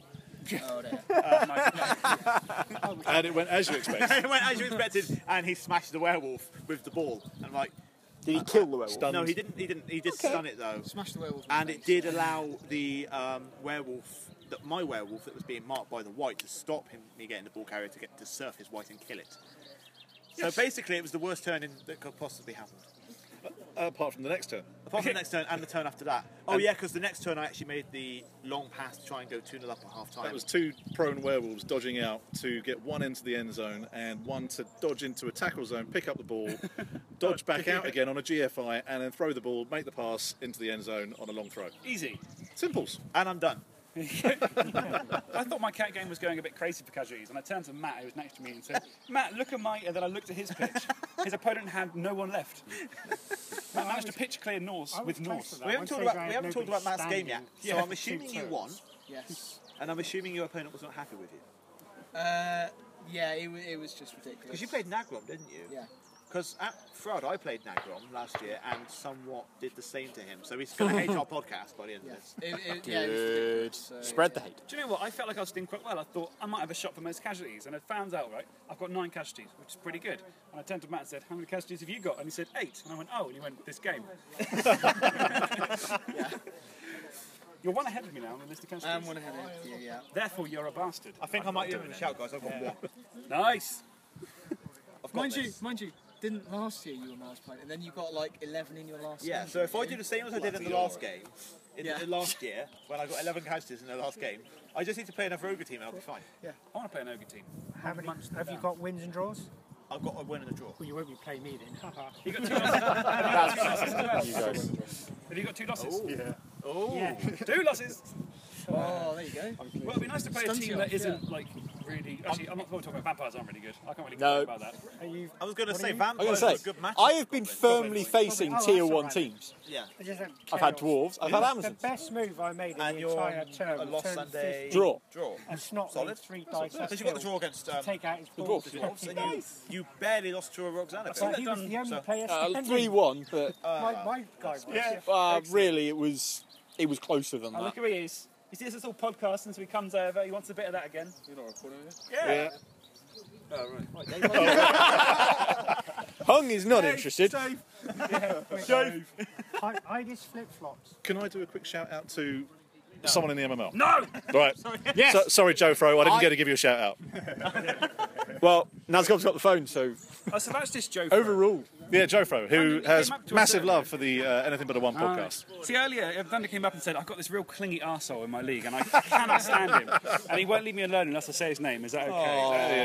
[SPEAKER 8] Oh, there. <laughs> <laughs>
[SPEAKER 13] And it went as you expected. <laughs>
[SPEAKER 6] it went as you expected, and he smashed the werewolf with the ball. And I'm like,
[SPEAKER 5] Did he kill the werewolf?
[SPEAKER 13] Stunned.
[SPEAKER 6] no, he didn't. He didn't. He did
[SPEAKER 8] Okay.
[SPEAKER 6] stun it though.
[SPEAKER 8] Smash the werewolf.
[SPEAKER 6] and it did allow the um, werewolf, that my werewolf that was being marked by the wight, to stop him me getting the ball carrier to get to surf his wight and kill it. So basically, it was the worst turn in, that could possibly happen.
[SPEAKER 13] Apart from the next turn.
[SPEAKER 6] Apart from the <laughs> next turn and the turn after that. Oh
[SPEAKER 13] And-
[SPEAKER 6] yeah, because the next turn I actually made the long pass to try and go two 0 up at half time.
[SPEAKER 13] That was two prone werewolves dodging out to get one into the end zone and one to dodge into a tackle zone, pick up the ball, <laughs> dodge back out again on a GFI, and then throw the ball, make the pass into the end zone on a long throw.
[SPEAKER 1] Easy.
[SPEAKER 13] Simples.
[SPEAKER 6] and I'm done. <laughs>
[SPEAKER 1] I thought my cat game was going a bit crazy for casualties, and I turned to Matt, who was next to me, and said, Matt, look at my. And then I looked at his pitch. His opponent had no one left. Matt managed to pitch clear Norse with
[SPEAKER 12] close
[SPEAKER 1] Norse.
[SPEAKER 6] We haven't talked about
[SPEAKER 12] I
[SPEAKER 6] we haven't talked about Matt's game yet. So
[SPEAKER 1] Yeah,
[SPEAKER 6] I'm assuming you won,
[SPEAKER 8] Yes.
[SPEAKER 6] and I'm assuming your opponent was not happy with you
[SPEAKER 8] Uh, yeah, it, wa- it was just ridiculous.
[SPEAKER 6] because you played Nagrom, didn't you?
[SPEAKER 8] Yeah.
[SPEAKER 6] Because at Fraud, I played Nagrom last year and somewhat did the same to him. So he's going to hate our <laughs> podcast by the end of this.
[SPEAKER 8] It, it, yeah, it was ridiculous. So,
[SPEAKER 5] Spread the hate.
[SPEAKER 1] Do you know what? I felt like I was doing quite well. I thought I might have a shot for most casualties, and I found out, right, I've got nine casualties, which is pretty good. And I turned to Matt and said, How many casualties have you got? And he said, Eight. And I went, Oh, and he went, This game. <laughs> <laughs> You're one ahead of me now on the list of casualties.
[SPEAKER 8] I'm one ahead of you, yeah.
[SPEAKER 1] Therefore, you're a bastard.
[SPEAKER 6] I think I might give him a shout, guys. I've got one.
[SPEAKER 1] Nice.
[SPEAKER 6] I've got
[SPEAKER 8] Mind you, mind you, didn't last year you were Mars playing, and then you got like 11 in your last
[SPEAKER 6] Yeah,
[SPEAKER 8] game,
[SPEAKER 6] so if I
[SPEAKER 8] didn't
[SPEAKER 6] do
[SPEAKER 8] you?
[SPEAKER 6] the same as I did in the last game, in
[SPEAKER 8] Yeah.
[SPEAKER 6] the <laughs> last year, when I got 11 casualties in the last game, I just need to play another ogre team and I'll be fine. Yeah.
[SPEAKER 1] I want to play an ogre team.
[SPEAKER 12] How many
[SPEAKER 1] Munch them
[SPEAKER 12] have you
[SPEAKER 1] down.
[SPEAKER 12] got wins and draws?
[SPEAKER 6] I've got a win and a draw.
[SPEAKER 12] Well, you won't be playing me then. Haha. <laughs>
[SPEAKER 1] You got two <laughs> losses. Have you got two losses as well?
[SPEAKER 5] You guys.
[SPEAKER 1] Have you got two losses?
[SPEAKER 12] Yeah.
[SPEAKER 6] Oh,
[SPEAKER 12] Yeah.
[SPEAKER 1] Two losses.
[SPEAKER 8] Oh, there you go.
[SPEAKER 1] Well, it'd be nice to play a
[SPEAKER 8] Stuns
[SPEAKER 1] team
[SPEAKER 8] you
[SPEAKER 1] that
[SPEAKER 8] off,
[SPEAKER 1] isn't like really. Actually, I'm not going to talk about vampires. Aren't really good. I can't really
[SPEAKER 5] No.
[SPEAKER 1] talk about that.
[SPEAKER 12] Are you,
[SPEAKER 6] I was going to say
[SPEAKER 12] do you-
[SPEAKER 5] I'm
[SPEAKER 6] vampires
[SPEAKER 5] going
[SPEAKER 6] are
[SPEAKER 5] to
[SPEAKER 6] a good
[SPEAKER 5] say,
[SPEAKER 6] match.
[SPEAKER 5] I have been firmly facing
[SPEAKER 12] Oh,
[SPEAKER 5] tier
[SPEAKER 12] that's
[SPEAKER 5] one
[SPEAKER 12] alright.
[SPEAKER 5] teams.
[SPEAKER 6] Yeah.
[SPEAKER 12] I just don't
[SPEAKER 5] I've had dwarves, I've had
[SPEAKER 12] The best move I made in
[SPEAKER 6] And
[SPEAKER 12] the entire
[SPEAKER 6] on
[SPEAKER 12] term
[SPEAKER 6] a
[SPEAKER 12] was
[SPEAKER 6] loss
[SPEAKER 12] turn
[SPEAKER 6] and a
[SPEAKER 5] Draw.
[SPEAKER 6] Draw.
[SPEAKER 12] and snot
[SPEAKER 6] Solid.
[SPEAKER 12] three dice
[SPEAKER 6] Because
[SPEAKER 12] at
[SPEAKER 6] you got the draw against um,
[SPEAKER 12] take out his
[SPEAKER 5] dwarves.
[SPEAKER 6] the dwarves, and you, you barely lost to a Roxanna.
[SPEAKER 12] So he was the only player
[SPEAKER 5] Uh. Three one, but
[SPEAKER 12] My, my guy was.
[SPEAKER 1] Yeah.
[SPEAKER 5] uh, really it was it was closer than
[SPEAKER 1] Oh,
[SPEAKER 5] that.
[SPEAKER 1] look who he is. He sees us all podcasting, so he comes over. He wants a bit of that again.
[SPEAKER 13] You're not recording it?
[SPEAKER 1] Yeah.
[SPEAKER 13] Oh, right.
[SPEAKER 5] Oh, <laughs> Hung is not interested.
[SPEAKER 12] Dave. Hide, hide his flip flops.
[SPEAKER 13] Can I do a quick shout out to someone in the MML?
[SPEAKER 1] No.
[SPEAKER 13] Right.
[SPEAKER 5] Yes.
[SPEAKER 13] So, sorry, Joe Fro, I didn't
[SPEAKER 5] I-
[SPEAKER 13] get to give you a shout out. <laughs>
[SPEAKER 5] Well, Nazgov's got the phone, so
[SPEAKER 1] Oh, so that's just Joe.
[SPEAKER 5] overruled.
[SPEAKER 13] Yeah, Joe Fro, who has
[SPEAKER 1] came us
[SPEAKER 13] massive love for the uh, Anything But a One
[SPEAKER 1] Ah.
[SPEAKER 13] podcast.
[SPEAKER 1] See, earlier, Thunder came up and said, I've got this real clingy arsehole in my league and I cannot stand him. And he won't leave me alone unless I say his name. Is that okay?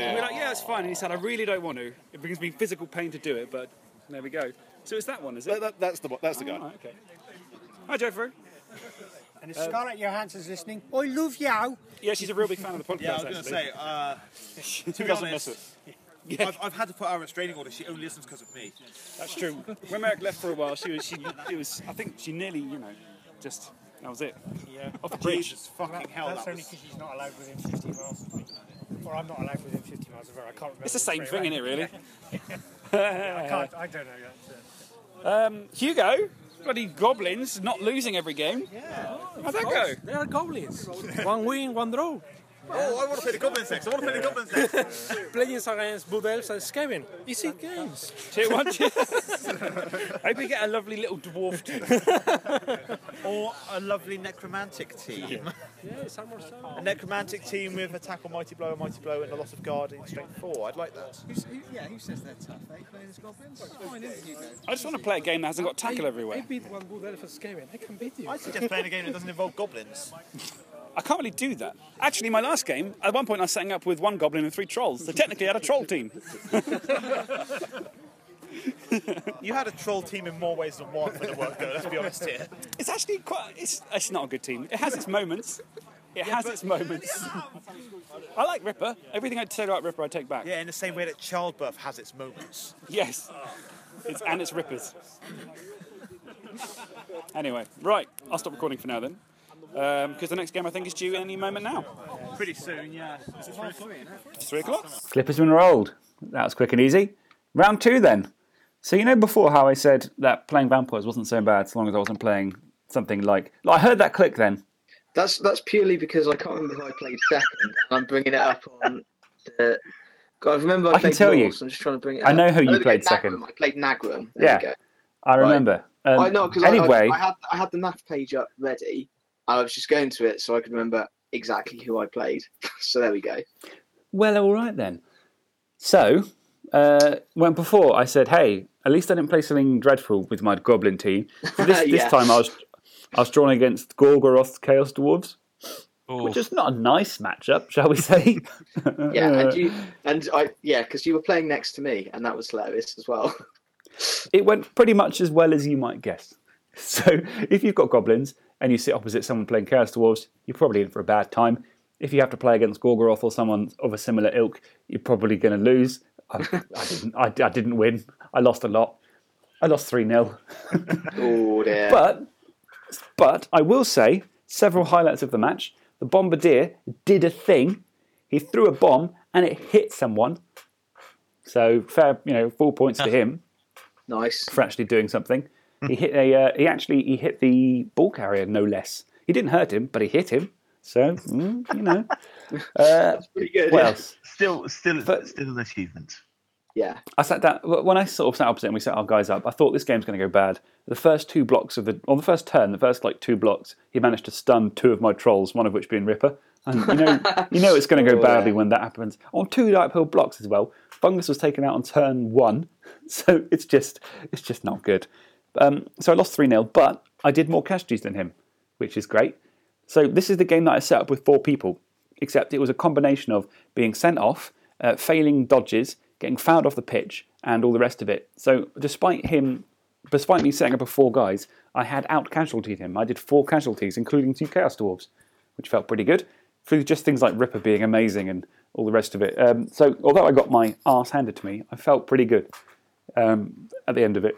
[SPEAKER 1] And we're like, yeah, it's fine. And he said, I really don't want to. It brings me physical pain to do it, but there we go. So it's that one, is it?
[SPEAKER 13] That, that, that's the that's the
[SPEAKER 1] Oh,
[SPEAKER 13] guy.
[SPEAKER 1] right, okay. Hi, Joe Fro.
[SPEAKER 12] And if Scarlett Johansson's listening, I love you.
[SPEAKER 1] Yeah, she's a real big fan of the podcast,
[SPEAKER 6] Yeah, I was going to say, uh, <laughs> to be
[SPEAKER 5] doesn't
[SPEAKER 6] honest,
[SPEAKER 5] miss
[SPEAKER 6] I've, I've had to put her on restraining order. She only listens because of me.
[SPEAKER 9] That's true. When Merrick left for a while, she was, she, it was, I think she nearly, you know, just, that was it.
[SPEAKER 12] Yeah.
[SPEAKER 9] Off the bridge.
[SPEAKER 6] Jesus fucking hell.
[SPEAKER 12] That's
[SPEAKER 6] that
[SPEAKER 12] only
[SPEAKER 6] was-
[SPEAKER 12] because she's not allowed within 50 miles of me. Or I'm not allowed within 50 miles of her. I can't remember.
[SPEAKER 9] It's the same thing, isn't it, really?
[SPEAKER 12] I can't. I don't know. That's, uh,
[SPEAKER 9] Um, Hugo, bloody goblins, not losing every game.
[SPEAKER 12] Yeah.
[SPEAKER 9] How'd that go?
[SPEAKER 14] They are goblins. one win, one draw.
[SPEAKER 6] Oh, I want to play the goblins next. I want to play the goblins <laughs> next.
[SPEAKER 14] Playing against Blood Elves and Skaven. Easy games.
[SPEAKER 9] Tier one, tier. Hope we get a lovely little dwarf team. <laughs>
[SPEAKER 6] or a lovely necromantic team.
[SPEAKER 14] Yes, Armor Star.
[SPEAKER 6] A necromantic team with attack on mighty blow, mighty blow, and a lot of guard in strength four. I'd like that.
[SPEAKER 15] Who's, who, yeah, who says they're tough? They playing as goblins? Fine,
[SPEAKER 9] I just want to play a game that hasn't got tackle
[SPEAKER 14] I
[SPEAKER 9] everywhere.
[SPEAKER 14] beat one Blood Elf and Skaven. I can beat you.
[SPEAKER 6] I suggest playing a game that doesn't involve goblins. <laughs>
[SPEAKER 9] I can't really do that. Actually, my last game, at one point I was setting up with one goblin and three trolls, so technically I had a troll team. <laughs>
[SPEAKER 6] You had a troll team in more ways than one when it worked, though. Let's be honest here.
[SPEAKER 9] It's actually quite. It's, it's not a good team. It has its moments. It has its moments. <laughs> I like Ripper. Everything I said about Ripper, I take back.
[SPEAKER 6] Yeah, in the same way that childbirth has its moments.
[SPEAKER 9] Yes. It's, and it's Rippers. Anyway, right. I'll stop recording for now then. Because the next game I think is due any moment now.
[SPEAKER 6] Pretty soon, yeah.
[SPEAKER 9] It's three o'clock.
[SPEAKER 1] Clippers been rolled. That was quick and easy. Round two then. So you know before how I said that playing vampires wasn't so bad as long as I wasn't playing something like. I heard that click then.
[SPEAKER 2] That's that's purely because I can't remember who I played second. and I'm bringing it up on the. God, I remember I,
[SPEAKER 1] I can
[SPEAKER 2] played
[SPEAKER 1] tell you.
[SPEAKER 2] Norse, I'm just trying to bring it.
[SPEAKER 1] I know who you
[SPEAKER 2] there we go,
[SPEAKER 1] played
[SPEAKER 2] Nagram.
[SPEAKER 1] second.
[SPEAKER 2] I played Nagram. There
[SPEAKER 1] Yeah,
[SPEAKER 2] we go.
[SPEAKER 1] I remember. Um,
[SPEAKER 2] I know because
[SPEAKER 1] anyway,
[SPEAKER 2] I, I, had I had the math page up ready. And I was just going to it so I could remember exactly who I played. <laughs> so there we go.
[SPEAKER 1] Well, all right then. So, uh, when before I said, "Hey, at least I didn't play something dreadful with my goblin team." <laughs> So this,
[SPEAKER 2] Yeah.
[SPEAKER 1] this time I was, I was drawn against Gorgoroth Chaos Dwarves, which is not a nice matchup, shall we say? <laughs>
[SPEAKER 2] Yeah, and you and I yeah because you were playing next to me and that was hilarious as well.
[SPEAKER 1] it went pretty much as well as you might guess. So, if you've got goblins and you sit opposite someone playing Chaos Dwarves, you're probably in for a bad time. If you have to play against Gorgoroth or someone of a similar ilk, you're probably going to lose. I, I didn't. I, I didn't win. I lost a lot. I lost three 0 <laughs>
[SPEAKER 2] Oh dear.
[SPEAKER 1] But but I will say several highlights of the match. The bombardier did a thing. He threw a bomb and it hit someone. So fair, you know, full points to ah. him
[SPEAKER 2] nice
[SPEAKER 1] for actually doing something. He hit a. Uh, he actually he hit the ball carrier no less. He didn't hurt him, but he hit him. So mm, you know. <laughs> Uh,
[SPEAKER 2] pretty good.
[SPEAKER 1] What
[SPEAKER 2] yeah.
[SPEAKER 1] else?
[SPEAKER 4] Still, still, still an achievement.
[SPEAKER 2] Yeah.
[SPEAKER 1] I sat down when I sort of sat opposite and we set our guys up. I thought this game's going to go bad. The first two blocks of the, on the first turn, the first like two blocks, he managed to stun two of my trolls, one of which being Ripper. And you know, you know it's going to go <laughs>
[SPEAKER 2] Oh,
[SPEAKER 1] badly
[SPEAKER 2] yeah.
[SPEAKER 1] when that happens. On two dark hill blocks as well. Fungus was taken out on turn one, <laughs> so it's just it's just not good. Um, so I lost three 0 but I did more casualties than him, which is great. So this is the game that I set up with four people, except it was a combination of being sent off, uh, failing dodges, getting fouled off the pitch, and all the rest of it. So despite him, despite me setting up with four guys, I had out casualtied him. I did four casualties, including two chaos dwarves, which felt pretty good. Through just things like Ripper being amazing and all the rest of it. Um, so although I got my arse handed to me, I felt pretty good um, at the end of it.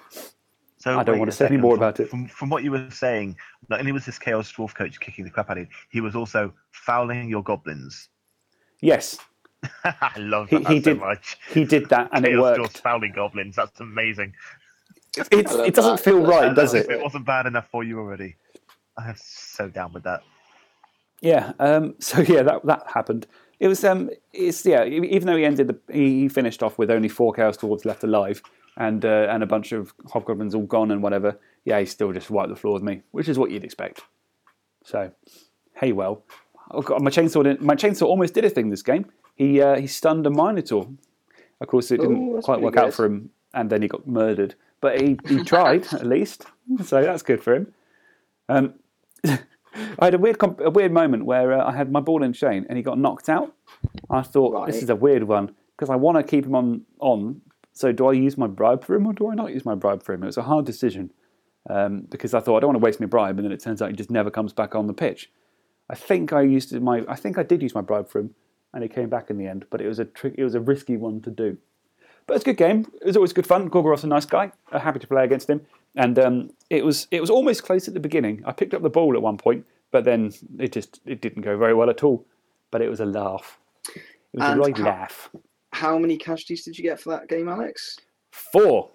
[SPEAKER 4] So
[SPEAKER 1] I don't want to say any more about it.
[SPEAKER 4] From, from what you were saying, not only was this Chaos Dwarf coach kicking the crap out of you, he was also fouling your goblins.
[SPEAKER 1] Yes, <laughs>
[SPEAKER 4] I love
[SPEAKER 1] he,
[SPEAKER 4] that
[SPEAKER 1] he
[SPEAKER 4] so
[SPEAKER 1] did.
[SPEAKER 4] much.
[SPEAKER 1] He did that, and it
[SPEAKER 4] Chaos
[SPEAKER 1] worked.
[SPEAKER 4] Dwarfs fouling goblins. That's amazing.
[SPEAKER 1] It's, it doesn't feel right, does it?
[SPEAKER 4] It wasn't bad enough for you already. I'm so down with that.
[SPEAKER 1] Yeah. Um, <laughs> so yeah, that that happened. It was um, it's yeah. Even though he ended, the, he he finished off with only four chaos dwarves left alive, and uh, and a bunch of hobgoblins all gone and whatever. Yeah, he still just wiped the floor with me, which is what you'd expect. So, hey, well, oh God, my chainsaw didn't, my chainsaw almost did a thing this game. He uh, he stunned a minotaur. Of course, it didn't
[SPEAKER 2] Ooh,
[SPEAKER 1] quite work out for him, and then he got murdered. But he, he tried at least, so that's good for him. Um, <laughs> I had a weird, a weird moment where uh, I had my ball and chain, and he got knocked out. I thought this is a weird one because I want to keep him on. On. So do I use my bribe for him, or do I not use my bribe for him? It was a hard decision um, because I thought I don't want to waste my bribe, and then it turns out he just never comes back on the pitch. I think I used my. I think I did use my bribe for him, and he came back in the end. But it was a trick. It was a risky one to do. but it's a good game. It was always good fun. Gorgoroth's a nice guy. Uh, happy to play against him. And um, it was it was almost close at the beginning. I picked up the ball at one point, but then it just it didn't go very well at all. But it was a laugh. It was
[SPEAKER 2] And
[SPEAKER 1] a right
[SPEAKER 2] how-
[SPEAKER 1] laugh.
[SPEAKER 2] How many casualties did you get for that game, Alex?
[SPEAKER 1] Four.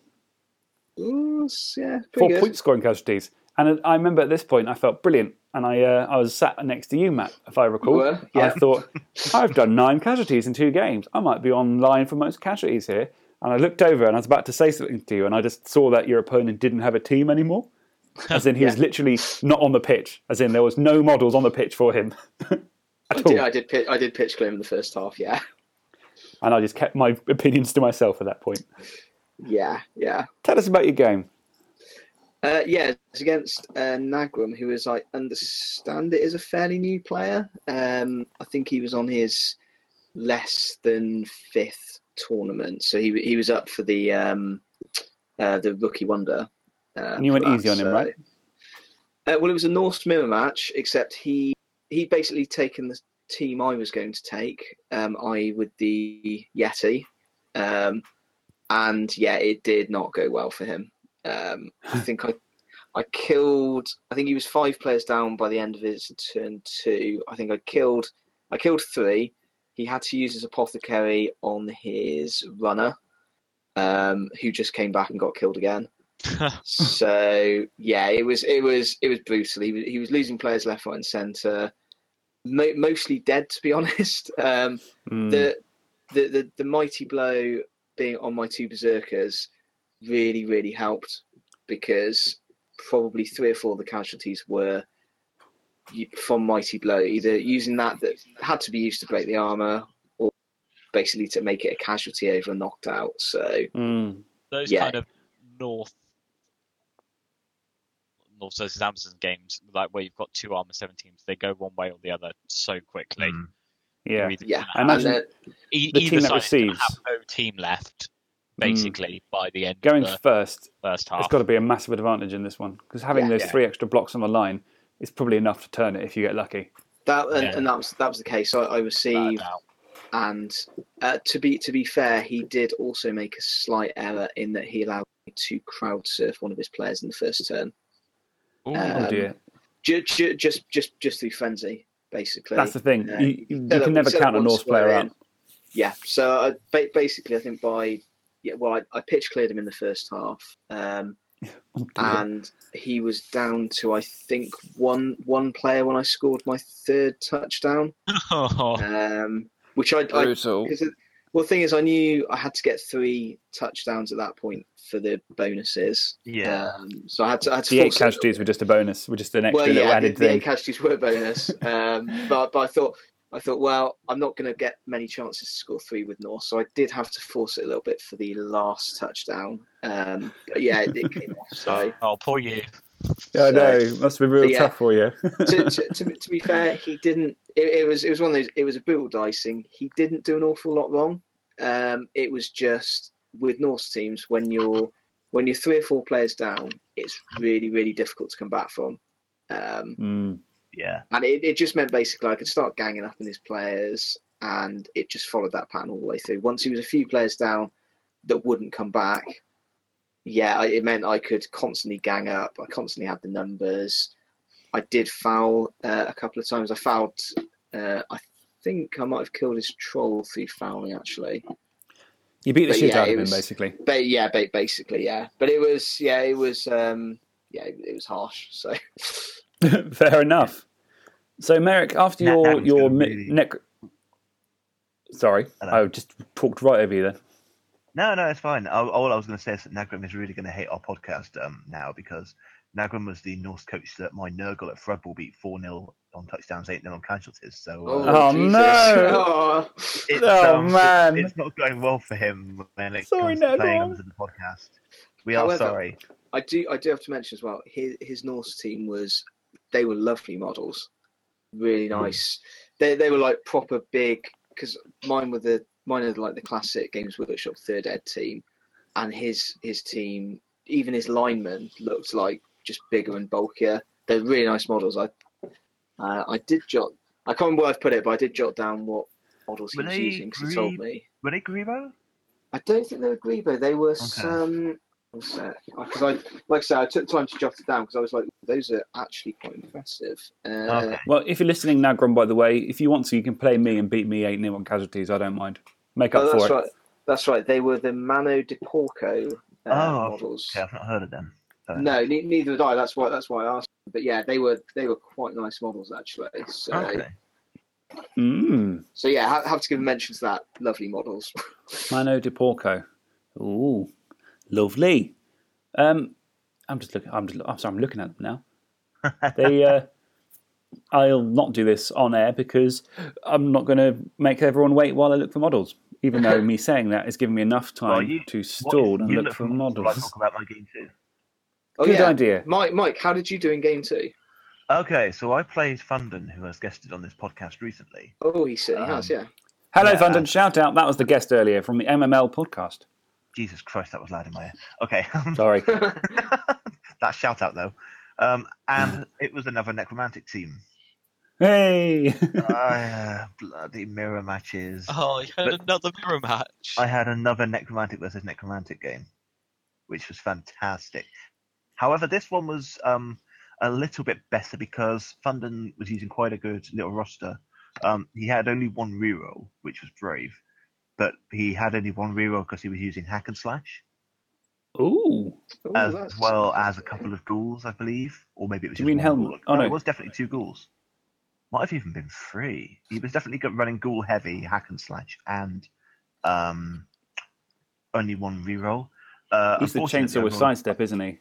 [SPEAKER 2] Ooh, yeah,
[SPEAKER 1] four
[SPEAKER 2] good.
[SPEAKER 1] point scoring casualties. And I remember at this point I felt brilliant, and I uh, I was sat next to you, Matt, if I recall.
[SPEAKER 2] You were,
[SPEAKER 1] I thought <laughs> I've done nine casualties in two games. I might be on line for most casualties here. And I looked over and I was about to say something to you, and I just saw that your opponent didn't have a team anymore. <laughs> As in, he was literally not on the pitch. As in, there was no models on the pitch for him. <laughs>
[SPEAKER 2] I did,
[SPEAKER 1] all.
[SPEAKER 2] I did, pitch, I did pitch clear in the first half. Yeah,
[SPEAKER 1] And I just kept my <laughs> opinions to myself at that point.
[SPEAKER 2] yeah, yeah.
[SPEAKER 1] Tell us about your game.
[SPEAKER 2] Uh, yeah, it's against uh, Nagram, who, as I understand it, is a fairly new player. Um, I think he was on his less than fifth tournament, so he he was up for the um, uh, the rookie wonder. Uh,
[SPEAKER 1] And you went
[SPEAKER 2] that,
[SPEAKER 1] easy on him, right?
[SPEAKER 2] Uh, well, it was a Norse mirror match, except he he basically taken the team I was going to take, um, I with the Yeti, um, and yeah, it did not go well for him. Um, I think I I killed. I think he was five players down by the end of his turn two. I think I killed. I killed three. He had to use his apothecary on his runner, um, who just came back and got killed again. <laughs> so yeah, it was it was it was brutal. He was, he was losing players left, right, and centre. Mo- mostly dead, to be <laughs> honest. Um,
[SPEAKER 1] Mm.
[SPEAKER 2] the, the the the mighty blow being on my two berserkers really really helped because probably three or four of the casualties were from mighty blow, either using that that had to be used to break the armor, or basically to make it a casualty over a knocked out. So
[SPEAKER 1] Mm.
[SPEAKER 3] Those
[SPEAKER 2] Yeah.
[SPEAKER 3] kind of North North versus Amazon games, like where you've got two armor seven teams, they go one way or the other so quickly.
[SPEAKER 1] Yeah.
[SPEAKER 2] Yeah,
[SPEAKER 1] I imagine
[SPEAKER 3] e-
[SPEAKER 1] the
[SPEAKER 3] either
[SPEAKER 1] team that
[SPEAKER 3] side is
[SPEAKER 1] receives-
[SPEAKER 3] have no team left, basically, by the end
[SPEAKER 1] Going
[SPEAKER 3] of the
[SPEAKER 1] first,
[SPEAKER 3] first half.
[SPEAKER 1] it's got to be a massive advantage in this one because having
[SPEAKER 2] Yeah.
[SPEAKER 1] those
[SPEAKER 2] Yeah.
[SPEAKER 1] three extra blocks on the line is probably enough to turn it if you get lucky.
[SPEAKER 2] That and,
[SPEAKER 1] Yeah.
[SPEAKER 2] and that was that was the case. I, I received, and uh, to be to be fair, he did also make a slight error in that he allowed me to crowd surf one of his players in the first turn.
[SPEAKER 1] Oh
[SPEAKER 2] Um,
[SPEAKER 1] dear,
[SPEAKER 2] Ju- ju- just just just through frenzy, basically.
[SPEAKER 1] that's the thing.
[SPEAKER 2] Uh,
[SPEAKER 1] you you, you can never count a
[SPEAKER 2] one
[SPEAKER 1] Norse player out.
[SPEAKER 2] Yeah. So I, ba- basically, I think by yeah, well, I, I pitch cleared him in the first half, um, <laughs>
[SPEAKER 1] Oh,
[SPEAKER 2] and he was down to I think one one player when I scored my third touchdown. <laughs> um, which I, I
[SPEAKER 1] Brutal.
[SPEAKER 2] because it- well, the thing is, I knew I had to get three touchdowns at that point for the bonuses.
[SPEAKER 4] Yeah.
[SPEAKER 2] Um, so I had to. I had to
[SPEAKER 1] The eight
[SPEAKER 2] force it.
[SPEAKER 1] casualties were just a bonus, were just an extra
[SPEAKER 2] Well,
[SPEAKER 1] little
[SPEAKER 2] yeah, the,
[SPEAKER 1] added
[SPEAKER 2] the eight casualties were a bonus. <laughs> Um, but but I thought I thought well, I'm not going to get many chances to score three with Norse, so I did have to force it a little bit for the last touchdown. Um, but yeah, it, it came <laughs> off. So
[SPEAKER 3] Oh, poor you.
[SPEAKER 1] Yeah, I know. Must have been real
[SPEAKER 2] yeah.
[SPEAKER 1] tough for you.
[SPEAKER 2] to, to, to, to be fair, he didn't. It, it was it was one of those. It was a brutal dicing. He didn't do an awful lot wrong. Um, it was just with Norse teams when you're when you're three or four players down, it's really really difficult to come back from. Um,
[SPEAKER 1] Mm.
[SPEAKER 4] Yeah.
[SPEAKER 2] and it, it just meant basically I could start ganging up on his players, and it just followed that pattern all the way through. Once he was a few players down that wouldn't come back, yeah, it meant I could constantly gang up. I constantly had the numbers. I did foul uh, a couple of times. I fouled. Uh, I think I might have killed his troll through fouling actually.
[SPEAKER 1] You beat the
[SPEAKER 2] But
[SPEAKER 1] shit
[SPEAKER 2] yeah,
[SPEAKER 1] out of him,
[SPEAKER 2] was-
[SPEAKER 1] basically.
[SPEAKER 2] But yeah, ba- basically yeah. But it was yeah, it was um, yeah, it, it was harsh. So <laughs>
[SPEAKER 1] Fair enough. So, Merrick, after
[SPEAKER 4] That-
[SPEAKER 1] your
[SPEAKER 4] that
[SPEAKER 1] your
[SPEAKER 4] gonna
[SPEAKER 1] mi-
[SPEAKER 4] really-
[SPEAKER 1] nec- sorry, I just talked right over you then.
[SPEAKER 4] No, no, it's fine. All, all I was going to say is that Nagram is really going to hate our podcast um, now because Nagram was the Norse coach that my Nurgle at Threadball beat 4 0 on touchdowns, 8 0 on casualties. So, uh,
[SPEAKER 1] Oh,
[SPEAKER 2] Jesus.
[SPEAKER 1] no.
[SPEAKER 2] Oh. <laughs>
[SPEAKER 4] it's,
[SPEAKER 1] Oh,
[SPEAKER 4] um, it's-
[SPEAKER 1] man.
[SPEAKER 4] It's, not going well for him when it
[SPEAKER 1] Sorry,
[SPEAKER 4] comes to playing
[SPEAKER 1] Nurgle.
[SPEAKER 4] the podcast. We are
[SPEAKER 2] However,
[SPEAKER 4] sorry.
[SPEAKER 2] I do I do have to mention as well. His his Norse team was they were lovely models, really
[SPEAKER 1] Hmm.
[SPEAKER 2] nice. They they were like proper big because mine were the mine are like the classic Games Workshop third ed team, and his his team even his linemen looked like just bigger and bulkier. They're really nice models. I uh, I did jot I can't remember where I've put it, but I did jot down what models he was using because he told
[SPEAKER 4] Gre-
[SPEAKER 2] me.
[SPEAKER 4] Were they Greebo?
[SPEAKER 2] I don't think they were Greebo. They were some. Because I, like I said, I took time to jot it down because I was like, those are actually quite impressive. Uh,
[SPEAKER 1] Well, if you're listening now, Grum, by the way, if you want to, you can play me and beat me 8 0 on casualties. I don't mind. Make up
[SPEAKER 2] oh,
[SPEAKER 1] for
[SPEAKER 2] that's
[SPEAKER 1] it.
[SPEAKER 2] right. That's right. They were the Mano de Porco uh,
[SPEAKER 4] oh,
[SPEAKER 2] models.
[SPEAKER 4] okay, I've not heard of them. So-
[SPEAKER 2] No, ne- neither did I. That's why. That's why I asked. But yeah, they were they were quite nice models actually. So,
[SPEAKER 4] Okay.
[SPEAKER 1] Mm.
[SPEAKER 2] so yeah, ha- have to give a mention to that. Lovely models. <laughs>
[SPEAKER 1] Mano de Porco. Ooh, lovely. Um, I'm just looking. I'm just. I'm sorry. I'm looking at them now. <laughs> they. Uh, I'll not do this on air because I'm not going to make everyone wait while I look for models. Even though me <laughs> saying that is giving me enough time
[SPEAKER 4] Well, you-
[SPEAKER 1] to stall and look,
[SPEAKER 4] look
[SPEAKER 1] for
[SPEAKER 4] for models,
[SPEAKER 1] models.
[SPEAKER 4] I'll talk about my game too.
[SPEAKER 2] Oh,
[SPEAKER 1] Good
[SPEAKER 2] yeah.
[SPEAKER 1] idea.
[SPEAKER 2] Mike, Mike, how did you do in game two?
[SPEAKER 4] Okay, so I played Funden, who has guested on this podcast recently.
[SPEAKER 2] Oh, he certainly has.
[SPEAKER 4] Um,
[SPEAKER 2] Yeah.
[SPEAKER 1] Hello,
[SPEAKER 4] Yeah.
[SPEAKER 1] Thunden. Shout out. That was the guest earlier from the MML podcast.
[SPEAKER 4] Jesus Christ, that was loud in my ear. Okay. <laughs>
[SPEAKER 1] Sorry. <laughs>
[SPEAKER 4] that shout out though. Um, and <laughs> it was another necromantic team.
[SPEAKER 1] Hey. <laughs>
[SPEAKER 4] uh, bloody mirror matches.
[SPEAKER 3] Oh, you had another mirror match.
[SPEAKER 4] I had another necromantic versus necromantic game, which was fantastic. However, this one was um, a little bit better because Funden was using quite a good little roster. Um, he had only one reroll, which was brave, but he had only one reroll because he was using hack and slash.
[SPEAKER 1] Ooh.
[SPEAKER 4] as well as a couple of ghouls, I believe, or maybe it was
[SPEAKER 1] You
[SPEAKER 4] just
[SPEAKER 1] mean
[SPEAKER 4] one
[SPEAKER 1] Helm-
[SPEAKER 4] ghoul.
[SPEAKER 1] oh, no.
[SPEAKER 4] it was definitely two ghouls. Might have even been three. He was definitely running ghoul heavy, hack and slash, and um, only one reroll. Uh,
[SPEAKER 1] He's the
[SPEAKER 4] unfortunately,
[SPEAKER 1] chainsaw with
[SPEAKER 4] overall-
[SPEAKER 1] sidestep, isn't he?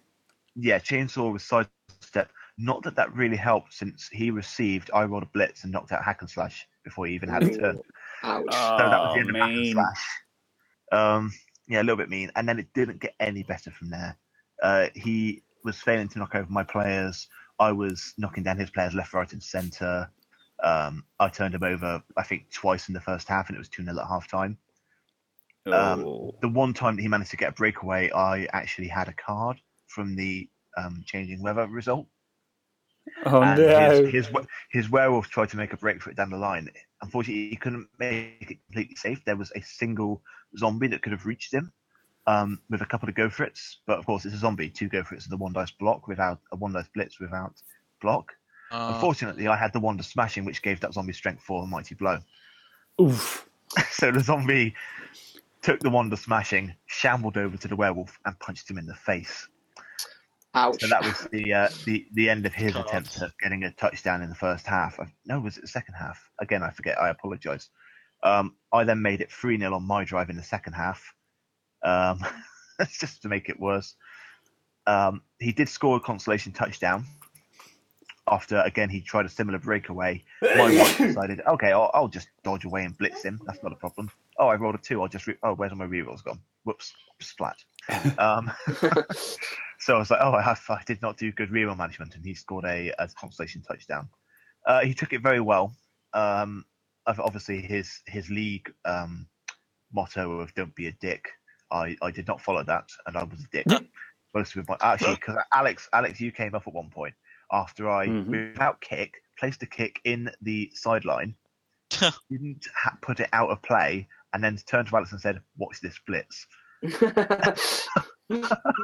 [SPEAKER 4] Yeah, chainsaw with sidestep. Not that that really helped since he received I rolled a blitz and knocked out hack and slash before he even had a turn.
[SPEAKER 2] Ouch.
[SPEAKER 4] So that was the end of hack and slash. Um, yeah, a little bit mean. And then it didn't get any better from there. Uh, he was failing to knock over my players. I was knocking down his players left, right, and centre. Um, I turned him over, I think, twice in the first half, and it was 2 0 at half time. Um,
[SPEAKER 1] Oh.
[SPEAKER 4] the one time that he managed to get a breakaway, I actually had a card from the um, changing weather result.
[SPEAKER 1] Oh,
[SPEAKER 4] and
[SPEAKER 1] no.
[SPEAKER 4] his, his his werewolf tried to make a break for it down the line. Unfortunately, he couldn't make it completely safe. There was a single zombie that could have reached him um, with a couple of go for it's, but of course it's a zombie. Two go for it's and the one dice block without a one dice blitz without block.
[SPEAKER 3] Uh,
[SPEAKER 4] Unfortunately, I had the wonder smashing, which gave that zombie strength four and mighty blow.
[SPEAKER 1] Oof. <laughs>
[SPEAKER 4] so the zombie took the wonder smashing, shambled over to the werewolf, and punched him in the face.
[SPEAKER 2] Ouch.
[SPEAKER 4] So that was the uh, the the end of his
[SPEAKER 3] God.
[SPEAKER 4] attempt at getting a touchdown in the first half. I- No, was it the second half? Again, I forget. I apologise. Um, I then made it three 0 on my drive in the second half, um, <laughs> just to make it worse. Um, he did score a consolation touchdown. After again, he tried a similar breakaway. My <laughs> wife decided, okay, I'll, I'll just dodge away and blitz him. That's not a problem. Oh, I rolled a two. I'll just re- oh, where's all my rerolls gone? Whoops, splat. <laughs> Um, so I was like, oh, I, have, I did not do good reroll management, and he scored a, a consolation touchdown. Uh, he took it very well. Um, obviously, his his league um, motto of "Don't be a dick." I, I did not follow that, and I was a dick. Most of my actually, because Alex Alex, you came up at one point after I
[SPEAKER 1] Mhm.
[SPEAKER 4] without kick placed a kick in the sideline, didn't ha- put it out of play, and then turned to Alex and said, "Watch this blitz." <laughs>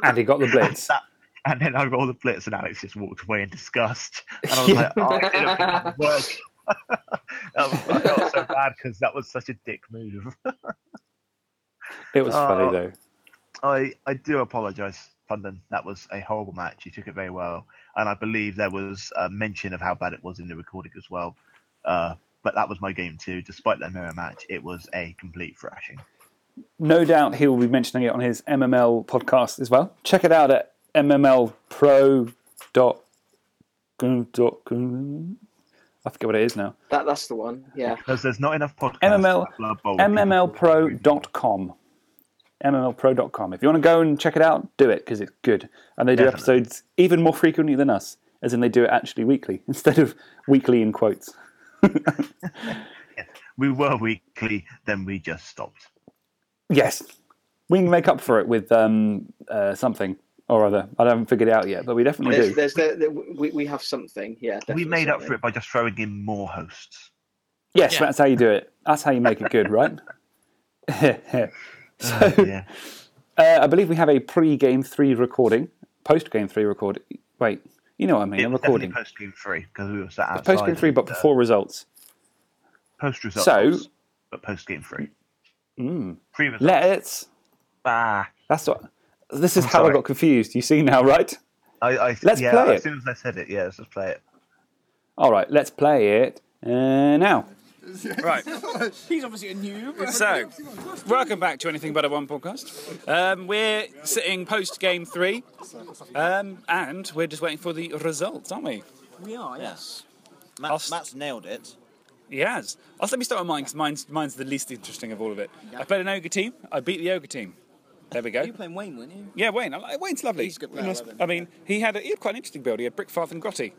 [SPEAKER 1] And he got the <laughs> blitz.
[SPEAKER 4] That- and then I rolled the blitz, and Alex just walked away in disgust. And I was <laughs> like, "Oh, I didn't think that work." Um, I felt so bad because that was such a dick move.
[SPEAKER 1] It was funny,
[SPEAKER 4] Oh.
[SPEAKER 1] though.
[SPEAKER 4] I I do apologise, Fundon. That was a horrible match. You took it very well, and I believe there was a mention of how bad it was in the recording as well. Uh, but that was my game too. Despite that mirror match, it was a complete thrashing.
[SPEAKER 1] No doubt he will be mentioning it on his MML podcast as well. Check it out at mmlpro. Dot- dot- I forget what it is now.
[SPEAKER 2] That that's the one. Yeah.
[SPEAKER 4] Because there's not enough podcasts.
[SPEAKER 1] MML,
[SPEAKER 4] for Blood Bowl people.
[SPEAKER 1] mmlpro.com. mmlpro.com. If you want to go and check it out, do it because it's good. And they do
[SPEAKER 4] Definitely.
[SPEAKER 1] episodes even more frequently than us, as in they do it actually weekly <laughs> instead of weekly in quotes. <laughs>
[SPEAKER 4] We were weekly, then we just stopped.
[SPEAKER 1] Yes, we can make up for it with um, uh, something or other. I haven't figured it out yet, but we definitely
[SPEAKER 2] There's,
[SPEAKER 1] do.
[SPEAKER 2] there's there, there- we, we have something. Yeah.
[SPEAKER 4] we
[SPEAKER 2] definitely
[SPEAKER 4] made up for it by just throwing in more hosts.
[SPEAKER 1] Yes,
[SPEAKER 3] Yeah.
[SPEAKER 1] that's how you do it. That's how you make it good, right? <laughs>
[SPEAKER 16] So, uh, I believe we have a pre-game three recording, post-game three recording. Wait, you know what I mean?
[SPEAKER 4] It
[SPEAKER 16] a
[SPEAKER 4] was
[SPEAKER 16] recording.
[SPEAKER 4] post game three because we were sat outside.
[SPEAKER 16] Post-game three, but
[SPEAKER 4] and, uh,
[SPEAKER 16] before results.
[SPEAKER 4] post results.
[SPEAKER 16] So-
[SPEAKER 4] but post game three.
[SPEAKER 16] Mm.
[SPEAKER 4] Pre results.
[SPEAKER 16] Let's.
[SPEAKER 4] Ah.
[SPEAKER 16] That's what. This is
[SPEAKER 4] I'm
[SPEAKER 16] how I got confused. You see now, right?
[SPEAKER 4] I, I,
[SPEAKER 16] Let's
[SPEAKER 4] yeah,
[SPEAKER 16] play it.
[SPEAKER 4] as soon as I said it, yeah, let's just play it.
[SPEAKER 16] All right, let's play it uh, now. <laughs>
[SPEAKER 1] Right.
[SPEAKER 8] He's obviously a noob.
[SPEAKER 1] So, welcome back to Anything But a One podcast. Um, we're sitting post game three, um, and we're just waiting for the results, aren't we?
[SPEAKER 8] We are, yes.
[SPEAKER 1] Matt,
[SPEAKER 6] Matt's nailed it.
[SPEAKER 1] He has. Also, let me start with mine because mine's, mine's the least interesting of all of it. I played an ogre team. I beat the ogre team. There we go.
[SPEAKER 8] You were playing Wayne, weren't you?
[SPEAKER 1] Yeah, Wayne. I like- Wayne's lovely.
[SPEAKER 8] He's a good player,
[SPEAKER 1] He must-
[SPEAKER 8] I love him.
[SPEAKER 1] Mean, he had, a, he had quite an interesting build. He had Brickfarth and Grotty.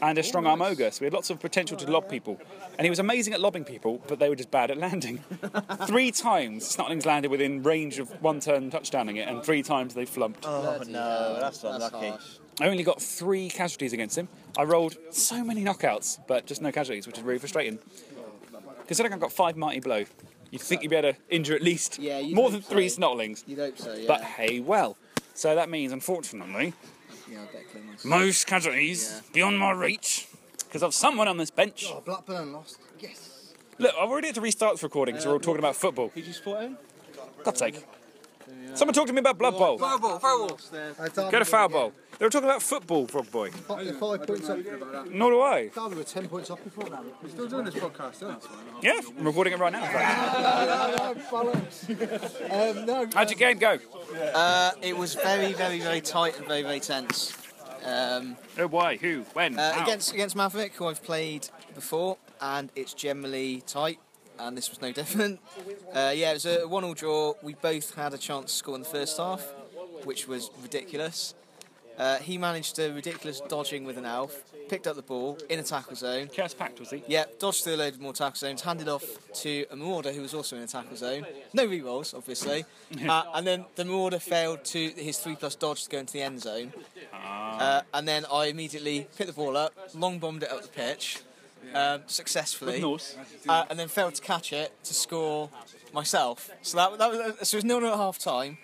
[SPEAKER 1] And a strong oh, arm ogre, so we had lots of potential to lob people. And he was amazing at lobbing people, but they were just bad at landing. <laughs> three times Snotlings landed within range of one turn touchdowning it, and three times they flumped.
[SPEAKER 6] Oh no, that's unlucky.
[SPEAKER 1] I only got three casualties against him. I rolled so many knockouts, but just no casualties, which is really frustrating. Considering I've got five mighty blow, you'd think you'd be able to injure at least
[SPEAKER 8] Yeah,
[SPEAKER 1] more than three
[SPEAKER 8] so.
[SPEAKER 1] snotlings.
[SPEAKER 8] You'd hope so, yeah.
[SPEAKER 1] But hey, well. So that means, unfortunately,
[SPEAKER 8] Yeah, I'll get clear myself.
[SPEAKER 1] most casualties beyond my reach because of someone on this bench.
[SPEAKER 10] Oh, Blackburn lost. Yes.
[SPEAKER 1] Look, I've already had to restart this recording because we're all uh, talking about football.
[SPEAKER 8] Who do you support him?
[SPEAKER 1] God's sake. Someone talk to me about Blood Bowl.
[SPEAKER 8] Foul ball, foul ball.
[SPEAKER 1] Go to Foul Bowl. They were talking about football, Frog Boy.
[SPEAKER 10] Five, five points up.
[SPEAKER 1] Nor do I.
[SPEAKER 10] Derby were ten points off before that. We're still doing this podcast, aren't we?
[SPEAKER 1] Yeah, I'm recording it right now. in <laughs>
[SPEAKER 10] um, no. <laughs>
[SPEAKER 1] How'd your game go?
[SPEAKER 8] Uh, it was very, very, very tight and very, very tense. Um,
[SPEAKER 1] oh, why? Who? When?
[SPEAKER 8] Uh, against against Maverick, who I've played before, and it's generally tight, and this was no <laughs> different. Uh, yeah, it was a one-all draw. We both had a chance to score in the first half, which was ridiculous. Uh, he managed a ridiculous dodging with an elf, picked up the ball in a tackle zone.
[SPEAKER 1] Chaos packed, was he?
[SPEAKER 8] Yeah, dodged through a load of more tackle zones, handed off to a Marauder who was also in a tackle zone. No rerolls, obviously. <laughs> uh, and then the Marauder failed to his 3 plus dodge to go into the end zone. Uh, and then I immediately picked the ball up, long bombed it up the pitch um, successfully. Uh, and then failed to catch it to score myself. So that, that was so it was nil at half time.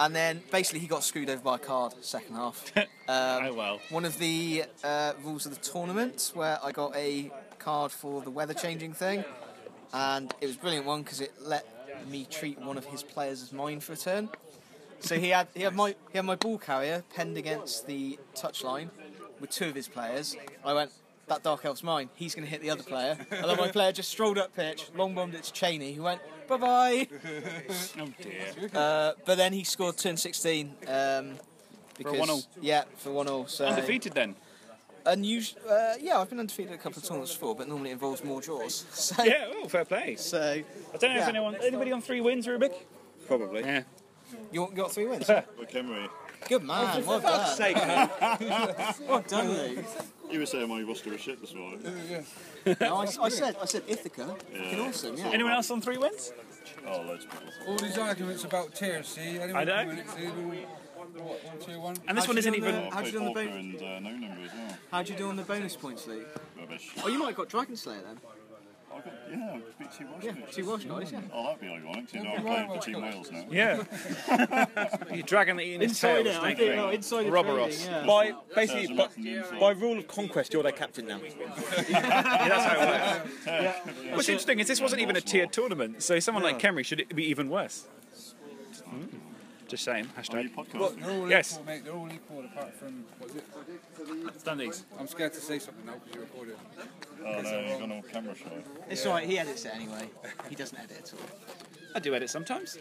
[SPEAKER 8] And then basically he got screwed over by a card second half. <laughs> Um,
[SPEAKER 1] oh well.
[SPEAKER 8] One of the uh, rules of the tournament where I got a card for the weather changing thing, and it was a brilliant one because it let me treat one of his players as mine for a turn. So he had he had my he had my ball carrier penned against the touchline with two of his players. I went. That dark elf's mine. He's going to hit the other player. And then my player just strolled up pitch, long bombed it to Chaney, who went bye bye. <laughs>
[SPEAKER 1] oh dear.
[SPEAKER 8] Uh, but then he scored turn 16. Um, because,
[SPEAKER 1] one all.
[SPEAKER 8] Yeah, for 1 0. So
[SPEAKER 1] Undefeated then.
[SPEAKER 8] Unusual. Uh, yeah, I've been undefeated a couple of tournaments before, but normally it involves more draws. <laughs> So,
[SPEAKER 1] Yeah, oh, fair play.
[SPEAKER 8] So
[SPEAKER 1] I don't know if anyone, anybody on three wins, Rubik?
[SPEAKER 6] Probably.
[SPEAKER 1] Yeah.
[SPEAKER 8] You you got three wins. <laughs>
[SPEAKER 11] Look, Henry.
[SPEAKER 8] Good man. Well
[SPEAKER 6] fuck's
[SPEAKER 8] done.
[SPEAKER 6] sake,
[SPEAKER 8] well done, Luke.
[SPEAKER 11] You were saying my roster was shit this morning. <laughs>
[SPEAKER 8] No, I, I said I said Ithaca.
[SPEAKER 11] Yeah.
[SPEAKER 8] Fucking awesome. Yeah.
[SPEAKER 1] Anyone else on three wins?
[SPEAKER 11] Oh, loads of people.
[SPEAKER 17] All these arguments about tiers, see? Anyone
[SPEAKER 1] I know.
[SPEAKER 17] come in and say, "Oh, what, one, tier one?
[SPEAKER 1] And this one isn't even.
[SPEAKER 8] How'd you do on the
[SPEAKER 11] Walker
[SPEAKER 8] boat?
[SPEAKER 11] and uh, no number as well.
[SPEAKER 8] How'd you do on the bonus points, Luke?
[SPEAKER 11] Rubbish.
[SPEAKER 8] Oh, you might have got Dragon Slayer then.
[SPEAKER 11] I got, yeah, I beat two Welsh
[SPEAKER 8] Yeah,
[SPEAKER 11] guys.
[SPEAKER 8] two Welsh guys, yeah.
[SPEAKER 11] Oh, that'd be ironic. You know, I'm playing for Team Wales now.
[SPEAKER 1] Yeah. <laughs> You're dragging the eating his
[SPEAKER 8] Inside
[SPEAKER 1] tail,
[SPEAKER 8] it, I think,
[SPEAKER 1] thing.
[SPEAKER 8] oh, inside it
[SPEAKER 1] Robber
[SPEAKER 8] trading, yeah.
[SPEAKER 6] By basically, by,
[SPEAKER 11] from the inside.
[SPEAKER 6] by rule of conquest, you're their captain now. <laughs>
[SPEAKER 1] Yeah, that's how it works. What's interesting is this wasn't even a tiered tournament, so someone like Khemri should it be even worse. Mm. Just saying. Hashtag.
[SPEAKER 17] What? They're all
[SPEAKER 1] Yes.
[SPEAKER 17] equal, mate. They're all equal apart from, what is it?
[SPEAKER 1] Standings.
[SPEAKER 17] I'm scared to say something now because you're recording.
[SPEAKER 11] Oh, no, you've gone all camera shy.
[SPEAKER 8] It's alright, he edits it anyway. He doesn't edit at all.
[SPEAKER 1] I do edit sometimes.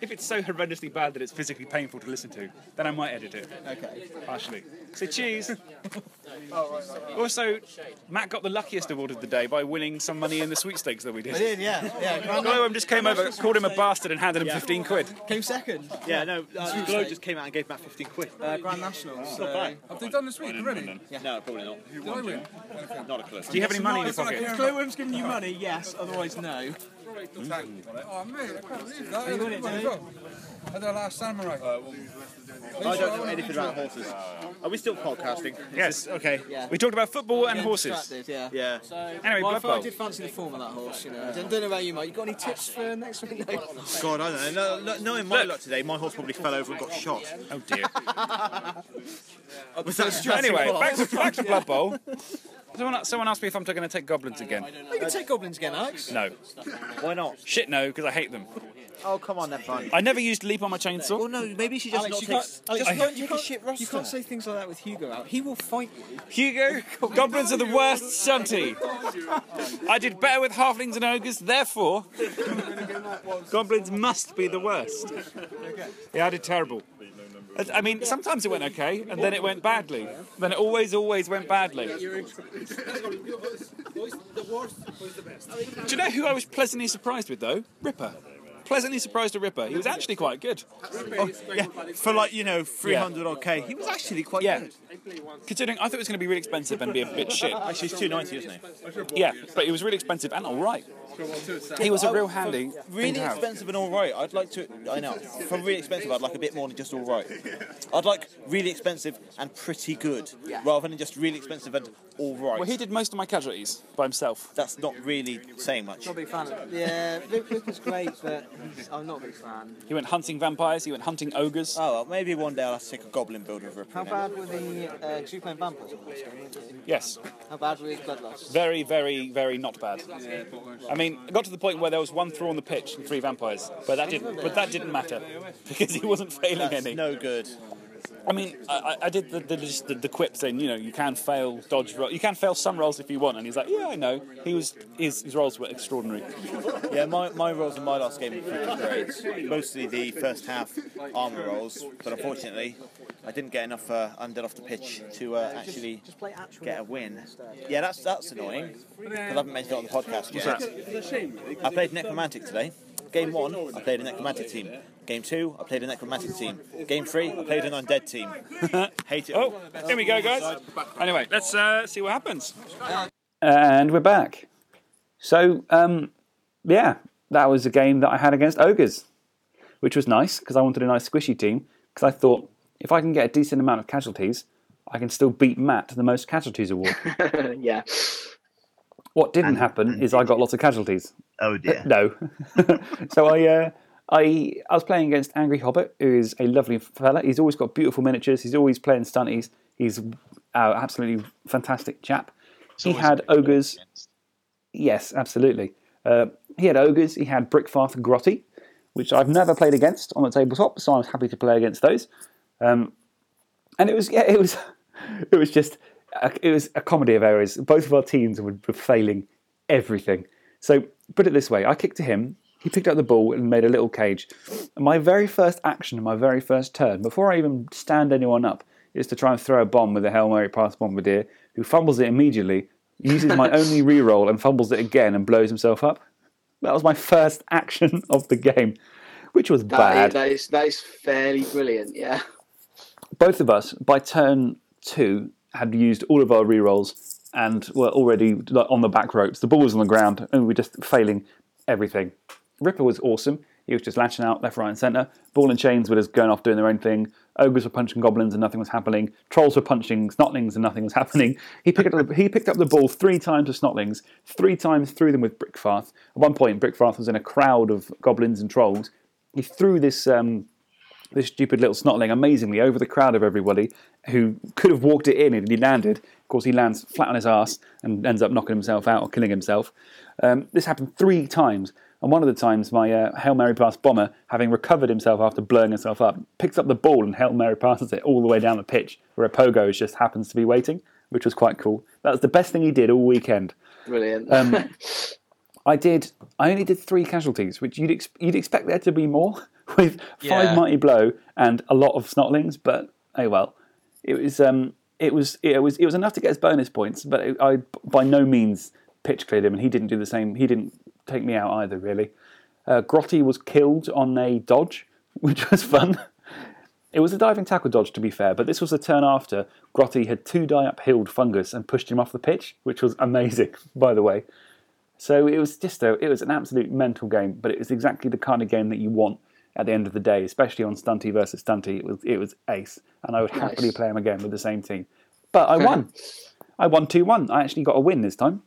[SPEAKER 1] If it's so horrendously bad that it's physically painful to listen to, then I might edit it.
[SPEAKER 8] Okay.
[SPEAKER 1] Partially. So cheese. <laughs> Also, Matt got the luckiest award of the day by winning some money in the sweepstakes that we did.
[SPEAKER 8] I did, yeah. Yeah, <laughs> Grand-
[SPEAKER 1] Glowworm just came over, called him a bastard, and handed him 15 quid.
[SPEAKER 8] Came second.
[SPEAKER 6] Yeah, no, uh, Glow just came out and gave Matt 15 quid.
[SPEAKER 8] Uh, Grand National.
[SPEAKER 6] It's
[SPEAKER 8] so-
[SPEAKER 6] not bad.
[SPEAKER 17] Have they done this week already?
[SPEAKER 6] No, probably not.
[SPEAKER 17] Did I win?
[SPEAKER 6] Not a clue.
[SPEAKER 1] Do you have any money in your pocket?
[SPEAKER 17] a-
[SPEAKER 8] Glowworm's giving you money, yes, otherwise no.
[SPEAKER 17] Oh, mate, I can't believe that.
[SPEAKER 8] You won it,
[SPEAKER 17] Everyone as. Had the last samurai.
[SPEAKER 6] I don't know anything about horses. Are we still podcasting?
[SPEAKER 9] Yes, okay.
[SPEAKER 8] Yeah.
[SPEAKER 9] We talked about football and horses.
[SPEAKER 8] Yeah.
[SPEAKER 6] Yeah.
[SPEAKER 8] So,
[SPEAKER 9] Anyway,
[SPEAKER 8] well, I
[SPEAKER 9] Blood
[SPEAKER 8] thought I did fancy the form of that horse. You know, I don't know about you, mate. You got any tips for next week? No. <laughs>
[SPEAKER 6] God, I don't know. No, no, knowing my luck today, my horse probably fell over and got shot.
[SPEAKER 9] Oh dear. <laughs>
[SPEAKER 6] Was that stressing?
[SPEAKER 9] Anyway,
[SPEAKER 6] part?
[SPEAKER 9] back to, back to Blood Bowl. <laughs> Someone, someone asked me if I'm going to take goblins again.
[SPEAKER 8] You can take goblins again, Alex.
[SPEAKER 9] No.
[SPEAKER 6] Why not?
[SPEAKER 9] Shit, no, because I hate them.
[SPEAKER 6] Oh, come on, they're fun.
[SPEAKER 9] I never used leap on my chainsaw.
[SPEAKER 6] Well, no, maybe she just
[SPEAKER 8] Alex,
[SPEAKER 6] not
[SPEAKER 8] you
[SPEAKER 6] take.
[SPEAKER 8] can't, Alex,
[SPEAKER 6] just
[SPEAKER 8] you
[SPEAKER 6] don't
[SPEAKER 8] can't, you can't,
[SPEAKER 6] shit
[SPEAKER 8] you can't say things like that with Hugo out. He will fight you.
[SPEAKER 9] Hugo, <laughs> goblins are the worst, Stunty. I did better with halflings and ogres, therefore, <laughs> goblins must be the worst. Yeah, I did terrible. I- I mean, sometimes it went okay, and then it went badly. Then it always, always went badly. <laughs> Do you know who I was pleasantly surprised with, though? Ripper. Pleasantly surprised with Ripper. He was actually quite good.
[SPEAKER 6] Oh, yeah, for like you know 300 odd k, he was actually quite
[SPEAKER 9] Yeah.
[SPEAKER 6] good.
[SPEAKER 9] Considering I thought it was going to be really expensive and be a bit shit.
[SPEAKER 6] Actually, he's 290, isn't he?
[SPEAKER 9] Yeah, but it was really expensive and all right. He was a real handy.
[SPEAKER 6] Really expensive and all right. I'd like to. I know. For really expensive, I'd like a bit more than just all right. I'd like really expensive and pretty good, rather than just really expensive and all right.
[SPEAKER 9] Well, he did most of my casualties by himself.
[SPEAKER 6] That's not really saying much.
[SPEAKER 8] Not a big fan of Yeah, Luke, Luke is great, but he's, I'm not a big fan.
[SPEAKER 9] He went hunting vampires. He went hunting ogres.
[SPEAKER 6] Oh well, maybe one day I'll have to take a goblin build with Ripper.
[SPEAKER 8] How bad were the. Uh, 'cause you playing vampires on this game, weren't you?
[SPEAKER 9] Yes,
[SPEAKER 8] How bad were his bloodlust?
[SPEAKER 9] very, very, very not bad. I mean, it got to the point where there was one throw on the pitch and three vampires, but that didn't. But that didn't matter <laughs> because he wasn't failing
[SPEAKER 6] That's
[SPEAKER 9] any.
[SPEAKER 6] no good.
[SPEAKER 9] I mean, I, I- I did the, the, just the, the quip saying, you know, you can fail dodge roll, you can fail some rolls if you want, and he's like, yeah, I know. He was his, his rolls were extraordinary.
[SPEAKER 6] Yeah, my, my rolls in my last game were pretty great. Mostly the first half armour rolls, but unfortunately, I didn't get enough uh, undead off the pitch to uh, actually get a win. Yeah, that's that's annoying because I haven't mentioned it on the podcast yet. I played Necromantic today. Game one, I played a Necromantic team. Game two, I played a Necromantic team. Game three, I played an Undead team. <laughs> Hate it.
[SPEAKER 9] Oh, here we go, guys. Anyway, let's uh, see what happens.
[SPEAKER 1] And we're back. So, um, yeah, that was a game that I had against Ogres, which was nice because I wanted a nice squishy team. Because I thought if I can get a decent amount of casualties, I can still beat Matt to the most casualties award. <laughs>
[SPEAKER 2] yeah.
[SPEAKER 1] What didn't happen is I got lots of casualties.
[SPEAKER 4] Oh dear.
[SPEAKER 1] no. <laughs> <laughs> so I, uh, I, I was playing against Angry Hobbit, who is a lovely fella. He's always got beautiful miniatures. He's always playing stunties. He's uh, absolutely fantastic chap. he had
[SPEAKER 3] a good
[SPEAKER 1] ogres. Yes, absolutely. Uh, he had ogres. He had Brickfarth and Grotty, which I've never played against on the tabletop, so I was happy to play against those. Um, and it was yeah, it was <laughs> it was just a, it was a comedy of errors. Both of our teams were, failing everything. So put it this way: I kicked to him. He picked up the ball and made a little cage. And my very first action my very first turn, before I even stand anyone up, is to try and throw a bomb with a Hail Mary pass bombardier, who fumbles it immediately, uses my <laughs> only reroll and fumbles it again and blows himself up. That was my first action <laughs> of the game, which was
[SPEAKER 2] That
[SPEAKER 1] bad
[SPEAKER 2] is, that is that is fairly brilliant. Yeah.
[SPEAKER 1] both of us by turn two had used all of our rerolls and were already on the back ropes. The ball was on the ground and we were just failing everything. Ripper was awesome. He was just lashing out left, right, and centre. Ball and chains were just going off doing their own thing. Ogres were punching goblins and nothing was happening. Trolls were punching snotlings and nothing was <laughs> happening. He picked up the, he picked up the ball three times with snotlings, three times threw them with Brickfarth. At one point, Brickfarth was in a crowd of goblins and trolls. He threw this um, this stupid little snotling amazingly over the crowd of everybody who could have walked it in and he landed. Of course, he lands flat on his ass and ends up knocking himself out or killing himself. Um, this happened three times. And one of the times, my uh, Hail Mary pass bomber, having recovered himself after blowing himself up, picks up the ball and Hail Mary passes it all the way down the pitch where a pogo just happens to be waiting, which was quite cool. That was the best thing he did all weekend.
[SPEAKER 2] Brilliant.
[SPEAKER 1] Um, <laughs> I did. I only did three casualties, which you'd ex- you'd expect there to be more, <laughs> with
[SPEAKER 3] Yeah.
[SPEAKER 1] five mighty blow and a lot of snotlings. But oh well, it was um, it was it was it was enough to get us bonus points. But it, I by no means pitch cleared him, and he didn't do the same. He didn't take me out either. Really, uh, Grotty was killed on a dodge, <laughs> which was fun. It was a diving tackle dodge, to be fair, but this was a turn after Grotty had two die uphilled fungus and pushed him off the pitch, which was amazing, <laughs> by the way. So it was just a, it was an absolute mental game, but it was exactly the kind of game that you want at the end of the day, especially on Stunty versus Stunty. It was it was ace, and I would happily play him again with the same team. But I won. <laughs> I won two one. I actually got a win this time,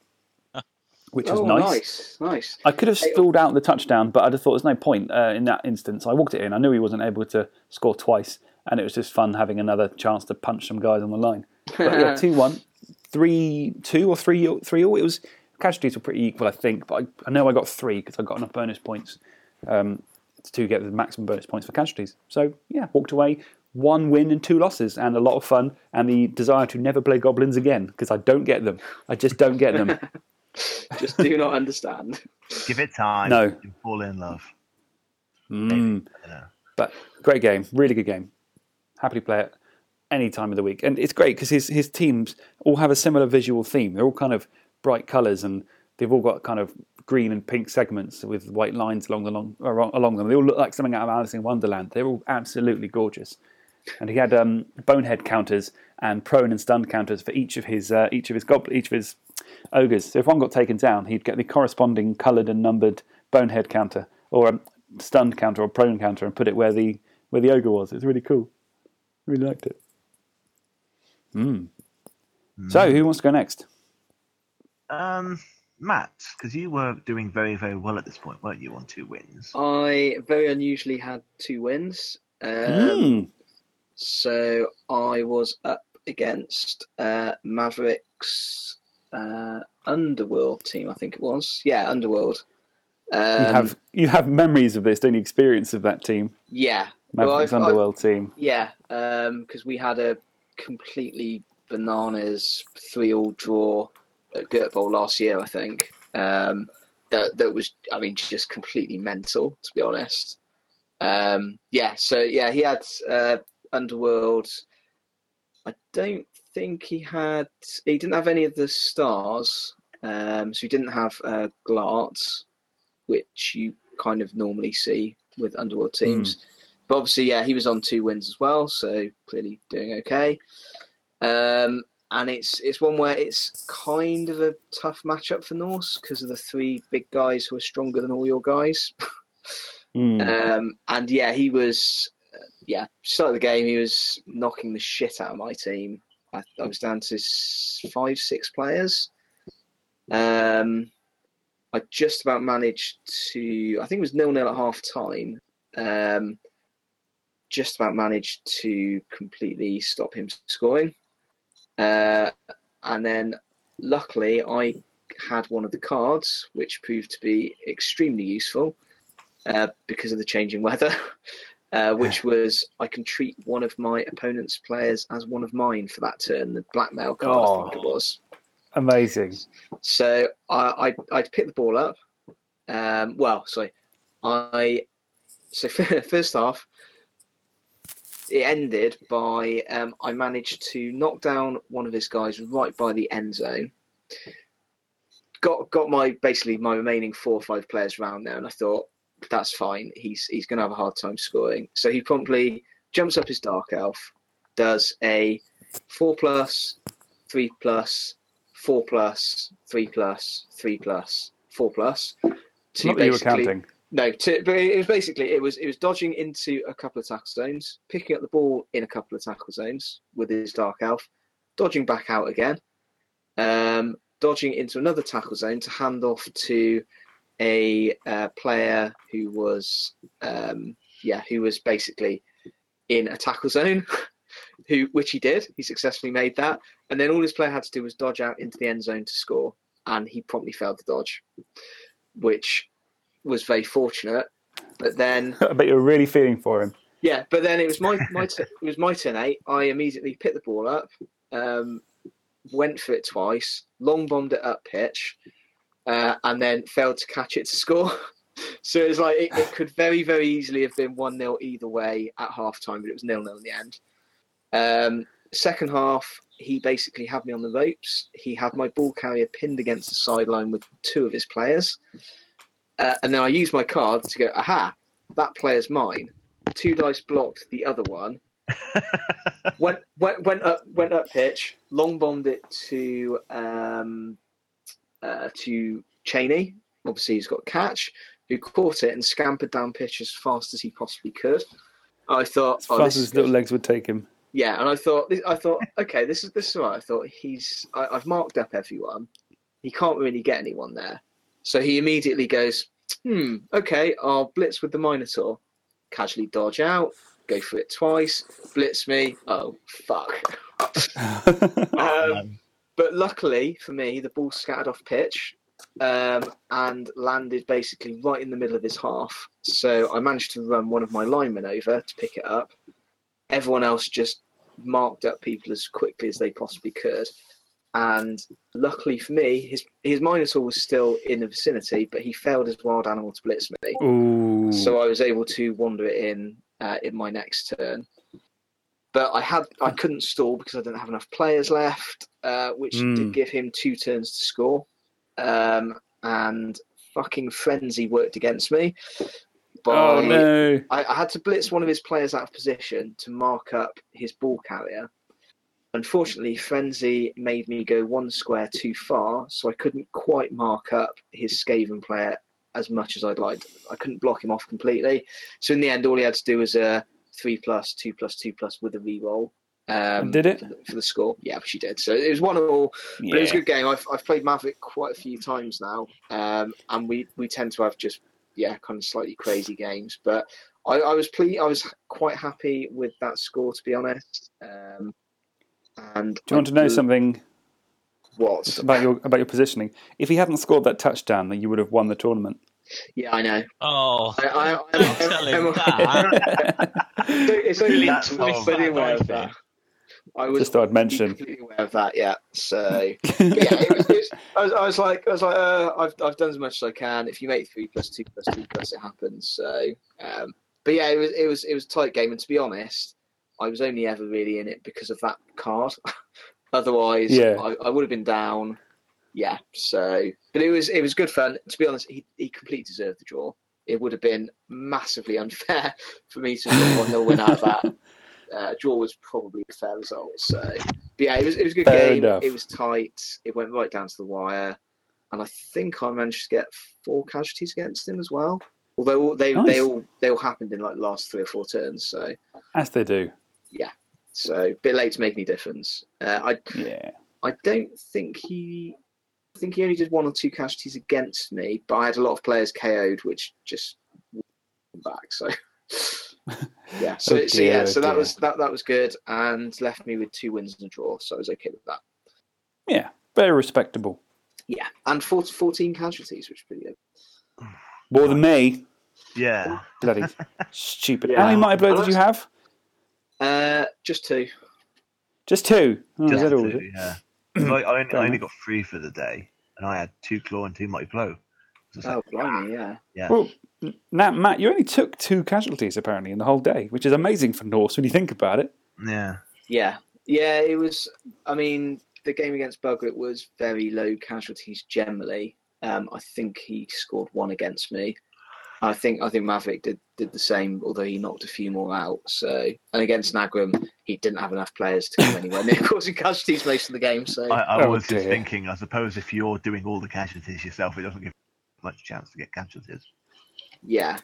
[SPEAKER 1] <laughs> which was
[SPEAKER 2] oh,
[SPEAKER 1] nice.
[SPEAKER 2] nice, nice.
[SPEAKER 1] I could have filled out the touchdown, but I just thought there's no point uh, in that instance. I walked it in. I knew he wasn't able to score twice, and it was just fun having another chance to punch some guys on the line. But yeah, <laughs> two one, three two or three three all. It was casualties were pretty equal, I think. But I, I know I got three because I got enough bonus points um, to get the maximum bonus points for casualties. So yeah, walked away. One win and two losses, and a lot of fun, and the desire to never play goblins again because I don't get them. I just don't get them. <laughs> <laughs>
[SPEAKER 2] Just do not understand.
[SPEAKER 4] Give it time.
[SPEAKER 1] No.
[SPEAKER 4] You fall in love.
[SPEAKER 1] Mm. But great game, really good game. Happy to play it any time of the week, and it's great because his his teams all have a similar visual theme. They're all kind of bright colours, and they've all got kind of green and pink segments with white lines along the long along along them. They all look like something out of Alice in Wonderland. They're all absolutely gorgeous. And he had um, bonehead counters and prone and stunned counters for each of his uh, each of his goblin, each of his ogres. So if one got taken down, he'd get the corresponding coloured and numbered bonehead counter or a stunned counter or prone counter and put it where the where the ogre was. It's really cool. Really liked it. Mm. So who wants to go next?
[SPEAKER 4] Um, Matt, because you were doing very, very well at this point, weren't you, on two wins?
[SPEAKER 2] I very unusually had two wins. Um,
[SPEAKER 1] Mm.
[SPEAKER 2] So I was up against uh, Mavericks uh, Underworld team, I think it was. Yeah, Underworld. Um,
[SPEAKER 1] you have you have memories of this, don't you? Experience of that team,
[SPEAKER 2] yeah. Well,
[SPEAKER 1] Mavericks
[SPEAKER 2] I've- I've-
[SPEAKER 1] Underworld team.
[SPEAKER 2] Yeah, because we had a completely bananas three-all draw at Bowl last year, I think. Um, that that was, I mean, just completely mental, to be honest. Um, yeah, so yeah, he had uh, Underworld. I don't think he had. He didn't have any of the stars, um, so he didn't have uh, Glart, which you kind of normally see with Underworld teams. But obviously, yeah, he was on two wins as well, so clearly doing okay. Um, and it's it's one where it's kind of a tough matchup for Norse because of the three big guys who are stronger than all your guys. <laughs>
[SPEAKER 1] Mm.
[SPEAKER 2] Um, and yeah, he was, uh, yeah, start of the game, he was knocking the shit out of my team. I, I was down to five, six players. Um, I just about managed to, I think it was nil nil at half time. Um, just about managed to completely stop him scoring. Uh, and then luckily, I had one of the cards, which proved to be extremely useful uh, because of the changing weather, <laughs> uh, which was I can treat one of my opponent's players as one of mine for that turn, the blackmail card, I think it
[SPEAKER 1] Oh.
[SPEAKER 2] was.
[SPEAKER 1] Amazing.
[SPEAKER 2] So I I I'd pick the ball up. Um, well, sorry, I so <laughs> first half it ended by um, I managed to knock down one of his guys right by the end zone. Got got my basically my remaining four or five players around there, and I thought that's fine. He's he's going to have a hard time scoring. So he promptly jumps up his dark elf, does a four plus, three plus, four plus, three plus, three plus, four plus. To
[SPEAKER 1] Not that you were counting.
[SPEAKER 2] No, to, but it was basically it was it was dodging into a couple of tackle zones, picking up the ball in a couple of tackle zones with his dark elf, dodging back out again, um, dodging into another tackle zone to hand off to a uh, player who was um, yeah who was basically in a tackle zone, <laughs> who which he did. He successfully made that, and then all his player had to do was dodge out into the end zone to score, and he promptly failed the dodge, which was very fortunate. But then <laughs>
[SPEAKER 1] I bet you're really feeling for him.
[SPEAKER 2] yeah, but then it was my my t- it was my turn eight. I immediately picked the ball up, um, went for it twice, long bombed it up pitch, uh, and then failed to catch it to score. <laughs> so it was like it, it could very very easily have been one 0 either way at half time, but it was nil nil in the end. Um, second half, he basically had me on the ropes. He had my ball carrier pinned against the sideline with two of his players. Uh, and then I use my card to go, aha, that player's mine. Two dice blocked the other one. <laughs> went, went went up went up pitch, long bombed it to um, uh, to Chaney. Obviously, he's got catch. who caught it and scampered down pitch as fast as he possibly could. I thought,
[SPEAKER 1] As
[SPEAKER 2] oh,
[SPEAKER 1] fast
[SPEAKER 2] this
[SPEAKER 1] as
[SPEAKER 2] is
[SPEAKER 1] his little legs would take him.
[SPEAKER 2] yeah, and I thought, I thought, okay, this is this is right. I thought he's, I, I've marked up everyone. He can't really get anyone there, so he immediately goes, hmm, okay, I'll blitz with the Minotaur, casually dodge out, go for it twice, blitz me. Oh fuck! <laughs> um, but luckily for me, the ball scattered off pitch um, and landed basically right in the middle of his half. So I managed to run one of my linemen over to pick it up. Everyone else just marked up people as quickly as they possibly could. And luckily for me, his his Minotaur was still in the vicinity, but he failed his wild animal to blitz me.
[SPEAKER 1] Ooh.
[SPEAKER 2] So I was able to wander it in uh, in my next turn. But I had I couldn't stall because I didn't have enough players left, uh, which
[SPEAKER 1] Mm.
[SPEAKER 2] did give him two turns to score. Um, and fucking frenzy worked against me. By,
[SPEAKER 1] Oh, no.
[SPEAKER 2] I, I had to blitz one of his players out of position to mark up his ball carrier. Unfortunately, frenzy made me go one square too far, so I couldn't quite mark up his Skaven player as much as I'd like. I couldn't block him off completely. So in the end, all he had to do was a three plus, two plus, two plus with a reroll. Um,
[SPEAKER 1] Did it?
[SPEAKER 2] for the, score? Yeah, she did. So it was one all. But it was a good game. I've, I've played Maverick quite a few times now, um, and we, we tend to have just yeah, kind of slightly crazy games. But I, I was ple- I was quite happy with that score, to be honest. Um, and
[SPEAKER 1] Do you want to know something?
[SPEAKER 2] What
[SPEAKER 1] about your about your positioning? If he hadn't scored that touchdown, then you would have won the tournament.
[SPEAKER 2] Yeah, I know.
[SPEAKER 3] Oh,
[SPEAKER 2] I, I, I'm,
[SPEAKER 3] don't tell him
[SPEAKER 2] I'm-
[SPEAKER 3] that. <laughs>
[SPEAKER 2] it's only
[SPEAKER 3] That's
[SPEAKER 2] fully,
[SPEAKER 3] horrible.
[SPEAKER 2] fully aware of that. I was
[SPEAKER 1] Just thought I'd mention.
[SPEAKER 2] aware of that. Yeah. So <laughs> yeah, it was, it was, I, was, I was like, I was like, uh, I've I've done as much as I can. If you make three plus two plus two plus, it happens. So, um, but yeah, it was it was it was a tight game. And to be honest, I was only ever really in it because of that card. <laughs> Otherwise,
[SPEAKER 1] Yeah.
[SPEAKER 2] I, I would have been down. Yeah. So, but it was it was good fun. To be honest, he he completely deserved the draw. It would have been massively <laughs> unfair for me to one 0 win out of that. <laughs> Uh, draw was probably a fair result. So, but yeah, it was it was a good
[SPEAKER 1] Fair
[SPEAKER 2] game.
[SPEAKER 1] enough.
[SPEAKER 2] It was tight. It went right down to the wire, and I think I managed to get four casualties against him as well. Although they
[SPEAKER 1] Nice.
[SPEAKER 2] they all they all happened in like the last three or four turns. So
[SPEAKER 1] As they do.
[SPEAKER 2] Yeah, so a bit late to make any difference. Uh, I
[SPEAKER 1] Yeah.
[SPEAKER 2] I don't think he. I think he only did one or two casualties against me, but I had a lot of players KO'd, which just back. So <laughs> yeah, so,
[SPEAKER 1] Oh
[SPEAKER 2] so yeah,
[SPEAKER 1] dear, oh
[SPEAKER 2] so that
[SPEAKER 1] dear.
[SPEAKER 2] was that that was good, and left me with two wins and a draw. So I was okay with that.
[SPEAKER 1] Yeah. Very respectable.
[SPEAKER 2] Yeah, and 14, 14 casualties, which is pretty good. <sighs>
[SPEAKER 1] More than me.
[SPEAKER 4] Yeah.
[SPEAKER 1] Bloody <laughs> stupid.
[SPEAKER 2] Yeah.
[SPEAKER 1] How many mighty blows did you have?
[SPEAKER 2] Uh, just two.
[SPEAKER 1] Just two. Oh, is
[SPEAKER 4] Just
[SPEAKER 1] that all?
[SPEAKER 4] two, yeah. <clears throat> So I, I, only, I only got three for the day, and I had two claw and two mighty blow. So it's like,
[SPEAKER 2] Oh, blimey, yeah.
[SPEAKER 4] yeah.
[SPEAKER 1] Well, now, Matt, you only took two casualties apparently in the whole day, which is amazing for Norse when you think about it.
[SPEAKER 4] yeah.
[SPEAKER 2] Yeah, yeah. It was. I mean, the game against Bugrit was very low casualties generally. Um, I think he scored one against me. I think I think Maverick did, did the same, although he knocked a few more out. So and against Nagram, he didn't have enough players to come anywhere near causing casualties most of the game. So
[SPEAKER 4] I, I
[SPEAKER 1] Oh,
[SPEAKER 4] was just thinking, I suppose if you're doing all the casualties yourself, it doesn't give much chance to get casualties.
[SPEAKER 2] yeah,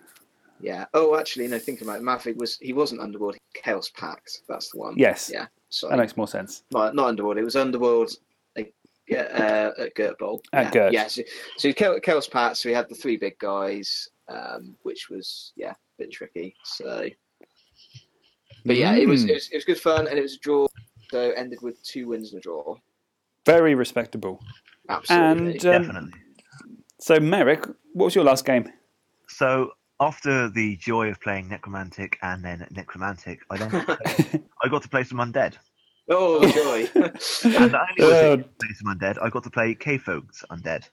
[SPEAKER 2] yeah. Oh, actually, no. Think about it. Maverick was he wasn't Underworld. Chaos Pact. That's the one.
[SPEAKER 1] Yes.
[SPEAKER 2] Yeah. Sorry.
[SPEAKER 1] That makes more sense.
[SPEAKER 2] not, not Underworld. It was Underworld like, yeah, uh, at Gert Bowl.
[SPEAKER 1] At
[SPEAKER 2] yeah.
[SPEAKER 1] Gert.
[SPEAKER 2] Yeah. So, so Chaos Chaos So we had the three big guys, um, which was yeah, a bit tricky. So, but yeah, it was,
[SPEAKER 1] Mm.
[SPEAKER 2] it was it was good fun and it was a draw. So ended with two wins and a draw.
[SPEAKER 1] Very respectable.
[SPEAKER 2] Absolutely.
[SPEAKER 1] And um, so, Merrick, what was your last game?
[SPEAKER 4] So after the joy of playing Necromantic and then Necromantic, I then got to play, I got to play some Undead.
[SPEAKER 2] Oh joy! <laughs>
[SPEAKER 4] And not only
[SPEAKER 1] Uh,
[SPEAKER 4] it <laughs> play some Undead, I got to play K-Folks Undead.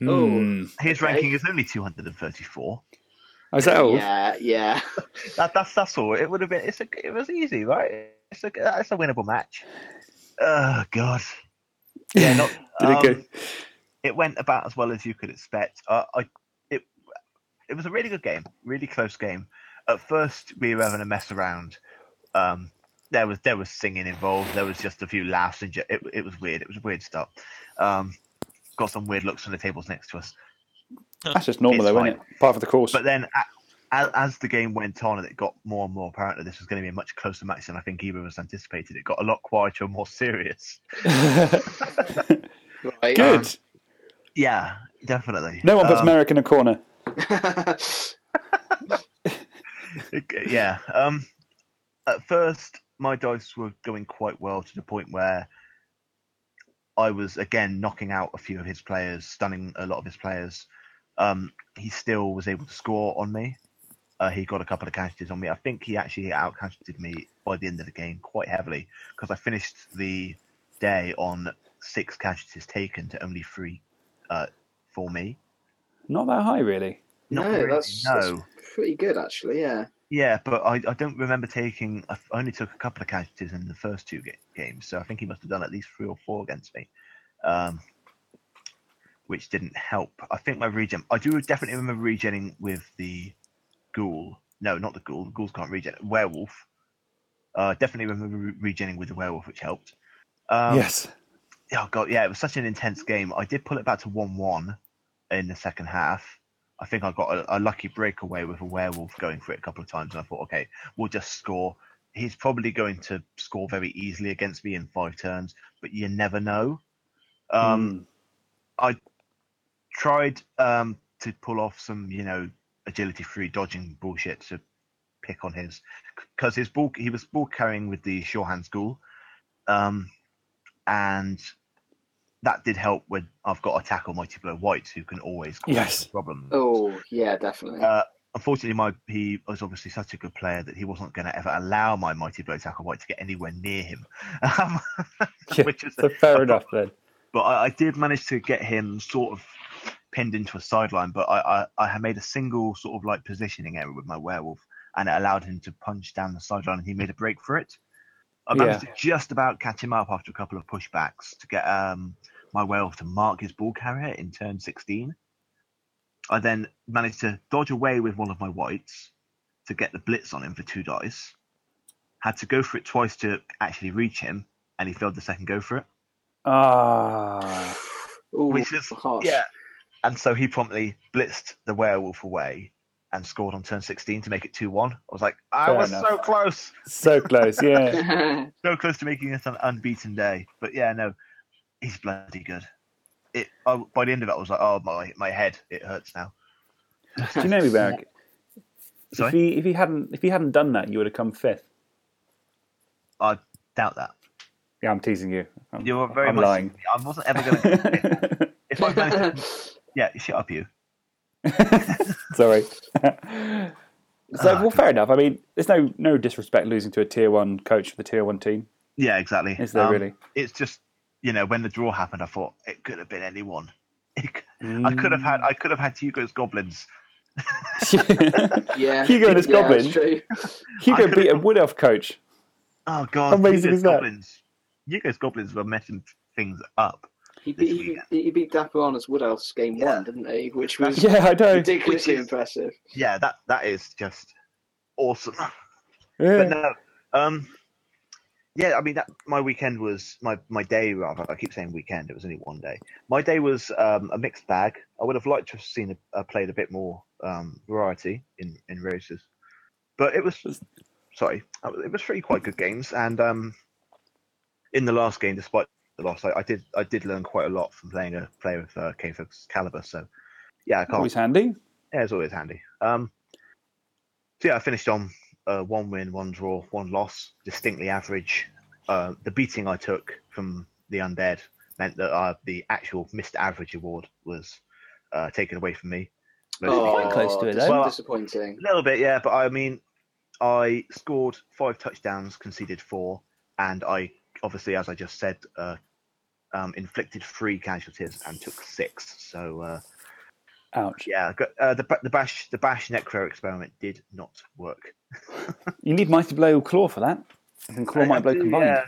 [SPEAKER 1] Hmm.
[SPEAKER 4] His
[SPEAKER 2] okay.
[SPEAKER 4] ranking is only 234.
[SPEAKER 1] Oh, is that all?
[SPEAKER 2] yeah, yeah. <laughs>
[SPEAKER 4] That, that's that's all. It would have been. It's a, it was easy, right? It's a it's a winnable match. Oh God. <laughs> Yeah. Not,
[SPEAKER 1] Did it go?
[SPEAKER 4] um, It went about as well as you could expect. Uh, I it it was a really good game, really close game. At first, we were having a mess around. Um, there was there was singing involved. There was just a few laughs and ju- it it was weird. It was a weird stuff. Um, got some weird looks from the tables next to us.
[SPEAKER 1] That's just normal,
[SPEAKER 4] It's
[SPEAKER 1] though,
[SPEAKER 4] fine.
[SPEAKER 1] isn't it? Part of the course.
[SPEAKER 4] But then, as, as the game went on and it got more and more apparent that this was going to be a much closer match than I think either of us anticipated, it got a lot quieter and more serious. <laughs>
[SPEAKER 2] Right.
[SPEAKER 1] Good.
[SPEAKER 4] Yeah, definitely.
[SPEAKER 1] no one puts
[SPEAKER 4] Um,
[SPEAKER 1] Merrick in a corner. <laughs>
[SPEAKER 4] yeah. Um, at first, my dice were going quite well to the point where I was again knocking out a few of his players, stunning a lot of his players. Um, he still was able to score on me. Uh, he got a couple of casualties on me. I think he actually out casualtied me by the end of the game quite heavily because I finished the day on six casualties taken to only three uh, for me.
[SPEAKER 1] Not that high, really.
[SPEAKER 4] Not
[SPEAKER 2] no,
[SPEAKER 4] really,
[SPEAKER 2] that's,
[SPEAKER 4] no.
[SPEAKER 2] that's pretty good actually. Yeah.
[SPEAKER 4] Yeah, but I, I don't remember taking. I only took a couple of casualties in the first two ga- games, so I think he must have done at least three or four against me, um, which didn't help. I think my regen. I do definitely remember regenning with the ghoul. No, not the ghoul. The ghouls can't regen. Werewolf. Uh, definitely remember re- regenning with the werewolf, which helped. Um,
[SPEAKER 1] yes.
[SPEAKER 4] Oh god, yeah, it was such an intense game. I did pull it back to one-one in the second half. I think I got a, a lucky breakaway with a werewolf going for it a couple of times, and I thought, okay, we'll just score. He's probably going to score very easily against me in five turns, but you never know. Um, I tried um, to pull off some, you know, agility-free dodging bullshit to pick on his, because his ball he was ball carrying with the sure hand school, um, and that did help when I've got a tackle mighty blow wight who can always cause
[SPEAKER 1] Yes.
[SPEAKER 4] problems.
[SPEAKER 2] Oh yeah, definitely.
[SPEAKER 4] Uh, unfortunately, my he was obviously such a good player that he wasn't going to ever allow my mighty blow tackle wight to get anywhere near him. <laughs> Um,
[SPEAKER 1] Yeah,
[SPEAKER 4] which is
[SPEAKER 1] so fair enough then.
[SPEAKER 4] but I, I did manage to get him sort of pinned into a sideline. But I, I, I had made a single sort of like positioning error with my werewolf, and it allowed him to punch down the sideline, and he made a break for it. I managed to just about catch him up after a couple of pushbacks to get um, my werewolf to mark his ball carrier in turn 16. I then managed to dodge away with one of my wights to get the blitz on him for two dice. Had to go for it twice to actually reach him, and he failed the second go for it.
[SPEAKER 1] Ah.
[SPEAKER 4] which is yeah. And so he promptly blitzed the werewolf away and scored on turn 16 to make it 2-1. I was like, I
[SPEAKER 1] Fair
[SPEAKER 4] was
[SPEAKER 1] enough.
[SPEAKER 4] so close.
[SPEAKER 1] So close, yeah. <laughs>
[SPEAKER 4] so close to making it an unbeaten day. But yeah, no, he's bloody good. It I, by the end of it, I was like, oh my my head, it hurts now.
[SPEAKER 1] Do you know me? If
[SPEAKER 4] Sorry?
[SPEAKER 1] he if he hadn't if he hadn't done that, you would have come fifth.
[SPEAKER 4] I doubt that.
[SPEAKER 1] Yeah, I'm teasing you. I'm,
[SPEAKER 4] You were very
[SPEAKER 1] I'm
[SPEAKER 4] much.
[SPEAKER 1] lying.
[SPEAKER 4] I wasn't ever going to. <laughs> if I managed to, <laughs> yeah, shut up, you. <laughs>
[SPEAKER 1] Sorry. so well, fair enough. I mean, there's no no disrespect losing to a tier one coach for the tier one team.
[SPEAKER 4] Yeah, exactly.
[SPEAKER 1] Is there
[SPEAKER 4] Um,
[SPEAKER 1] really?
[SPEAKER 4] It's just you know when the draw happened, I thought it could have been anyone. <laughs> It could- I could have had I could have had Hugo's goblins. <laughs>
[SPEAKER 2] yeah.
[SPEAKER 1] Hugo and his
[SPEAKER 2] yeah,
[SPEAKER 1] goblins. Hugo
[SPEAKER 4] I could've-
[SPEAKER 1] beat a wood elf coach.
[SPEAKER 4] Oh god,
[SPEAKER 1] amazing
[SPEAKER 4] Hugo's
[SPEAKER 1] is that?
[SPEAKER 4] goblins. Hugo's goblins were messing things up.
[SPEAKER 2] He beat, he, beat- he beat Dapper on as Wood Elves game one, didn't he? Which was
[SPEAKER 1] Yeah, I know.
[SPEAKER 2] ridiculously
[SPEAKER 4] Which is-
[SPEAKER 2] impressive.
[SPEAKER 4] Yeah, that that is just awesome. <laughs>
[SPEAKER 1] Yeah.
[SPEAKER 4] But no, um, yeah, I mean that my weekend was my my day rather. I keep saying weekend; it was only one day. My day was um, a mixed bag. I would have liked to have seen a, uh, played a bit more um, variety in in races, but it was sorry, it was three quite good games. And um, in the last game, despite the loss, I, I did I did learn quite a lot from playing a player with uh, K-Fox caliber. So yeah, I can't.
[SPEAKER 1] Always handy.
[SPEAKER 4] Yeah, it's always handy. Um, so yeah, I finished on uh, one win, one draw, one loss, distinctly average. Uh, the beating I took from the undead meant that uh, the actual Mr. Average award was uh, taken away from me.
[SPEAKER 2] Oh,
[SPEAKER 1] Quite close to it,
[SPEAKER 2] dis-
[SPEAKER 1] though.
[SPEAKER 2] disappointing.
[SPEAKER 4] A little bit, yeah, but I mean, I scored five touchdowns, conceded four, and I obviously, as I just said, uh, um, inflicted three casualties and took six. So uh,
[SPEAKER 1] Ouch.
[SPEAKER 4] yeah, uh, the the bash the bash necro experiment did not work. <laughs>
[SPEAKER 1] You need Mighty Blow Claw for that. And Claw
[SPEAKER 4] I- I
[SPEAKER 1] Mighty Blow
[SPEAKER 4] do,
[SPEAKER 1] combined.
[SPEAKER 4] yeah.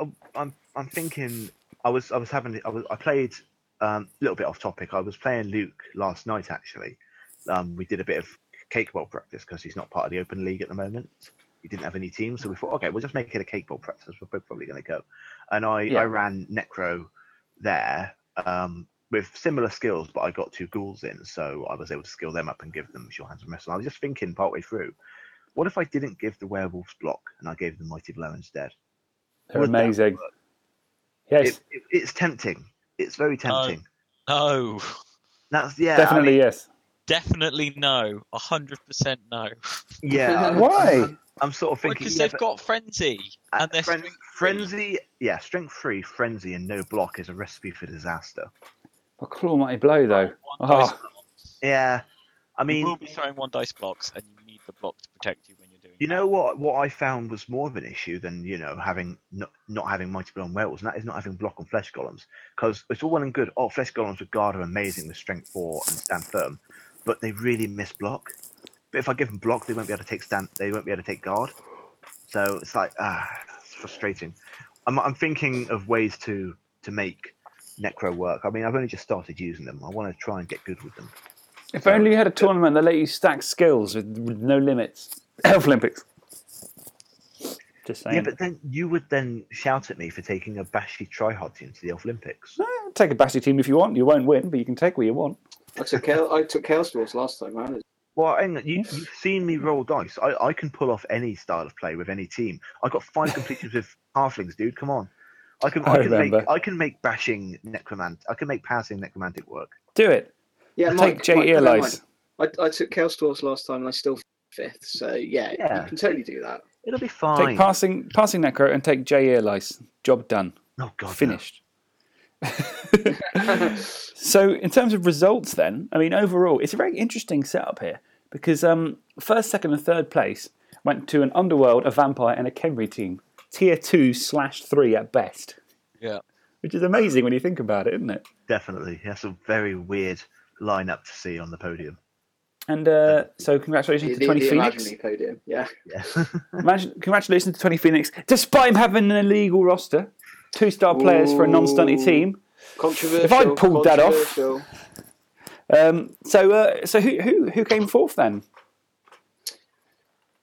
[SPEAKER 4] Um, I'm I'm thinking I was I was having I was I played um, a little bit off topic. I was playing Luke last night actually. Um, we did a bit of cake bowl practice because he's not part of the open league at the moment. He didn't have any teams, so we thought, okay, we'll just make it a cake bowl practice. We're both probably going to go. And I
[SPEAKER 1] Yeah.
[SPEAKER 4] I ran Necro there um, with similar skills, but I got two ghouls in, so I was able to skill them up and give them sure hands and wrestle. I was just thinking partway through, what if I didn't give the werewolves block and I gave them mighty blow instead?
[SPEAKER 1] They're
[SPEAKER 4] Would
[SPEAKER 1] amazing. Yes,
[SPEAKER 4] It, it, it's tempting. It's very tempting.
[SPEAKER 3] No,
[SPEAKER 4] That's yeah. I
[SPEAKER 1] definitely
[SPEAKER 4] mean,
[SPEAKER 1] yes.
[SPEAKER 3] definitely no. A hundred percent no.
[SPEAKER 4] Yeah. <laughs>
[SPEAKER 1] Why?
[SPEAKER 4] I'm, I'm sort of thinking
[SPEAKER 3] Because
[SPEAKER 4] yeah,
[SPEAKER 3] they've
[SPEAKER 4] but-
[SPEAKER 3] got frenzy
[SPEAKER 4] Uh,
[SPEAKER 3] and they're
[SPEAKER 4] fren-
[SPEAKER 3] strength
[SPEAKER 4] frenzy, yeah, strength free, frenzy, and no block is a recipe for disaster.
[SPEAKER 1] A claw mighty blow though. Oh,
[SPEAKER 4] Yeah, I
[SPEAKER 3] you
[SPEAKER 4] mean,
[SPEAKER 3] will be throwing one dice blocks, and you need the block to protect you when you're doing.
[SPEAKER 4] you know what? What I found was more of an issue than you know having not, not having mighty blow on werewolves, and that is not having block on flesh golems. Because it's all well and good. Oh, flesh golems with guard are amazing with strength four and stand firm, but they really miss block. But if I give them block, they won't be able to take stand. They won't be able to take guard. So it's like ah, it's frustrating. I'm I'm thinking of ways to to make necro work. I mean, I've only just started using them. I want to try and get good with them.
[SPEAKER 1] if only you had a tournament that let you stack skills with, with no limits. Elf <coughs> Olympics. Just saying.
[SPEAKER 4] Yeah, but then you would then shout at me for taking a bashy tryhard team to the Elf Olympics.
[SPEAKER 1] Take a bashy team if you want. You won't win, but you can take what you want.
[SPEAKER 2] I took Kale, I took Chaos Dwarfs last time round.
[SPEAKER 4] Well, hang on, you, you've seen me roll dice. I, I can pull off any style of play with any team. I got five <laughs> completions with halflings, dude. Come on, I can <laughs>
[SPEAKER 1] I
[SPEAKER 4] I, can make. I can make bashing necromant. I can make passing necromantic work.
[SPEAKER 1] Do it.
[SPEAKER 2] Yeah,
[SPEAKER 1] Take
[SPEAKER 2] Mike,
[SPEAKER 1] J.
[SPEAKER 2] Mike,
[SPEAKER 1] Ear
[SPEAKER 2] I
[SPEAKER 1] Lice.
[SPEAKER 2] I, I took Chaos Dwarfs last time and I still fifth. So yeah,
[SPEAKER 4] Yeah.
[SPEAKER 2] you can totally do that.
[SPEAKER 4] It'll be fine.
[SPEAKER 1] Take
[SPEAKER 4] fine.
[SPEAKER 1] passing passing necro and take J ear lice. Job done.
[SPEAKER 4] oh God, no.
[SPEAKER 1] Finished. <laughs> <laughs> so in terms of results, then I mean overall, it's a very interesting setup here because um, first, second, and third place went to an underworld, a vampire, and a Kenry team. Tier two slash three at best,
[SPEAKER 3] Yeah.
[SPEAKER 1] which is amazing when you think about it, isn't it?
[SPEAKER 4] Definitely, that's a very weird lineup to see on the podium.
[SPEAKER 1] And uh, so congratulations
[SPEAKER 2] The,
[SPEAKER 1] to
[SPEAKER 2] the,
[SPEAKER 1] Twenty
[SPEAKER 2] the
[SPEAKER 1] Phoenix.
[SPEAKER 2] podium. Yeah.
[SPEAKER 4] Yeah. <laughs>
[SPEAKER 1] Imagine, congratulations to Twenty Phoenix, despite him having an illegal roster, two star players for a non-stunty team.
[SPEAKER 2] Controversial.
[SPEAKER 1] If I'd pulled that off- Um, so, uh, so who, who who came fourth then?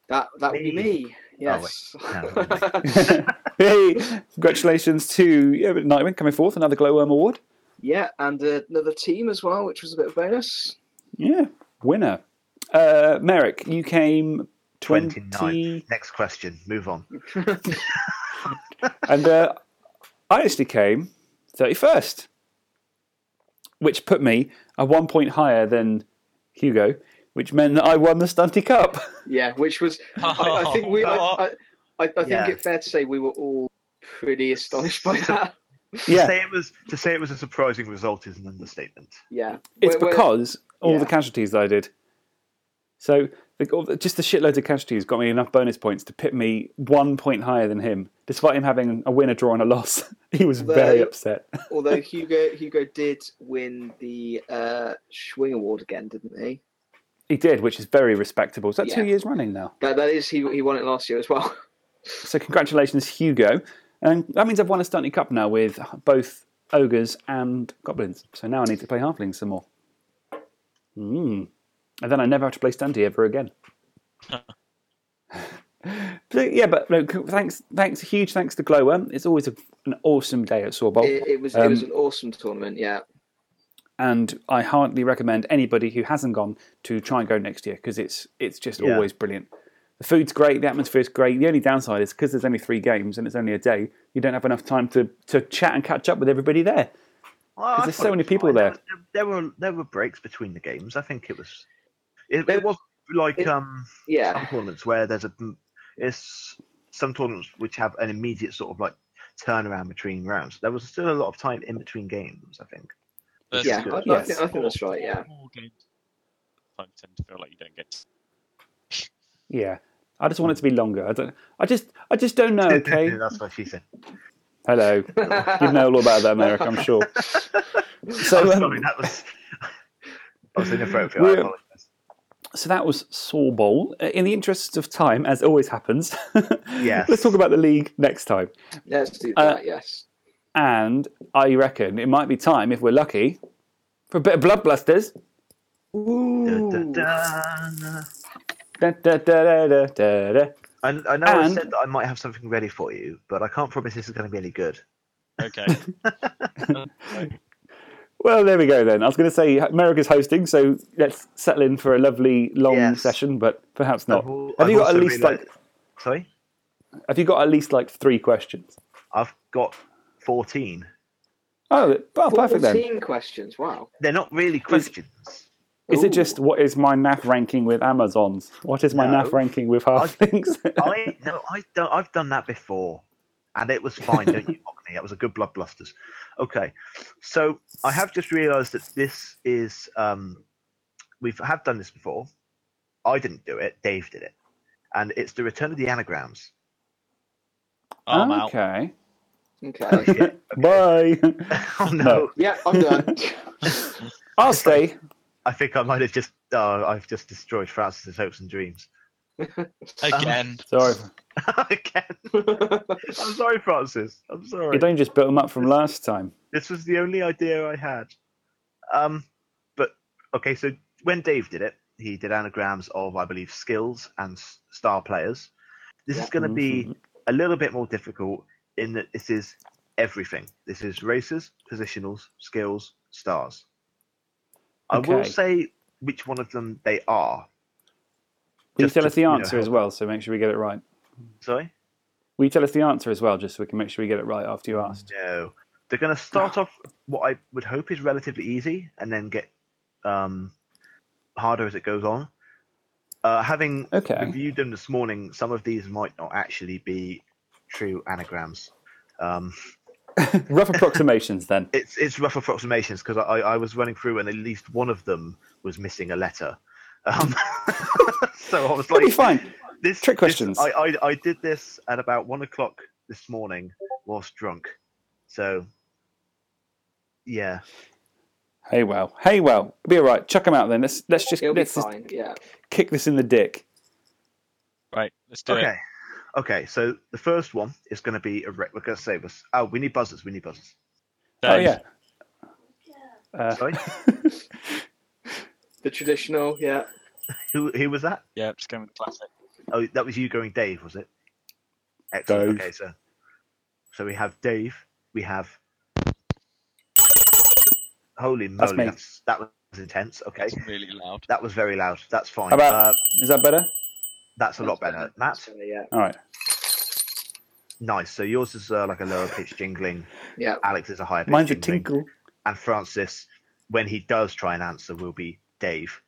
[SPEAKER 2] That that would be
[SPEAKER 4] Me.
[SPEAKER 2] Me. Yes.
[SPEAKER 4] No, <laughs> <laughs>
[SPEAKER 1] hey, congratulations to yeah, but Nightwing coming fourth, another Glowworm award.
[SPEAKER 2] yeah, and uh, another team as well, which was a bit of a bonus.
[SPEAKER 1] Yeah, winner. Uh, Merrick, you came 20,
[SPEAKER 4] 29. Next question. Move on. <laughs>
[SPEAKER 1] and uh, I actually came 31st, which put me a one point higher than Hugo, which meant that I won the Stunty Cup.
[SPEAKER 2] Yeah, which was I, I think we I, I, I, I think
[SPEAKER 4] Yeah.
[SPEAKER 2] it's fair to say we were all pretty astonished by that.
[SPEAKER 4] To
[SPEAKER 1] yeah,
[SPEAKER 4] say it was to say it was a surprising result is an understatement.
[SPEAKER 2] Yeah,
[SPEAKER 1] it's
[SPEAKER 2] Where- where-
[SPEAKER 1] because all
[SPEAKER 2] yeah.
[SPEAKER 1] the casualties that I did. So the, all the- just the shitloads of casualties got me enough bonus points to pit me one point higher than him, despite him having a win, a draw, and a loss. <laughs> he was very upset. <laughs>
[SPEAKER 2] although Hugo Hugo did win the uh, Schwing Award again, didn't he?
[SPEAKER 1] He did, which is very respectable. Is that two years running now?
[SPEAKER 2] That that is he he won it last year as well.
[SPEAKER 1] So congratulations, Hugo. And that means I've won a Stunty Cup now with both ogres and goblins. So now I need to play halflings some more. Mm. And then I never have to play Stunty ever again. so, <laughs> yeah, but no, thanks, thanks, huge thanks to Glowworm. It's always a, an awesome day at Sawball.
[SPEAKER 2] It, it was it was
[SPEAKER 1] Um,
[SPEAKER 2] an awesome tournament. Yeah,
[SPEAKER 1] and I hardly recommend anybody who hasn't gone to try and go next year because it's it's just
[SPEAKER 4] Yeah.
[SPEAKER 1] always brilliant. The food's great, the atmosphere's great. The only downside is because there's only three games and it's only a day, you don't have enough time to, to chat and catch up with everybody there.
[SPEAKER 4] Well,
[SPEAKER 1] there's so many people
[SPEAKER 4] fine.
[SPEAKER 1] there.
[SPEAKER 4] There were there were breaks between the games. I think it was it, it was like
[SPEAKER 2] It-
[SPEAKER 4] um
[SPEAKER 2] yeah.
[SPEAKER 4] some tournaments where there's a it's some tournaments which have an immediate sort of like turnaround between rounds. There was still a lot of time in between games. I think.
[SPEAKER 3] There's
[SPEAKER 2] yeah.
[SPEAKER 4] good.
[SPEAKER 2] I, I,
[SPEAKER 1] Yes.
[SPEAKER 2] think, I think that's right. Yeah.
[SPEAKER 3] I tend to feel like you don't get. <laughs>
[SPEAKER 1] Yeah, I just want it to be longer. I don't. I just I just don't know. <laughs> Okay.
[SPEAKER 4] That's what she said.
[SPEAKER 1] Hello. You know all about that, Merrick. I'm sure. <laughs> So,
[SPEAKER 4] I'm
[SPEAKER 1] um,
[SPEAKER 4] that was that was inappropriate. I
[SPEAKER 1] we're-
[SPEAKER 4] apologize.
[SPEAKER 1] So that was Sawball. Uh, In the interests of time, as always happens,
[SPEAKER 4] Yes.
[SPEAKER 1] let's talk about the league next time.
[SPEAKER 2] Let's do
[SPEAKER 1] Uh,
[SPEAKER 2] that. yes.
[SPEAKER 1] And I reckon it might be time, if we're lucky, for a bit of Blood Blusters.
[SPEAKER 4] Da, da, da.
[SPEAKER 1] Da, da, da, da, da, da, da.
[SPEAKER 4] I, I know I said that I might have something ready for you, but I can't promise this is going to be any good.
[SPEAKER 3] Okay. <laughs>
[SPEAKER 1] Well, there we go then. I was going to say America's hosting, so let's settle in for a lovely long
[SPEAKER 4] Yes.
[SPEAKER 1] session, but perhaps not.
[SPEAKER 4] I've
[SPEAKER 1] have
[SPEAKER 4] I've
[SPEAKER 1] you got at least
[SPEAKER 4] realised-
[SPEAKER 1] like?
[SPEAKER 4] Sorry,
[SPEAKER 1] Have you got at least like three questions?
[SPEAKER 4] I've got fourteen.
[SPEAKER 1] Oh, well, perfect then.
[SPEAKER 2] 14 questions. Wow.
[SPEAKER 4] They're not really questions.
[SPEAKER 1] Is it just what is my NAF ranking with Amazon's? What is my
[SPEAKER 4] No.
[SPEAKER 1] NAF ranking with halflings? <laughs>
[SPEAKER 4] I no, I don't. I've done that before, and it was fine. don't you <laughs> mock me? That was a good blood blusters. Okay, so I have just realised that this is. Um, we've have done this before. I didn't do it. Dave did it, and it's the return of the anagrams.
[SPEAKER 3] I'm out.
[SPEAKER 1] Okay. <laughs>
[SPEAKER 2] Okay.
[SPEAKER 1] Bye. <laughs>
[SPEAKER 4] Oh no!
[SPEAKER 2] yeah, I'm done. <laughs>
[SPEAKER 1] I'll stay.
[SPEAKER 4] I think I might have just. Oh, I've just destroyed Francis's hopes and dreams.
[SPEAKER 3] Again.
[SPEAKER 1] Sorry.
[SPEAKER 4] Again. I'm sorry, Francis. I'm sorry.
[SPEAKER 1] You'd only just built them up from last time.
[SPEAKER 4] This was the only idea I had. Um, but okay, so when Dave did it, he did anagrams of, I believe, skills and star players. This is going to be a little bit more difficult in that this is everything. This is races, positionals, skills, stars. I will say which one of them they are.
[SPEAKER 1] Will you tell
[SPEAKER 4] to,
[SPEAKER 1] us the
[SPEAKER 4] you know,
[SPEAKER 1] answer as well, so make sure we get it right?
[SPEAKER 4] Sorry.
[SPEAKER 1] Will you tell us the answer as well, just so we can make sure we get it right after you asked?
[SPEAKER 4] No. They're going to start <sighs> off what I would hope is relatively easy and then get um, harder as it goes on. Uh, having
[SPEAKER 1] Okay.
[SPEAKER 4] reviewed them this morning, some of these might not actually be true anagrams. Um, <laughs>
[SPEAKER 1] Rough approximations then.
[SPEAKER 4] it's it's rough approximations because I, I was running through and at least one of them was missing a letter. Um, <laughs> so I was
[SPEAKER 1] That'll be fine.
[SPEAKER 4] this
[SPEAKER 1] Trick
[SPEAKER 4] this-
[SPEAKER 1] questions.
[SPEAKER 4] I, I I did this at about one o'clock this morning whilst drunk. So yeah,
[SPEAKER 1] Hey well. Hey well. Be all right. Chuck them out then. Let's let's just
[SPEAKER 2] It'll be
[SPEAKER 1] let's just
[SPEAKER 2] fine. Yeah.
[SPEAKER 1] kick this in the dick.
[SPEAKER 3] Right, let's do
[SPEAKER 4] okay.
[SPEAKER 3] it.
[SPEAKER 4] Okay, so the first one is going to be a re- we're going to say was oh we need buzzers we need buzzers.
[SPEAKER 1] Oh
[SPEAKER 3] Dave.
[SPEAKER 1] yeah. Uh,
[SPEAKER 4] Sorry, <laughs>
[SPEAKER 2] The traditional, yeah. <laughs>
[SPEAKER 4] who who was that?
[SPEAKER 3] Yeah, just going with the classic.
[SPEAKER 4] Oh, that was you going Dave, was it? Excellent.
[SPEAKER 1] Dave.
[SPEAKER 4] Okay, so so we have Dave. We have. Holy
[SPEAKER 1] That's
[SPEAKER 4] moly,
[SPEAKER 1] me.
[SPEAKER 4] that's, that was intense. Okay,
[SPEAKER 3] It's really loud.
[SPEAKER 4] that was very loud. That's fine.
[SPEAKER 1] How about
[SPEAKER 4] uh,
[SPEAKER 1] is that better?
[SPEAKER 4] That's a lot better. Matt,
[SPEAKER 2] So, yeah.
[SPEAKER 1] All right.
[SPEAKER 4] nice. So yours is uh, like a lower pitch jingling.
[SPEAKER 2] Yeah.
[SPEAKER 4] Alex is a higher pitch
[SPEAKER 1] Mine's a tinkle.
[SPEAKER 4] And Francis, when he does try and answer, will be Dave.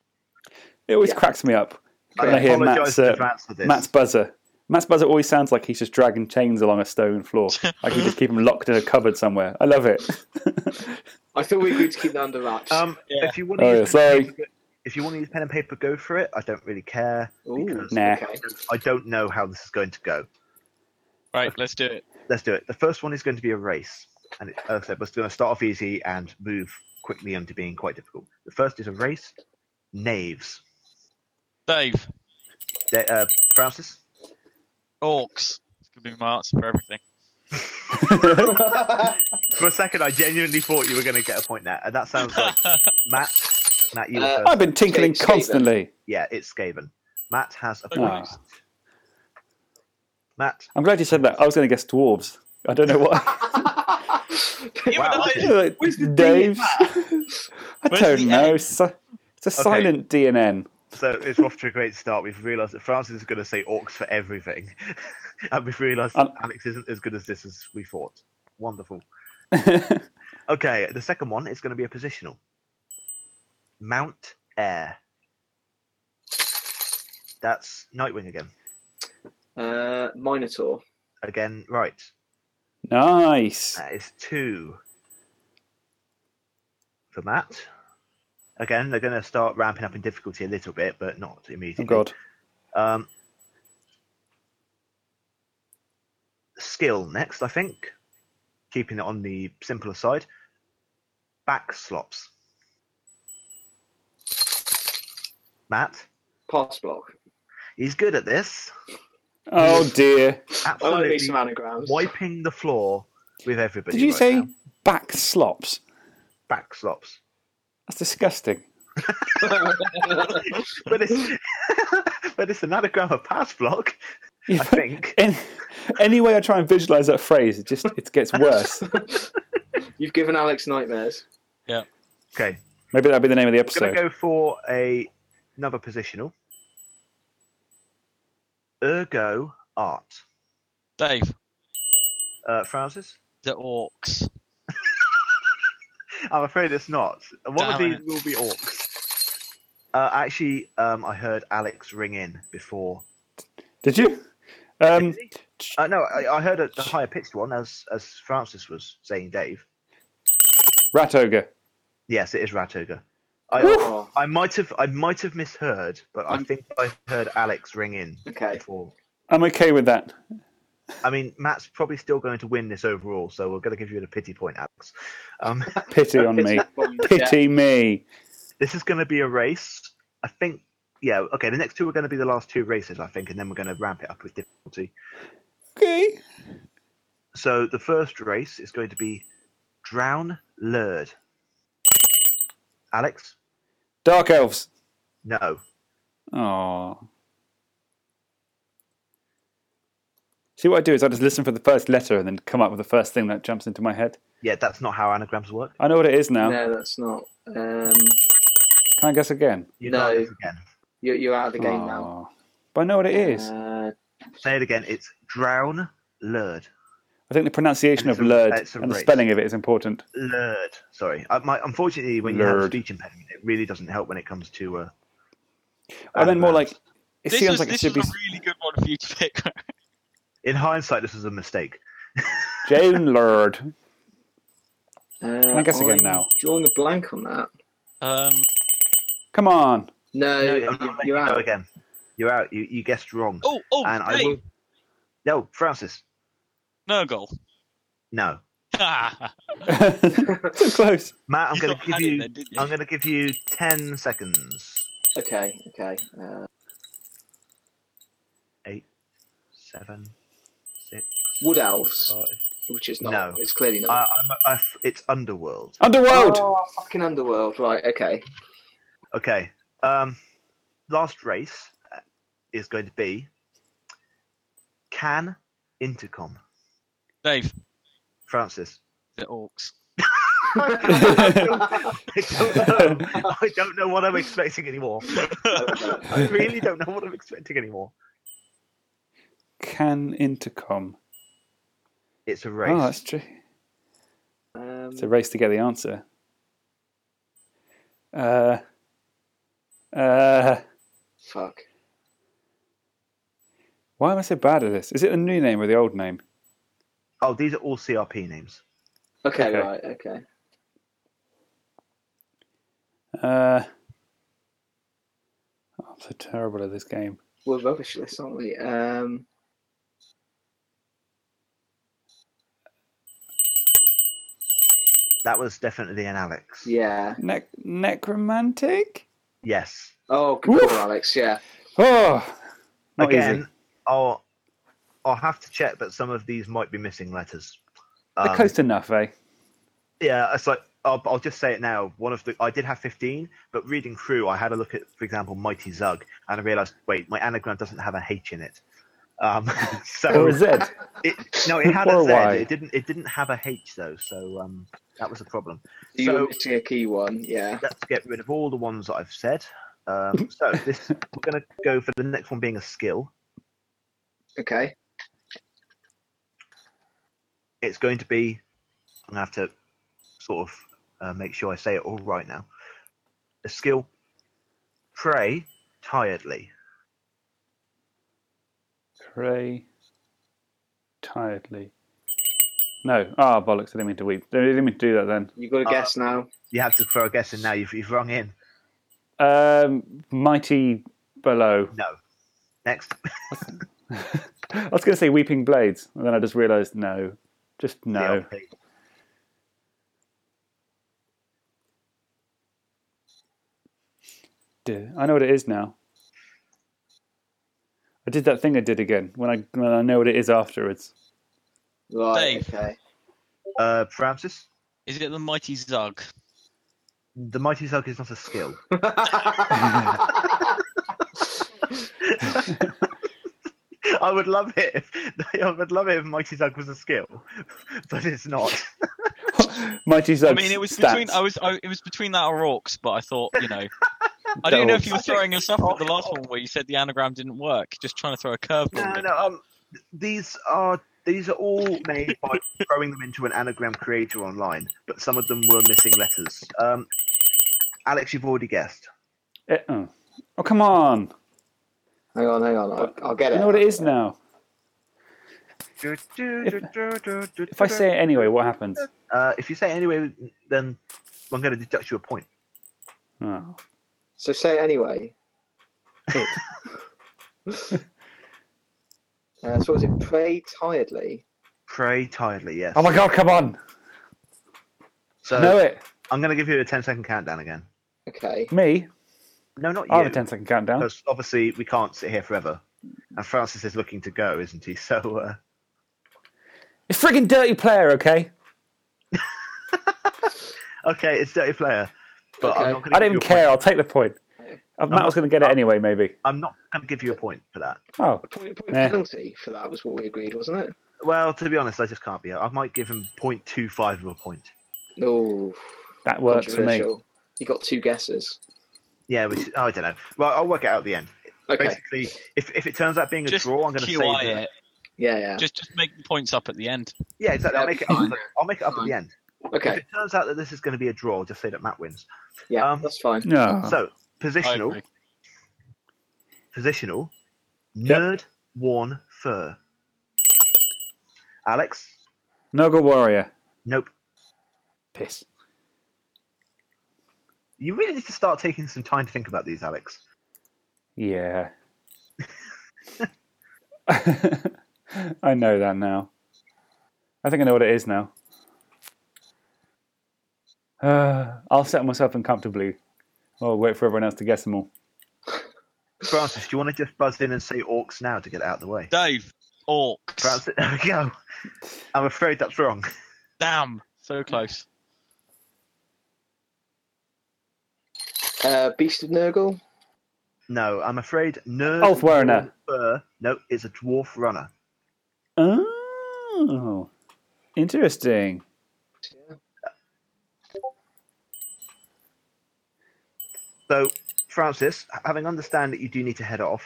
[SPEAKER 1] It always
[SPEAKER 2] Yeah.
[SPEAKER 1] cracks me up
[SPEAKER 4] I
[SPEAKER 1] when I hear Matt's, uh,
[SPEAKER 4] this.
[SPEAKER 1] Matt's buzzer. Matt's buzzer always sounds like he's just dragging chains along a stone floor. <laughs> like he just keep him locked in a cupboard somewhere. I love it. <laughs>
[SPEAKER 2] I thought we agreed to keep that under wraps.
[SPEAKER 4] Um,
[SPEAKER 3] Yeah.
[SPEAKER 4] if you want to
[SPEAKER 1] Oh,
[SPEAKER 4] use
[SPEAKER 1] yeah,
[SPEAKER 4] pen and
[SPEAKER 1] sorry.
[SPEAKER 4] Paper, if you want to use pen and paper, go for it. I don't really care.
[SPEAKER 2] Ooh,
[SPEAKER 4] because
[SPEAKER 1] Nah.
[SPEAKER 4] I don't know how this is going to go.
[SPEAKER 3] Right, let's do it.
[SPEAKER 4] Let's do it. The first one is going to be a race, and it, as I said, it's going to start off easy and move quickly into being quite difficult. The first is a race. Knaves.
[SPEAKER 3] Dave.
[SPEAKER 4] De- uh, Francis.
[SPEAKER 3] Orcs. It's going to be my answer for everything. <laughs>
[SPEAKER 4] For a second, I genuinely thought you were going to get a point there, and that sounds like <laughs> Matt. Matt, you
[SPEAKER 2] Uh.
[SPEAKER 1] I've been tinkling
[SPEAKER 2] Skaven.
[SPEAKER 1] constantly.
[SPEAKER 4] Yeah, it's Skaven. Matt has a
[SPEAKER 3] Oh,
[SPEAKER 4] point.
[SPEAKER 1] Ah.
[SPEAKER 4] Matt.
[SPEAKER 1] I'm glad you said that. I was going to guess dwarves. I don't know why. <laughs>
[SPEAKER 4] Wow.
[SPEAKER 1] Like,
[SPEAKER 2] Where's the
[SPEAKER 1] Dave.
[SPEAKER 2] D <laughs>
[SPEAKER 1] I
[SPEAKER 3] Where's
[SPEAKER 1] don't know.
[SPEAKER 3] N?
[SPEAKER 1] It's a, it's a silent DNN.
[SPEAKER 4] So it's off to a great start. We've realised that Francis is going to say orcs for everything, <laughs> and we've realised
[SPEAKER 1] Um,
[SPEAKER 4] Alex isn't as good as this as we thought. Wonderful. Okay, the second one is going to be a positional. Mount Air. That's Nightwing again.
[SPEAKER 2] Uh, Minotaur.
[SPEAKER 4] Again, right.
[SPEAKER 1] nice.
[SPEAKER 4] That is two for Matt. Again, they're going to start ramping up in difficulty a little bit, but not immediately.
[SPEAKER 1] Oh
[SPEAKER 4] immediately.
[SPEAKER 1] God.
[SPEAKER 4] Um, skill next, I think. Keeping it on the simpler side. Back slops. Matt,
[SPEAKER 2] Pass block.
[SPEAKER 4] he's good at this.
[SPEAKER 1] Oh dear.
[SPEAKER 2] I like
[SPEAKER 4] Absolutely
[SPEAKER 2] some anagrams.
[SPEAKER 4] wiping the floor with everybody.
[SPEAKER 1] Did you
[SPEAKER 4] right
[SPEAKER 1] say
[SPEAKER 4] now.
[SPEAKER 1] back slops?
[SPEAKER 4] back slops?
[SPEAKER 1] That's disgusting. <laughs>
[SPEAKER 4] but it's <laughs> but it's an anagram of pass block. I think. <laughs>
[SPEAKER 1] Any, any way I try and visualize that phrase, it just it gets worse.
[SPEAKER 2] You've given Alex nightmares.
[SPEAKER 3] Yeah.
[SPEAKER 4] Okay.
[SPEAKER 1] Maybe that'll be the name of the episode.
[SPEAKER 4] I'm gonna go for a another positional. Ergo art.
[SPEAKER 3] Dave.
[SPEAKER 4] Uh, Francis.
[SPEAKER 3] The orcs. <laughs>
[SPEAKER 4] I'm afraid it's not. One of these
[SPEAKER 3] it.
[SPEAKER 4] will be orcs. Uh, actually, um, I heard Alex ring in before.
[SPEAKER 1] Did you? Um,
[SPEAKER 4] Uh, no, I, I heard a, a higher pitched one, as as Francis was saying, Dave.
[SPEAKER 1] Rat ogre.
[SPEAKER 4] Yes, it is Rat Ogre. I,
[SPEAKER 2] Woo.
[SPEAKER 4] I might have I might have misheard, but I think I heard Alex ring in
[SPEAKER 2] Okay.
[SPEAKER 4] before.
[SPEAKER 1] I'm okay with that.
[SPEAKER 4] I mean, Matt's probably still going to win this overall, so we're going to give you a pity point, Alex. Um, <laughs>
[SPEAKER 1] Pity on me. Pity me.
[SPEAKER 4] This is going to be a race. I think, yeah, okay, the next two are going to be the last two races, I think, and then we're going to ramp it up with difficulty.
[SPEAKER 1] Okay.
[SPEAKER 4] So the first race is going to be Drown Lurd. Alex?
[SPEAKER 1] Dark elves.
[SPEAKER 4] No.
[SPEAKER 1] Oh. See what I do is I just listen for the first letter and then come up with the first thing that jumps into my head.
[SPEAKER 4] Yeah, that's not how anagrams work.
[SPEAKER 1] I know what it is now.
[SPEAKER 2] No, that's not. Um,
[SPEAKER 1] Can I guess again?
[SPEAKER 4] You
[SPEAKER 2] no,
[SPEAKER 4] know again.
[SPEAKER 2] you're, you're out of the game now.
[SPEAKER 1] But I know what it is.
[SPEAKER 2] Uh,
[SPEAKER 4] Say it again. It's Drown Lurd.
[SPEAKER 1] I think the pronunciation of
[SPEAKER 4] it's a-
[SPEAKER 1] lurd and the spelling of it is important.
[SPEAKER 4] Lurd. Sorry. Uh, my, unfortunately, when you have a speech impediment, it really doesn't help when it comes to. Uh,
[SPEAKER 1] I meant more like it
[SPEAKER 3] This
[SPEAKER 1] seems
[SPEAKER 3] was,
[SPEAKER 1] like it
[SPEAKER 3] this
[SPEAKER 1] should
[SPEAKER 3] was
[SPEAKER 1] be
[SPEAKER 3] a really good one for you to pick. <laughs>
[SPEAKER 4] in hindsight, this was a mistake.
[SPEAKER 1] Jane Lurd.
[SPEAKER 2] uh,
[SPEAKER 1] Can I guess again
[SPEAKER 2] I'm
[SPEAKER 1] now?
[SPEAKER 2] Drawing a blank on that.
[SPEAKER 3] Um,
[SPEAKER 1] Come on.
[SPEAKER 2] No,
[SPEAKER 4] No,
[SPEAKER 2] you,
[SPEAKER 4] I'm not letting
[SPEAKER 2] you're out.
[SPEAKER 4] again. You're out. You, you guessed wrong.
[SPEAKER 3] oh, oh,
[SPEAKER 4] and I will. No, Francis.
[SPEAKER 3] Nurgle.
[SPEAKER 4] No.
[SPEAKER 1] so <laughs> close.
[SPEAKER 4] Matt, I'm going to give you.
[SPEAKER 3] then, you?
[SPEAKER 4] I'm going to give you ten seconds.
[SPEAKER 2] Okay, okay. Uh,
[SPEAKER 4] Eight, seven, six,
[SPEAKER 2] Wood elves,
[SPEAKER 4] five.
[SPEAKER 2] which is not.
[SPEAKER 4] No.
[SPEAKER 2] It's clearly not.
[SPEAKER 4] I, I'm, I, it's Underworld.
[SPEAKER 1] Underworld.
[SPEAKER 2] Oh, fucking underworld. Right. Okay.
[SPEAKER 4] Okay. Um, last race uh, is going to be Can Intercom.
[SPEAKER 3] Dave.
[SPEAKER 4] Francis.
[SPEAKER 3] The orcs. <laughs>
[SPEAKER 4] I, don't know, I don't know what I'm expecting anymore. I really don't know what I'm expecting anymore.
[SPEAKER 1] Can intercom.
[SPEAKER 4] It's a race.
[SPEAKER 1] Oh, that's true.
[SPEAKER 2] Um,
[SPEAKER 1] It's a race to get the answer. Uh, uh,
[SPEAKER 2] fuck.
[SPEAKER 1] why am I so bad at this? Is it the new name or the old name?
[SPEAKER 4] Oh, these are all CRP names.
[SPEAKER 2] Okay,
[SPEAKER 1] Okay.
[SPEAKER 2] Right. Okay.
[SPEAKER 1] Uh, oh, I'm so terrible at this game.
[SPEAKER 2] We're rubbish at this, aren't we? Um,
[SPEAKER 4] That was definitely an Alex.
[SPEAKER 2] yeah.
[SPEAKER 1] Ne- necromantic?
[SPEAKER 4] Yes.
[SPEAKER 2] Oh, good call, Alex. Yeah.
[SPEAKER 1] Oh, not
[SPEAKER 4] Again,
[SPEAKER 1] easy.
[SPEAKER 4] I'll I'll have to check, but some of these might be missing letters.
[SPEAKER 1] They're
[SPEAKER 4] Um,
[SPEAKER 1] close enough, eh?
[SPEAKER 4] Yeah, it's like I'll, I'll just say it now. One of the I did have 15, but reading through, I had a look at, for example, Mighty Zug, and I realised, wait, my anagram doesn't have a H in it. Um, <laughs> so
[SPEAKER 1] Or a Z.
[SPEAKER 4] It, no, it had <laughs>
[SPEAKER 1] Or
[SPEAKER 4] a
[SPEAKER 1] a
[SPEAKER 4] Z.
[SPEAKER 1] Y.
[SPEAKER 4] It didn't. It didn't have a H though, so um, that was a problem.
[SPEAKER 2] You
[SPEAKER 4] So-
[SPEAKER 2] were missing a key one. Yeah.
[SPEAKER 4] Let's get rid of all the ones that I've said. Um, so this <laughs> we're going to go for the next one being a skill.
[SPEAKER 2] Okay.
[SPEAKER 4] It's going to be. I'm going to have to sort of uh, make sure I say it all right now. A skill. Pray tiredly.
[SPEAKER 1] Pray tiredly. No. Ah, bollocks. I didn't mean to weep. I didn't mean to do that then.
[SPEAKER 2] You've got to
[SPEAKER 4] Uh,
[SPEAKER 2] guess now.
[SPEAKER 4] You have to throw a guess in now. You've, you've rung in.
[SPEAKER 1] Um, mighty below.
[SPEAKER 4] No. Next. <laughs> <laughs>
[SPEAKER 1] I was going to say weeping blades, and then I just realised no, just no. I know what it is now. I did that thing I did again when I when I know what it is afterwards.
[SPEAKER 2] Right.
[SPEAKER 3] Dave.
[SPEAKER 2] Okay.
[SPEAKER 4] Uh, Francis.
[SPEAKER 3] Is it the mighty Zug?
[SPEAKER 4] The mighty zug is not a skill. <laughs> <laughs> <laughs> I would love it if I would love it if mighty zug was a skill, <laughs> but it's not. <laughs>
[SPEAKER 1] Mighty
[SPEAKER 3] I mean, it was
[SPEAKER 1] stats.
[SPEAKER 3] between I was I, it was between that or orcs, but I thought you know. <laughs> I don't know if you were throwing yourself off with the last one where you said the anagram didn't work. Just trying to throw a curveball.
[SPEAKER 4] No, no. Um, these are these are all made by throwing them into an anagram creator online, but some of them were missing letters. Um, Alex, you've already guessed.
[SPEAKER 1] Eh, oh. oh, come on.
[SPEAKER 2] Hang on, hang on. I'll, I'll get
[SPEAKER 1] You
[SPEAKER 2] it.
[SPEAKER 1] know what it is now. If I say it anyway, what happens?
[SPEAKER 4] Uh, if you say it anyway, then I'm going to deduct you a point.
[SPEAKER 1] Oh.
[SPEAKER 2] So say it anyway. <laughs> Uh, so was it pray tiredly?
[SPEAKER 4] Pray tiredly, yes.
[SPEAKER 1] Oh my god, come on.
[SPEAKER 4] So
[SPEAKER 1] know it.
[SPEAKER 4] I'm going to give you a 10 second countdown again.
[SPEAKER 2] Okay.
[SPEAKER 1] Me?
[SPEAKER 4] No, not you.
[SPEAKER 1] I have a 10 second countdown.
[SPEAKER 4] Because obviously we can't sit here forever. And Francis is looking to go, isn't he? <laughs> So, uh,
[SPEAKER 1] It's friggin' dirty player, okay? <laughs>
[SPEAKER 4] okay, it's Dirty Player. But I'm not going
[SPEAKER 1] I don't even care. I'll take the point. Uh, Matt was going to get it anyway, maybe.
[SPEAKER 4] I'm not going to give you a point for that.
[SPEAKER 1] Oh.
[SPEAKER 2] A Point,
[SPEAKER 1] point
[SPEAKER 2] penalty for that was what we agreed, wasn't it?
[SPEAKER 4] Well, to be honest, I just can't be. I might give him 0.25 of a point.
[SPEAKER 2] No.
[SPEAKER 1] That works for me.
[SPEAKER 2] You got two guesses.
[SPEAKER 4] Yeah, which oh, I don't know. Well, I'll work it out at the end.
[SPEAKER 2] Okay.
[SPEAKER 4] Basically, if, if it turns out being a
[SPEAKER 3] Just
[SPEAKER 4] draw, I'm going to say
[SPEAKER 3] QI
[SPEAKER 4] that-
[SPEAKER 3] it.
[SPEAKER 2] Yeah, yeah.
[SPEAKER 3] Just just make the points up at the end.
[SPEAKER 4] Yeah, exactly. I'll make it up. I'll make it up at the end.
[SPEAKER 2] Okay.
[SPEAKER 4] If it turns out that this is going to be a draw, just say that Matt wins.
[SPEAKER 2] Yeah,
[SPEAKER 4] Um,
[SPEAKER 2] that's fine.
[SPEAKER 1] No.
[SPEAKER 4] So positional, positional, nerd worn fur. Alex,
[SPEAKER 1] Nurgle Warrior.
[SPEAKER 4] nope.
[SPEAKER 1] Piss.
[SPEAKER 4] You really need to start taking some time to think about these, Alex.
[SPEAKER 1] Yeah. <laughs> I know that now. I think I know what it is now. Uh, <sighs> I'll settle myself uncomfortably. I'll wait for everyone else to guess them all.
[SPEAKER 4] Francis, do you want to just buzz in and say orcs now to get it out of the way?
[SPEAKER 3] Dave, orcs.
[SPEAKER 4] Francis, <laughs> there we go. I'm afraid that's wrong.
[SPEAKER 3] Damn, so close.
[SPEAKER 2] Uh, Beast of Nurgle.
[SPEAKER 4] No, I'm afraid nerd.
[SPEAKER 1] Ulfwerner.
[SPEAKER 4] Fur, no, it's a dwarf runner.
[SPEAKER 1] Oh, interesting.
[SPEAKER 4] So, Francis, having understand that you do need to head off,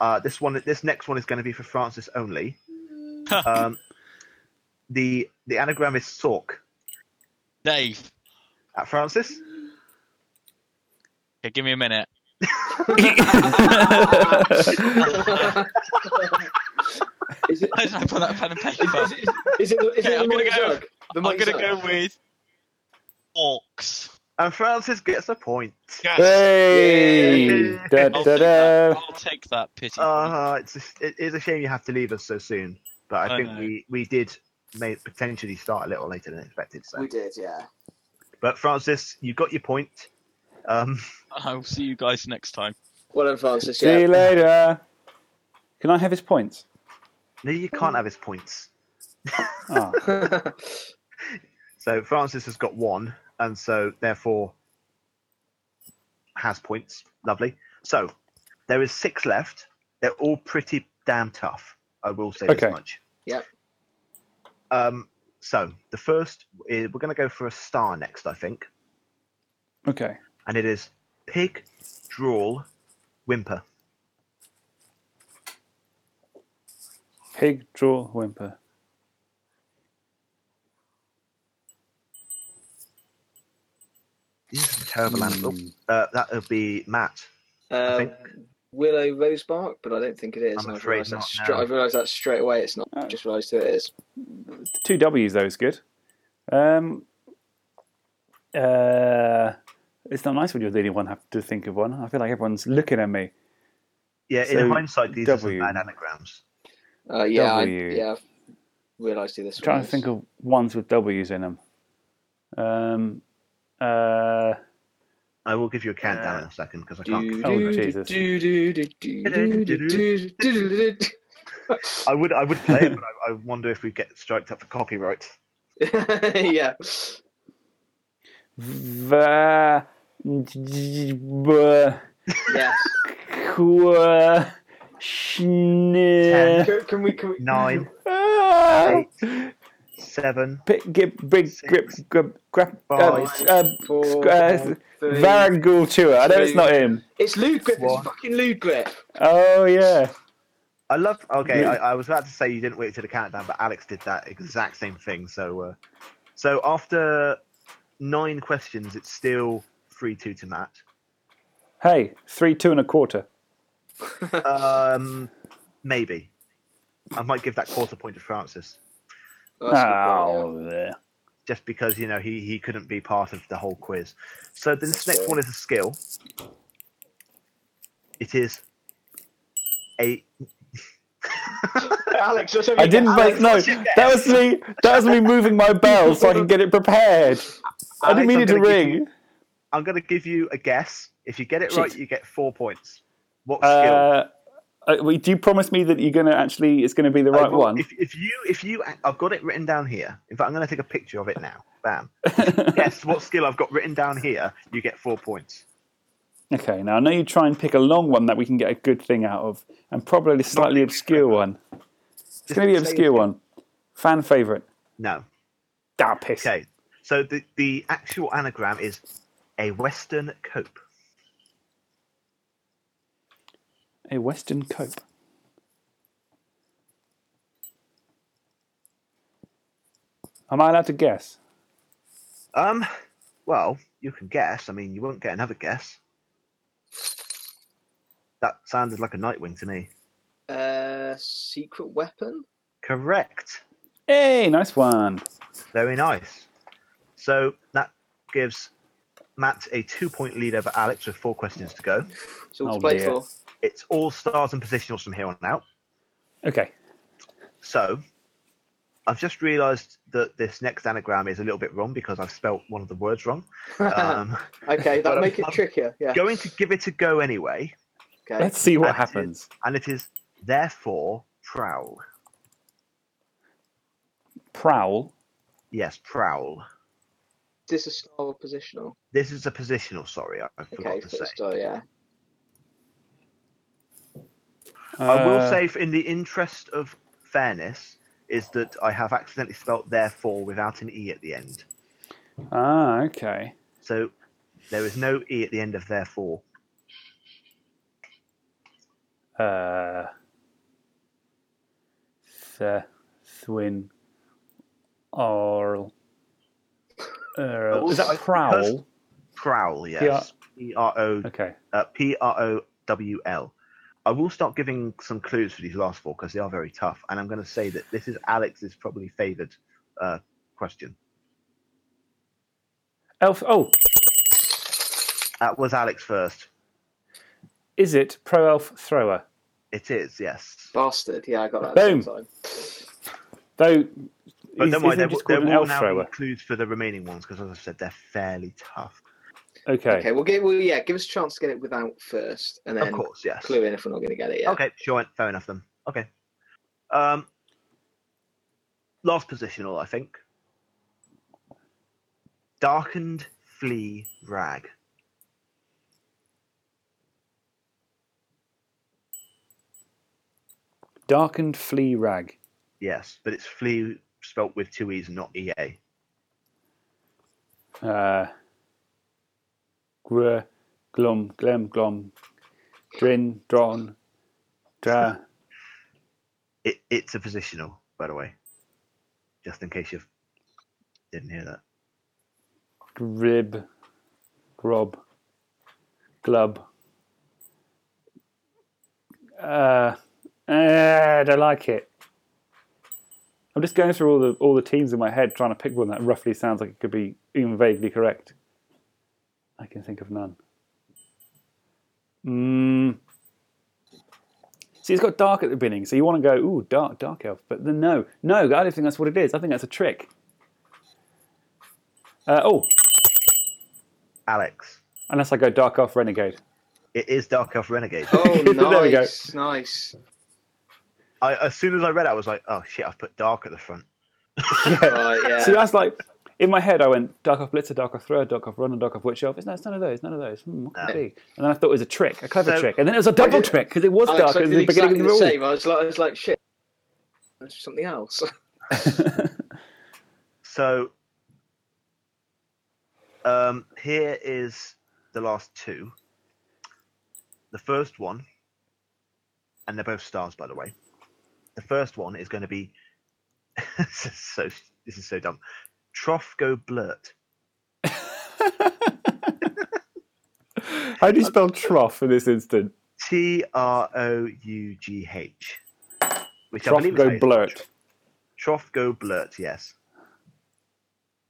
[SPEAKER 4] uh, this one, this next one is going to be for Francis only. <laughs> um, the the anagram is Sork.
[SPEAKER 3] Dave,
[SPEAKER 4] At Francis,
[SPEAKER 3] okay, give me a minute.
[SPEAKER 2] Is it?
[SPEAKER 3] Why <laughs> did I put that pen and paper?
[SPEAKER 2] Is it? The, is
[SPEAKER 3] Okay,
[SPEAKER 2] it the
[SPEAKER 3] I'm gonna go.
[SPEAKER 2] Zug? The
[SPEAKER 3] I'm gonna
[SPEAKER 2] Zug?
[SPEAKER 3] go with orcs.
[SPEAKER 4] and Francis gets a point.
[SPEAKER 3] Yes.
[SPEAKER 1] Hey! Da,
[SPEAKER 3] I'll,
[SPEAKER 1] da,
[SPEAKER 3] take that.
[SPEAKER 1] da.
[SPEAKER 3] I'll take that pity.
[SPEAKER 4] Uh, it's a, it is a shame you have to leave us so soon, but I,
[SPEAKER 3] I
[SPEAKER 4] think
[SPEAKER 3] know.
[SPEAKER 4] we we did may potentially start a little later than expected. So,
[SPEAKER 2] We did, yeah.
[SPEAKER 4] but Francis, you got your point. Um, <laughs>
[SPEAKER 3] I'll see you guys next time.
[SPEAKER 2] Well done, Francis.
[SPEAKER 1] See
[SPEAKER 2] Yeah.
[SPEAKER 1] you later. Can I have his points?
[SPEAKER 4] no, you can't have his points.
[SPEAKER 1] Oh. <laughs> <laughs>
[SPEAKER 4] So Francis has got one, and so therefore has points. Lovely. So there is six left. They're all pretty damn tough. I will say
[SPEAKER 1] Okay.
[SPEAKER 4] this much.
[SPEAKER 2] Yep.
[SPEAKER 4] Um. So the first is we're going to go for a star next, I think,
[SPEAKER 1] Okay.
[SPEAKER 4] And it is pig, drawl, whimper.
[SPEAKER 1] Pig, draw, whimper.
[SPEAKER 4] This is a terrible animal.
[SPEAKER 1] Hmm.
[SPEAKER 4] Uh, that would be Matt.
[SPEAKER 2] Uh,
[SPEAKER 4] think-
[SPEAKER 2] Willow Rosebark, but I don't think it is.
[SPEAKER 4] I'm
[SPEAKER 2] and I've
[SPEAKER 4] afraid
[SPEAKER 2] realised that
[SPEAKER 4] not
[SPEAKER 2] stra-
[SPEAKER 4] now.
[SPEAKER 2] I've realised that straight away. It's not.
[SPEAKER 1] Oh.
[SPEAKER 2] Just realised who it is.
[SPEAKER 1] Two W's, though, is good. Um, uh, it's not nice when you're the only one have to think of one. I feel like everyone's looking at me.
[SPEAKER 4] Yeah,
[SPEAKER 1] so
[SPEAKER 4] in hindsight, these
[SPEAKER 1] w.
[SPEAKER 4] are bad anagrams.
[SPEAKER 2] Uh, yeah,
[SPEAKER 1] w.
[SPEAKER 2] I, yeah, realised this.
[SPEAKER 1] I'm trying to think of ones with W's in them. Um, uh,
[SPEAKER 4] I will give you a countdown in a second because I can't.
[SPEAKER 1] oh Jesus!
[SPEAKER 4] I would, I would play it, but I, I wonder if we get striked up for copyright.
[SPEAKER 2] yeah.
[SPEAKER 1] The
[SPEAKER 2] Yes.
[SPEAKER 1] qua, schne,
[SPEAKER 2] Can, can we? Can we
[SPEAKER 4] Nine,
[SPEAKER 1] ah,
[SPEAKER 4] eight, seven,
[SPEAKER 1] Pick, give, big, grip, grip, grab, uh,
[SPEAKER 4] Five,
[SPEAKER 1] uh,
[SPEAKER 2] four,
[SPEAKER 1] uh,
[SPEAKER 2] three,
[SPEAKER 1] Varag Ghoul-Chewer. I know it's not him.
[SPEAKER 2] It's Lewdgrip.
[SPEAKER 4] One.
[SPEAKER 2] It's fucking Lewdgrip.
[SPEAKER 1] Oh yeah.
[SPEAKER 4] I love. Okay,
[SPEAKER 1] Yeah.
[SPEAKER 4] I, I was about to say you didn't wait to the countdown, but Alex did that exact same thing. So, uh, so after nine questions, it's still three two to Matt.
[SPEAKER 1] Hey, three, two and a quarter.
[SPEAKER 4] um, maybe. I might give that quarter point to Francis,
[SPEAKER 1] Oh, there.
[SPEAKER 4] just because you know he he couldn't be part of the whole quiz. So this next one is a skill. It is a. <laughs>
[SPEAKER 2] Alex, what's
[SPEAKER 1] I didn't
[SPEAKER 2] Alex,
[SPEAKER 1] make no. That was me. That was me moving my bell so I can get it prepared. I didn't mean
[SPEAKER 4] I'm
[SPEAKER 1] it to ring.
[SPEAKER 4] you- I'm going to give you a guess. If you get it right, you get four points. What skill?
[SPEAKER 1] Uh, uh, do you promise me that you're gonna actually? It's gonna be the right
[SPEAKER 4] will-
[SPEAKER 1] one.
[SPEAKER 4] If, if you, if you, I've got it written down here. In fact, I'm going to take a picture of it now. Bam. <laughs> Guess what skill I've got written down here. You get four points.
[SPEAKER 1] Okay, now I know you try and pick a long one that we can get a good thing out of, and probably a slightly obscure one. It's going to be an obscure one. Fan favorite.
[SPEAKER 4] No.
[SPEAKER 1] Ah, piss.
[SPEAKER 4] Okay. So the the actual anagram is a Western cope.
[SPEAKER 1] A Western cope. Am I allowed to guess?
[SPEAKER 4] Um. Well, you can guess. I mean, you won't get another guess. That sounded like a Nightwing to me.
[SPEAKER 2] Uh, secret weapon.
[SPEAKER 4] Correct.
[SPEAKER 1] Hey, nice one.
[SPEAKER 4] Very nice. So that gives Matt a two-point lead over Alex with four questions to go.
[SPEAKER 2] So
[SPEAKER 1] what's Oh, played dear. for?
[SPEAKER 4] It's all stars and positionals from here on out.
[SPEAKER 1] Okay.
[SPEAKER 4] So I've just realised that this next anagram is a little bit wrong because I've spelt one of the words wrong. <laughs> Um,
[SPEAKER 2] okay, that'll
[SPEAKER 4] I'm-
[SPEAKER 2] make it trickier. Yeah.
[SPEAKER 4] Going to give it a go anyway.
[SPEAKER 2] Okay.
[SPEAKER 1] Let's see what
[SPEAKER 4] And it is-
[SPEAKER 1] happens.
[SPEAKER 4] and it is therefore prowl.
[SPEAKER 1] Prowl.
[SPEAKER 4] Yes, prowl.
[SPEAKER 2] This is a star or positional?
[SPEAKER 4] This is a positional. Sorry, I, I forgot
[SPEAKER 2] Okay,
[SPEAKER 4] to
[SPEAKER 2] so
[SPEAKER 4] say.
[SPEAKER 2] star, yeah.
[SPEAKER 4] I will
[SPEAKER 1] Uh,
[SPEAKER 4] say, f- in the interest of fairness, is that I have accidentally spelt therefore without an e at the end.
[SPEAKER 1] Ah, okay.
[SPEAKER 4] So there is no e at the end of therefore.
[SPEAKER 1] Uh, Th- Thwin. Arl. Earl. Is that
[SPEAKER 4] Also,
[SPEAKER 1] prowl?
[SPEAKER 4] Prowl, yes. P R O.
[SPEAKER 1] Okay.
[SPEAKER 4] Uh, P R O W L. I will start giving some clues for these last four because they are very tough, and I'm going to say that this is Alex's probably favoured uh, question.
[SPEAKER 1] Elf. Oh,
[SPEAKER 4] That was Alex first.
[SPEAKER 1] is it Pro Elf Thrower?
[SPEAKER 4] It is, yes.
[SPEAKER 2] Bastard. Yeah, I got that.
[SPEAKER 1] Boom.
[SPEAKER 2] sometime.
[SPEAKER 1] Though,
[SPEAKER 4] But
[SPEAKER 1] is,
[SPEAKER 4] don't worry,
[SPEAKER 1] isn't
[SPEAKER 4] there,
[SPEAKER 1] it just
[SPEAKER 4] there
[SPEAKER 1] called an
[SPEAKER 4] will
[SPEAKER 1] Elf
[SPEAKER 4] now
[SPEAKER 1] Thrower?
[SPEAKER 4] be clues for the remaining ones because, as I said, they're fairly tough.
[SPEAKER 1] Okay.
[SPEAKER 2] Okay, well, give, well, yeah, give us a chance to get it without first, and then
[SPEAKER 4] Of course, yes.
[SPEAKER 2] clue in if we're not going to get it. Yeah.
[SPEAKER 4] Okay, sure, fair enough then. Okay. Um, last positional, I think. Darkened flea rag.
[SPEAKER 1] Darkened Flea Rag.
[SPEAKER 4] Yes, but it's flea spelt with two e's, not ea.
[SPEAKER 1] Uh, gr, glum, glum, glom, drin, dron, dra.
[SPEAKER 4] It, it's a positional, by the way, just in case you didn't hear that.
[SPEAKER 1] grib, grob, glub. Uh, eh, I don't like it. I'm just going through all the all the teams in my head, trying to pick one that roughly sounds like it could be even vaguely correct. I can think of none. Mm. See, it's got dark at the beginning, so you want to go, ooh, dark, dark elf. But then no, no, I don't think that's what it is. I think that's a trick. Uh, oh,
[SPEAKER 4] Alex,
[SPEAKER 1] unless I go dark elf renegade.
[SPEAKER 4] it is Dark Elf Renegade.
[SPEAKER 2] Oh, <laughs>
[SPEAKER 1] There we go.
[SPEAKER 2] nice, nice.
[SPEAKER 4] I, as soon as I read it, I was like, oh shit, I've put dark at the front.
[SPEAKER 2] Right, <laughs> yeah.
[SPEAKER 1] See, that's like in my head. I went dark elf blitzer, dark elf thrower, dark elf runner, dark elf witch elf. It's, no, it's none of those. None of those. Hmm, what could it be? And then I thought it was a trick, a clever
[SPEAKER 4] So-
[SPEAKER 1] trick, and then it was a double trick because it was
[SPEAKER 2] Alex,
[SPEAKER 1] dark
[SPEAKER 2] I
[SPEAKER 1] at
[SPEAKER 2] did
[SPEAKER 1] the beginning
[SPEAKER 2] exactly
[SPEAKER 1] of
[SPEAKER 2] the
[SPEAKER 1] the
[SPEAKER 2] same. I was like, I was like, shit. That's something else. <laughs> <laughs>
[SPEAKER 4] So um, here is the last two. The first one, and they're both stars, by the way. The first one is going to be <laughs> so this is so dumb. Trough go blurt. <laughs>
[SPEAKER 1] How do you spell trough in this instant?
[SPEAKER 4] T R O U G H. Which I
[SPEAKER 1] Trough
[SPEAKER 4] believe
[SPEAKER 1] go blurt.
[SPEAKER 4] Trough. Trough go blurt. Yes.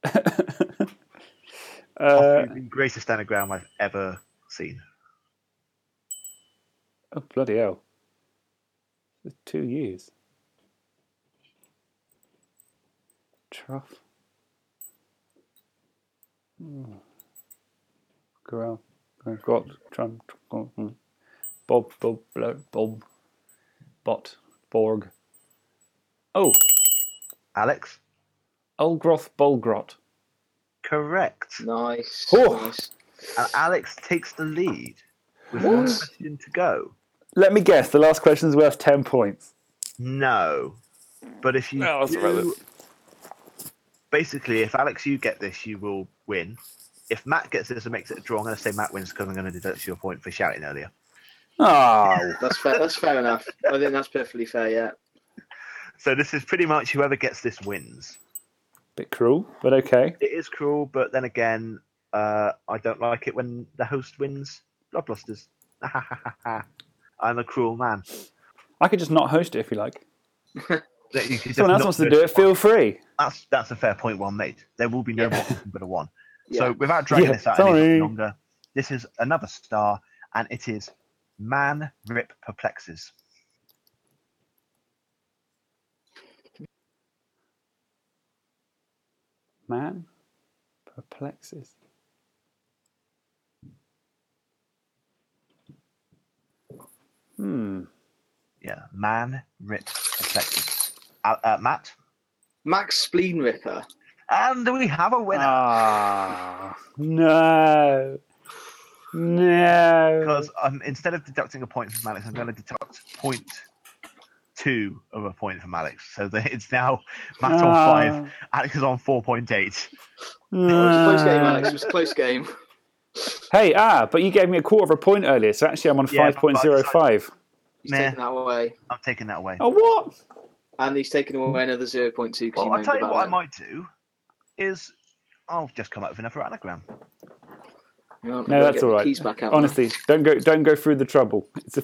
[SPEAKER 4] <laughs>
[SPEAKER 1] Uh,
[SPEAKER 4] the greatest anagram I've ever seen.
[SPEAKER 1] oh, bloody hell. It's two years. Trough. Hmm. Corral. Got Trump. Bob. Bob. Bob. Bob. Bot. Borg. Oh.
[SPEAKER 4] Alex.
[SPEAKER 1] Ugroth Bolgrot.
[SPEAKER 4] Correct.
[SPEAKER 2] Nice.
[SPEAKER 1] Oh.
[SPEAKER 2] nice.
[SPEAKER 4] And Alex takes the lead with one question to go.
[SPEAKER 1] Let me guess. The last question is worth ten points.
[SPEAKER 4] No. But if you
[SPEAKER 1] No, that's
[SPEAKER 4] do,
[SPEAKER 1] irrelevant.
[SPEAKER 4] Basically, if Alex, you get this, you will win. If Matt gets this and makes it a draw, I'm going to say Matt wins because I'm going to deduct your point for shouting earlier.
[SPEAKER 1] Oh. <laughs>
[SPEAKER 2] That's fair. That's fair enough. I think that's perfectly fair. Yeah.
[SPEAKER 4] So this is pretty much whoever gets this wins.
[SPEAKER 1] Bit cruel, but okay.
[SPEAKER 4] It is cruel, but then again, uh, I don't like it when the host wins Bloodbusters. I'm a cruel man.
[SPEAKER 1] I could just not host it if you like. <laughs>
[SPEAKER 4] That you
[SPEAKER 1] Someone else wants to do it. Feel free.
[SPEAKER 4] That's that's a fair point, well made. There will be no more but a one. <laughs> So without dragging
[SPEAKER 1] Yeah,
[SPEAKER 4] this out any longer, this is another star, and it is Man Rip Perplexes.
[SPEAKER 1] Man perplexes. Hmm.
[SPEAKER 4] Yeah, Man Rip Perplexes. Uh, uh, Matt,
[SPEAKER 2] Max Spleenripper.
[SPEAKER 4] and we have a winner.
[SPEAKER 1] Ah, no. No.
[SPEAKER 4] Because um, instead of deducting a point from Alex, I'm going to deduct point two of a point from Alex. So that it's now Matt on
[SPEAKER 1] Ah.
[SPEAKER 4] five, Alex is on four point eight.
[SPEAKER 2] It was a close game, Alex. It was a close game.
[SPEAKER 1] Hey, ah, but you gave me a quarter of a point earlier, so actually I'm on
[SPEAKER 4] Yeah,
[SPEAKER 1] five point zero five.
[SPEAKER 2] He's
[SPEAKER 4] Meh.
[SPEAKER 2] taken that away.
[SPEAKER 4] I'm taking that away.
[SPEAKER 1] Oh, what?
[SPEAKER 2] And he's taken away another 0.2
[SPEAKER 4] Well, I'll tell you
[SPEAKER 2] about
[SPEAKER 4] what I might do is I'll just come up with another anagram.
[SPEAKER 2] No,
[SPEAKER 1] No, that's all right.
[SPEAKER 2] Keys back out.
[SPEAKER 1] Honestly, don't go, don't go through the trouble. <laughs> It's a,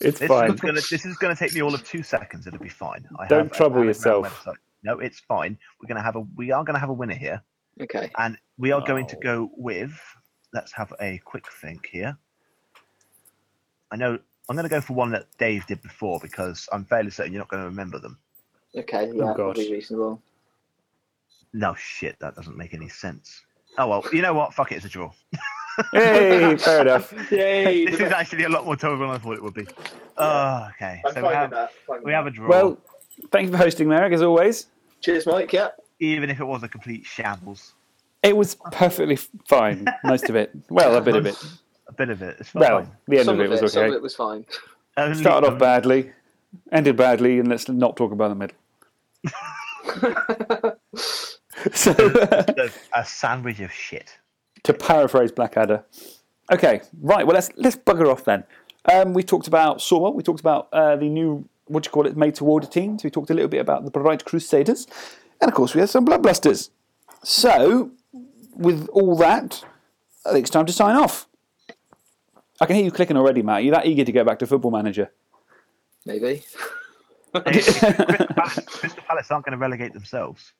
[SPEAKER 1] it's
[SPEAKER 4] This
[SPEAKER 1] fine.
[SPEAKER 4] is gonna this is gonna take me all of two seconds. It'll be fine. I
[SPEAKER 1] Don't
[SPEAKER 4] have
[SPEAKER 1] trouble yourself.
[SPEAKER 4] website. No, it's fine. We're gonna have a we are gonna have a winner here,
[SPEAKER 2] Okay.
[SPEAKER 4] and we are going to
[SPEAKER 1] Oh.
[SPEAKER 4] go with. Let's have a quick think here. I know I'm gonna go for one that Dave did before because I'm fairly certain you're not going to remember them.
[SPEAKER 2] Okay. Oh, yeah.
[SPEAKER 1] Oh, gosh.
[SPEAKER 2] probably reasonable.
[SPEAKER 4] No shit, that doesn't make any sense. Oh well, you know what? Fuck it, it's a draw. <laughs>
[SPEAKER 1] Hey, fair enough. <laughs>
[SPEAKER 2] Yay.
[SPEAKER 4] this is actually a lot more tolerable than I thought it would be. Oh, okay.
[SPEAKER 2] I'm
[SPEAKER 4] So
[SPEAKER 2] fine
[SPEAKER 4] we
[SPEAKER 2] with
[SPEAKER 4] have
[SPEAKER 2] that.
[SPEAKER 4] We have a draw.
[SPEAKER 1] Well, thank you for hosting, Merrick, as always.
[SPEAKER 2] Cheers, Mike. Yeah.
[SPEAKER 4] even if it was a complete shambles.
[SPEAKER 1] It was perfectly fine, most of it. Well, a bit of it.
[SPEAKER 4] A bit of it. It's
[SPEAKER 1] Well,
[SPEAKER 4] fine.
[SPEAKER 1] the end
[SPEAKER 2] Some
[SPEAKER 1] of it was okay.
[SPEAKER 2] Some of it was fine.
[SPEAKER 4] Only-
[SPEAKER 1] Started off badly, ended badly, and let's not talk about the middle. <laughs> so,
[SPEAKER 4] a, a sandwich of shit.
[SPEAKER 1] to paraphrase Blackadder. Okay, right. Well, let's let's bugger off then. Um, we talked about Sawball. We talked about uh, the new what do you call it, made to order teams. We talked a little bit about the Bright Crusaders, and of course we had some Bloodbusters. So, with all that, I think it's time to sign off. I can hear you clicking already, Matt. You're that eager to go back to Football Manager.
[SPEAKER 2] Maybe. <laughs> <laughs>
[SPEAKER 4] Crystal Palace, aren't going to relegate themselves.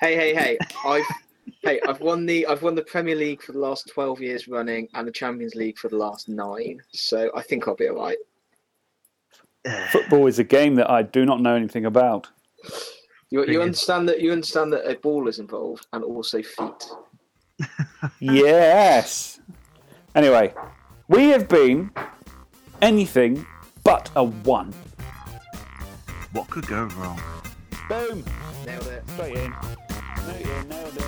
[SPEAKER 2] Hey, hey, hey! I've hey, I've won the I've won the Premier League for the last twelve years running, and the Champions League for the last nine. So I think I'll be all right. <sighs>
[SPEAKER 1] Football is a game that I do not know anything about.
[SPEAKER 2] You, you understand that you understand that a ball is involved and also feet. <laughs>
[SPEAKER 1] yes. Anyway, we have been anything but a one.
[SPEAKER 4] What could go wrong?
[SPEAKER 1] Boom!
[SPEAKER 2] Nailed it.
[SPEAKER 1] Straight in. Straight in, nailed it.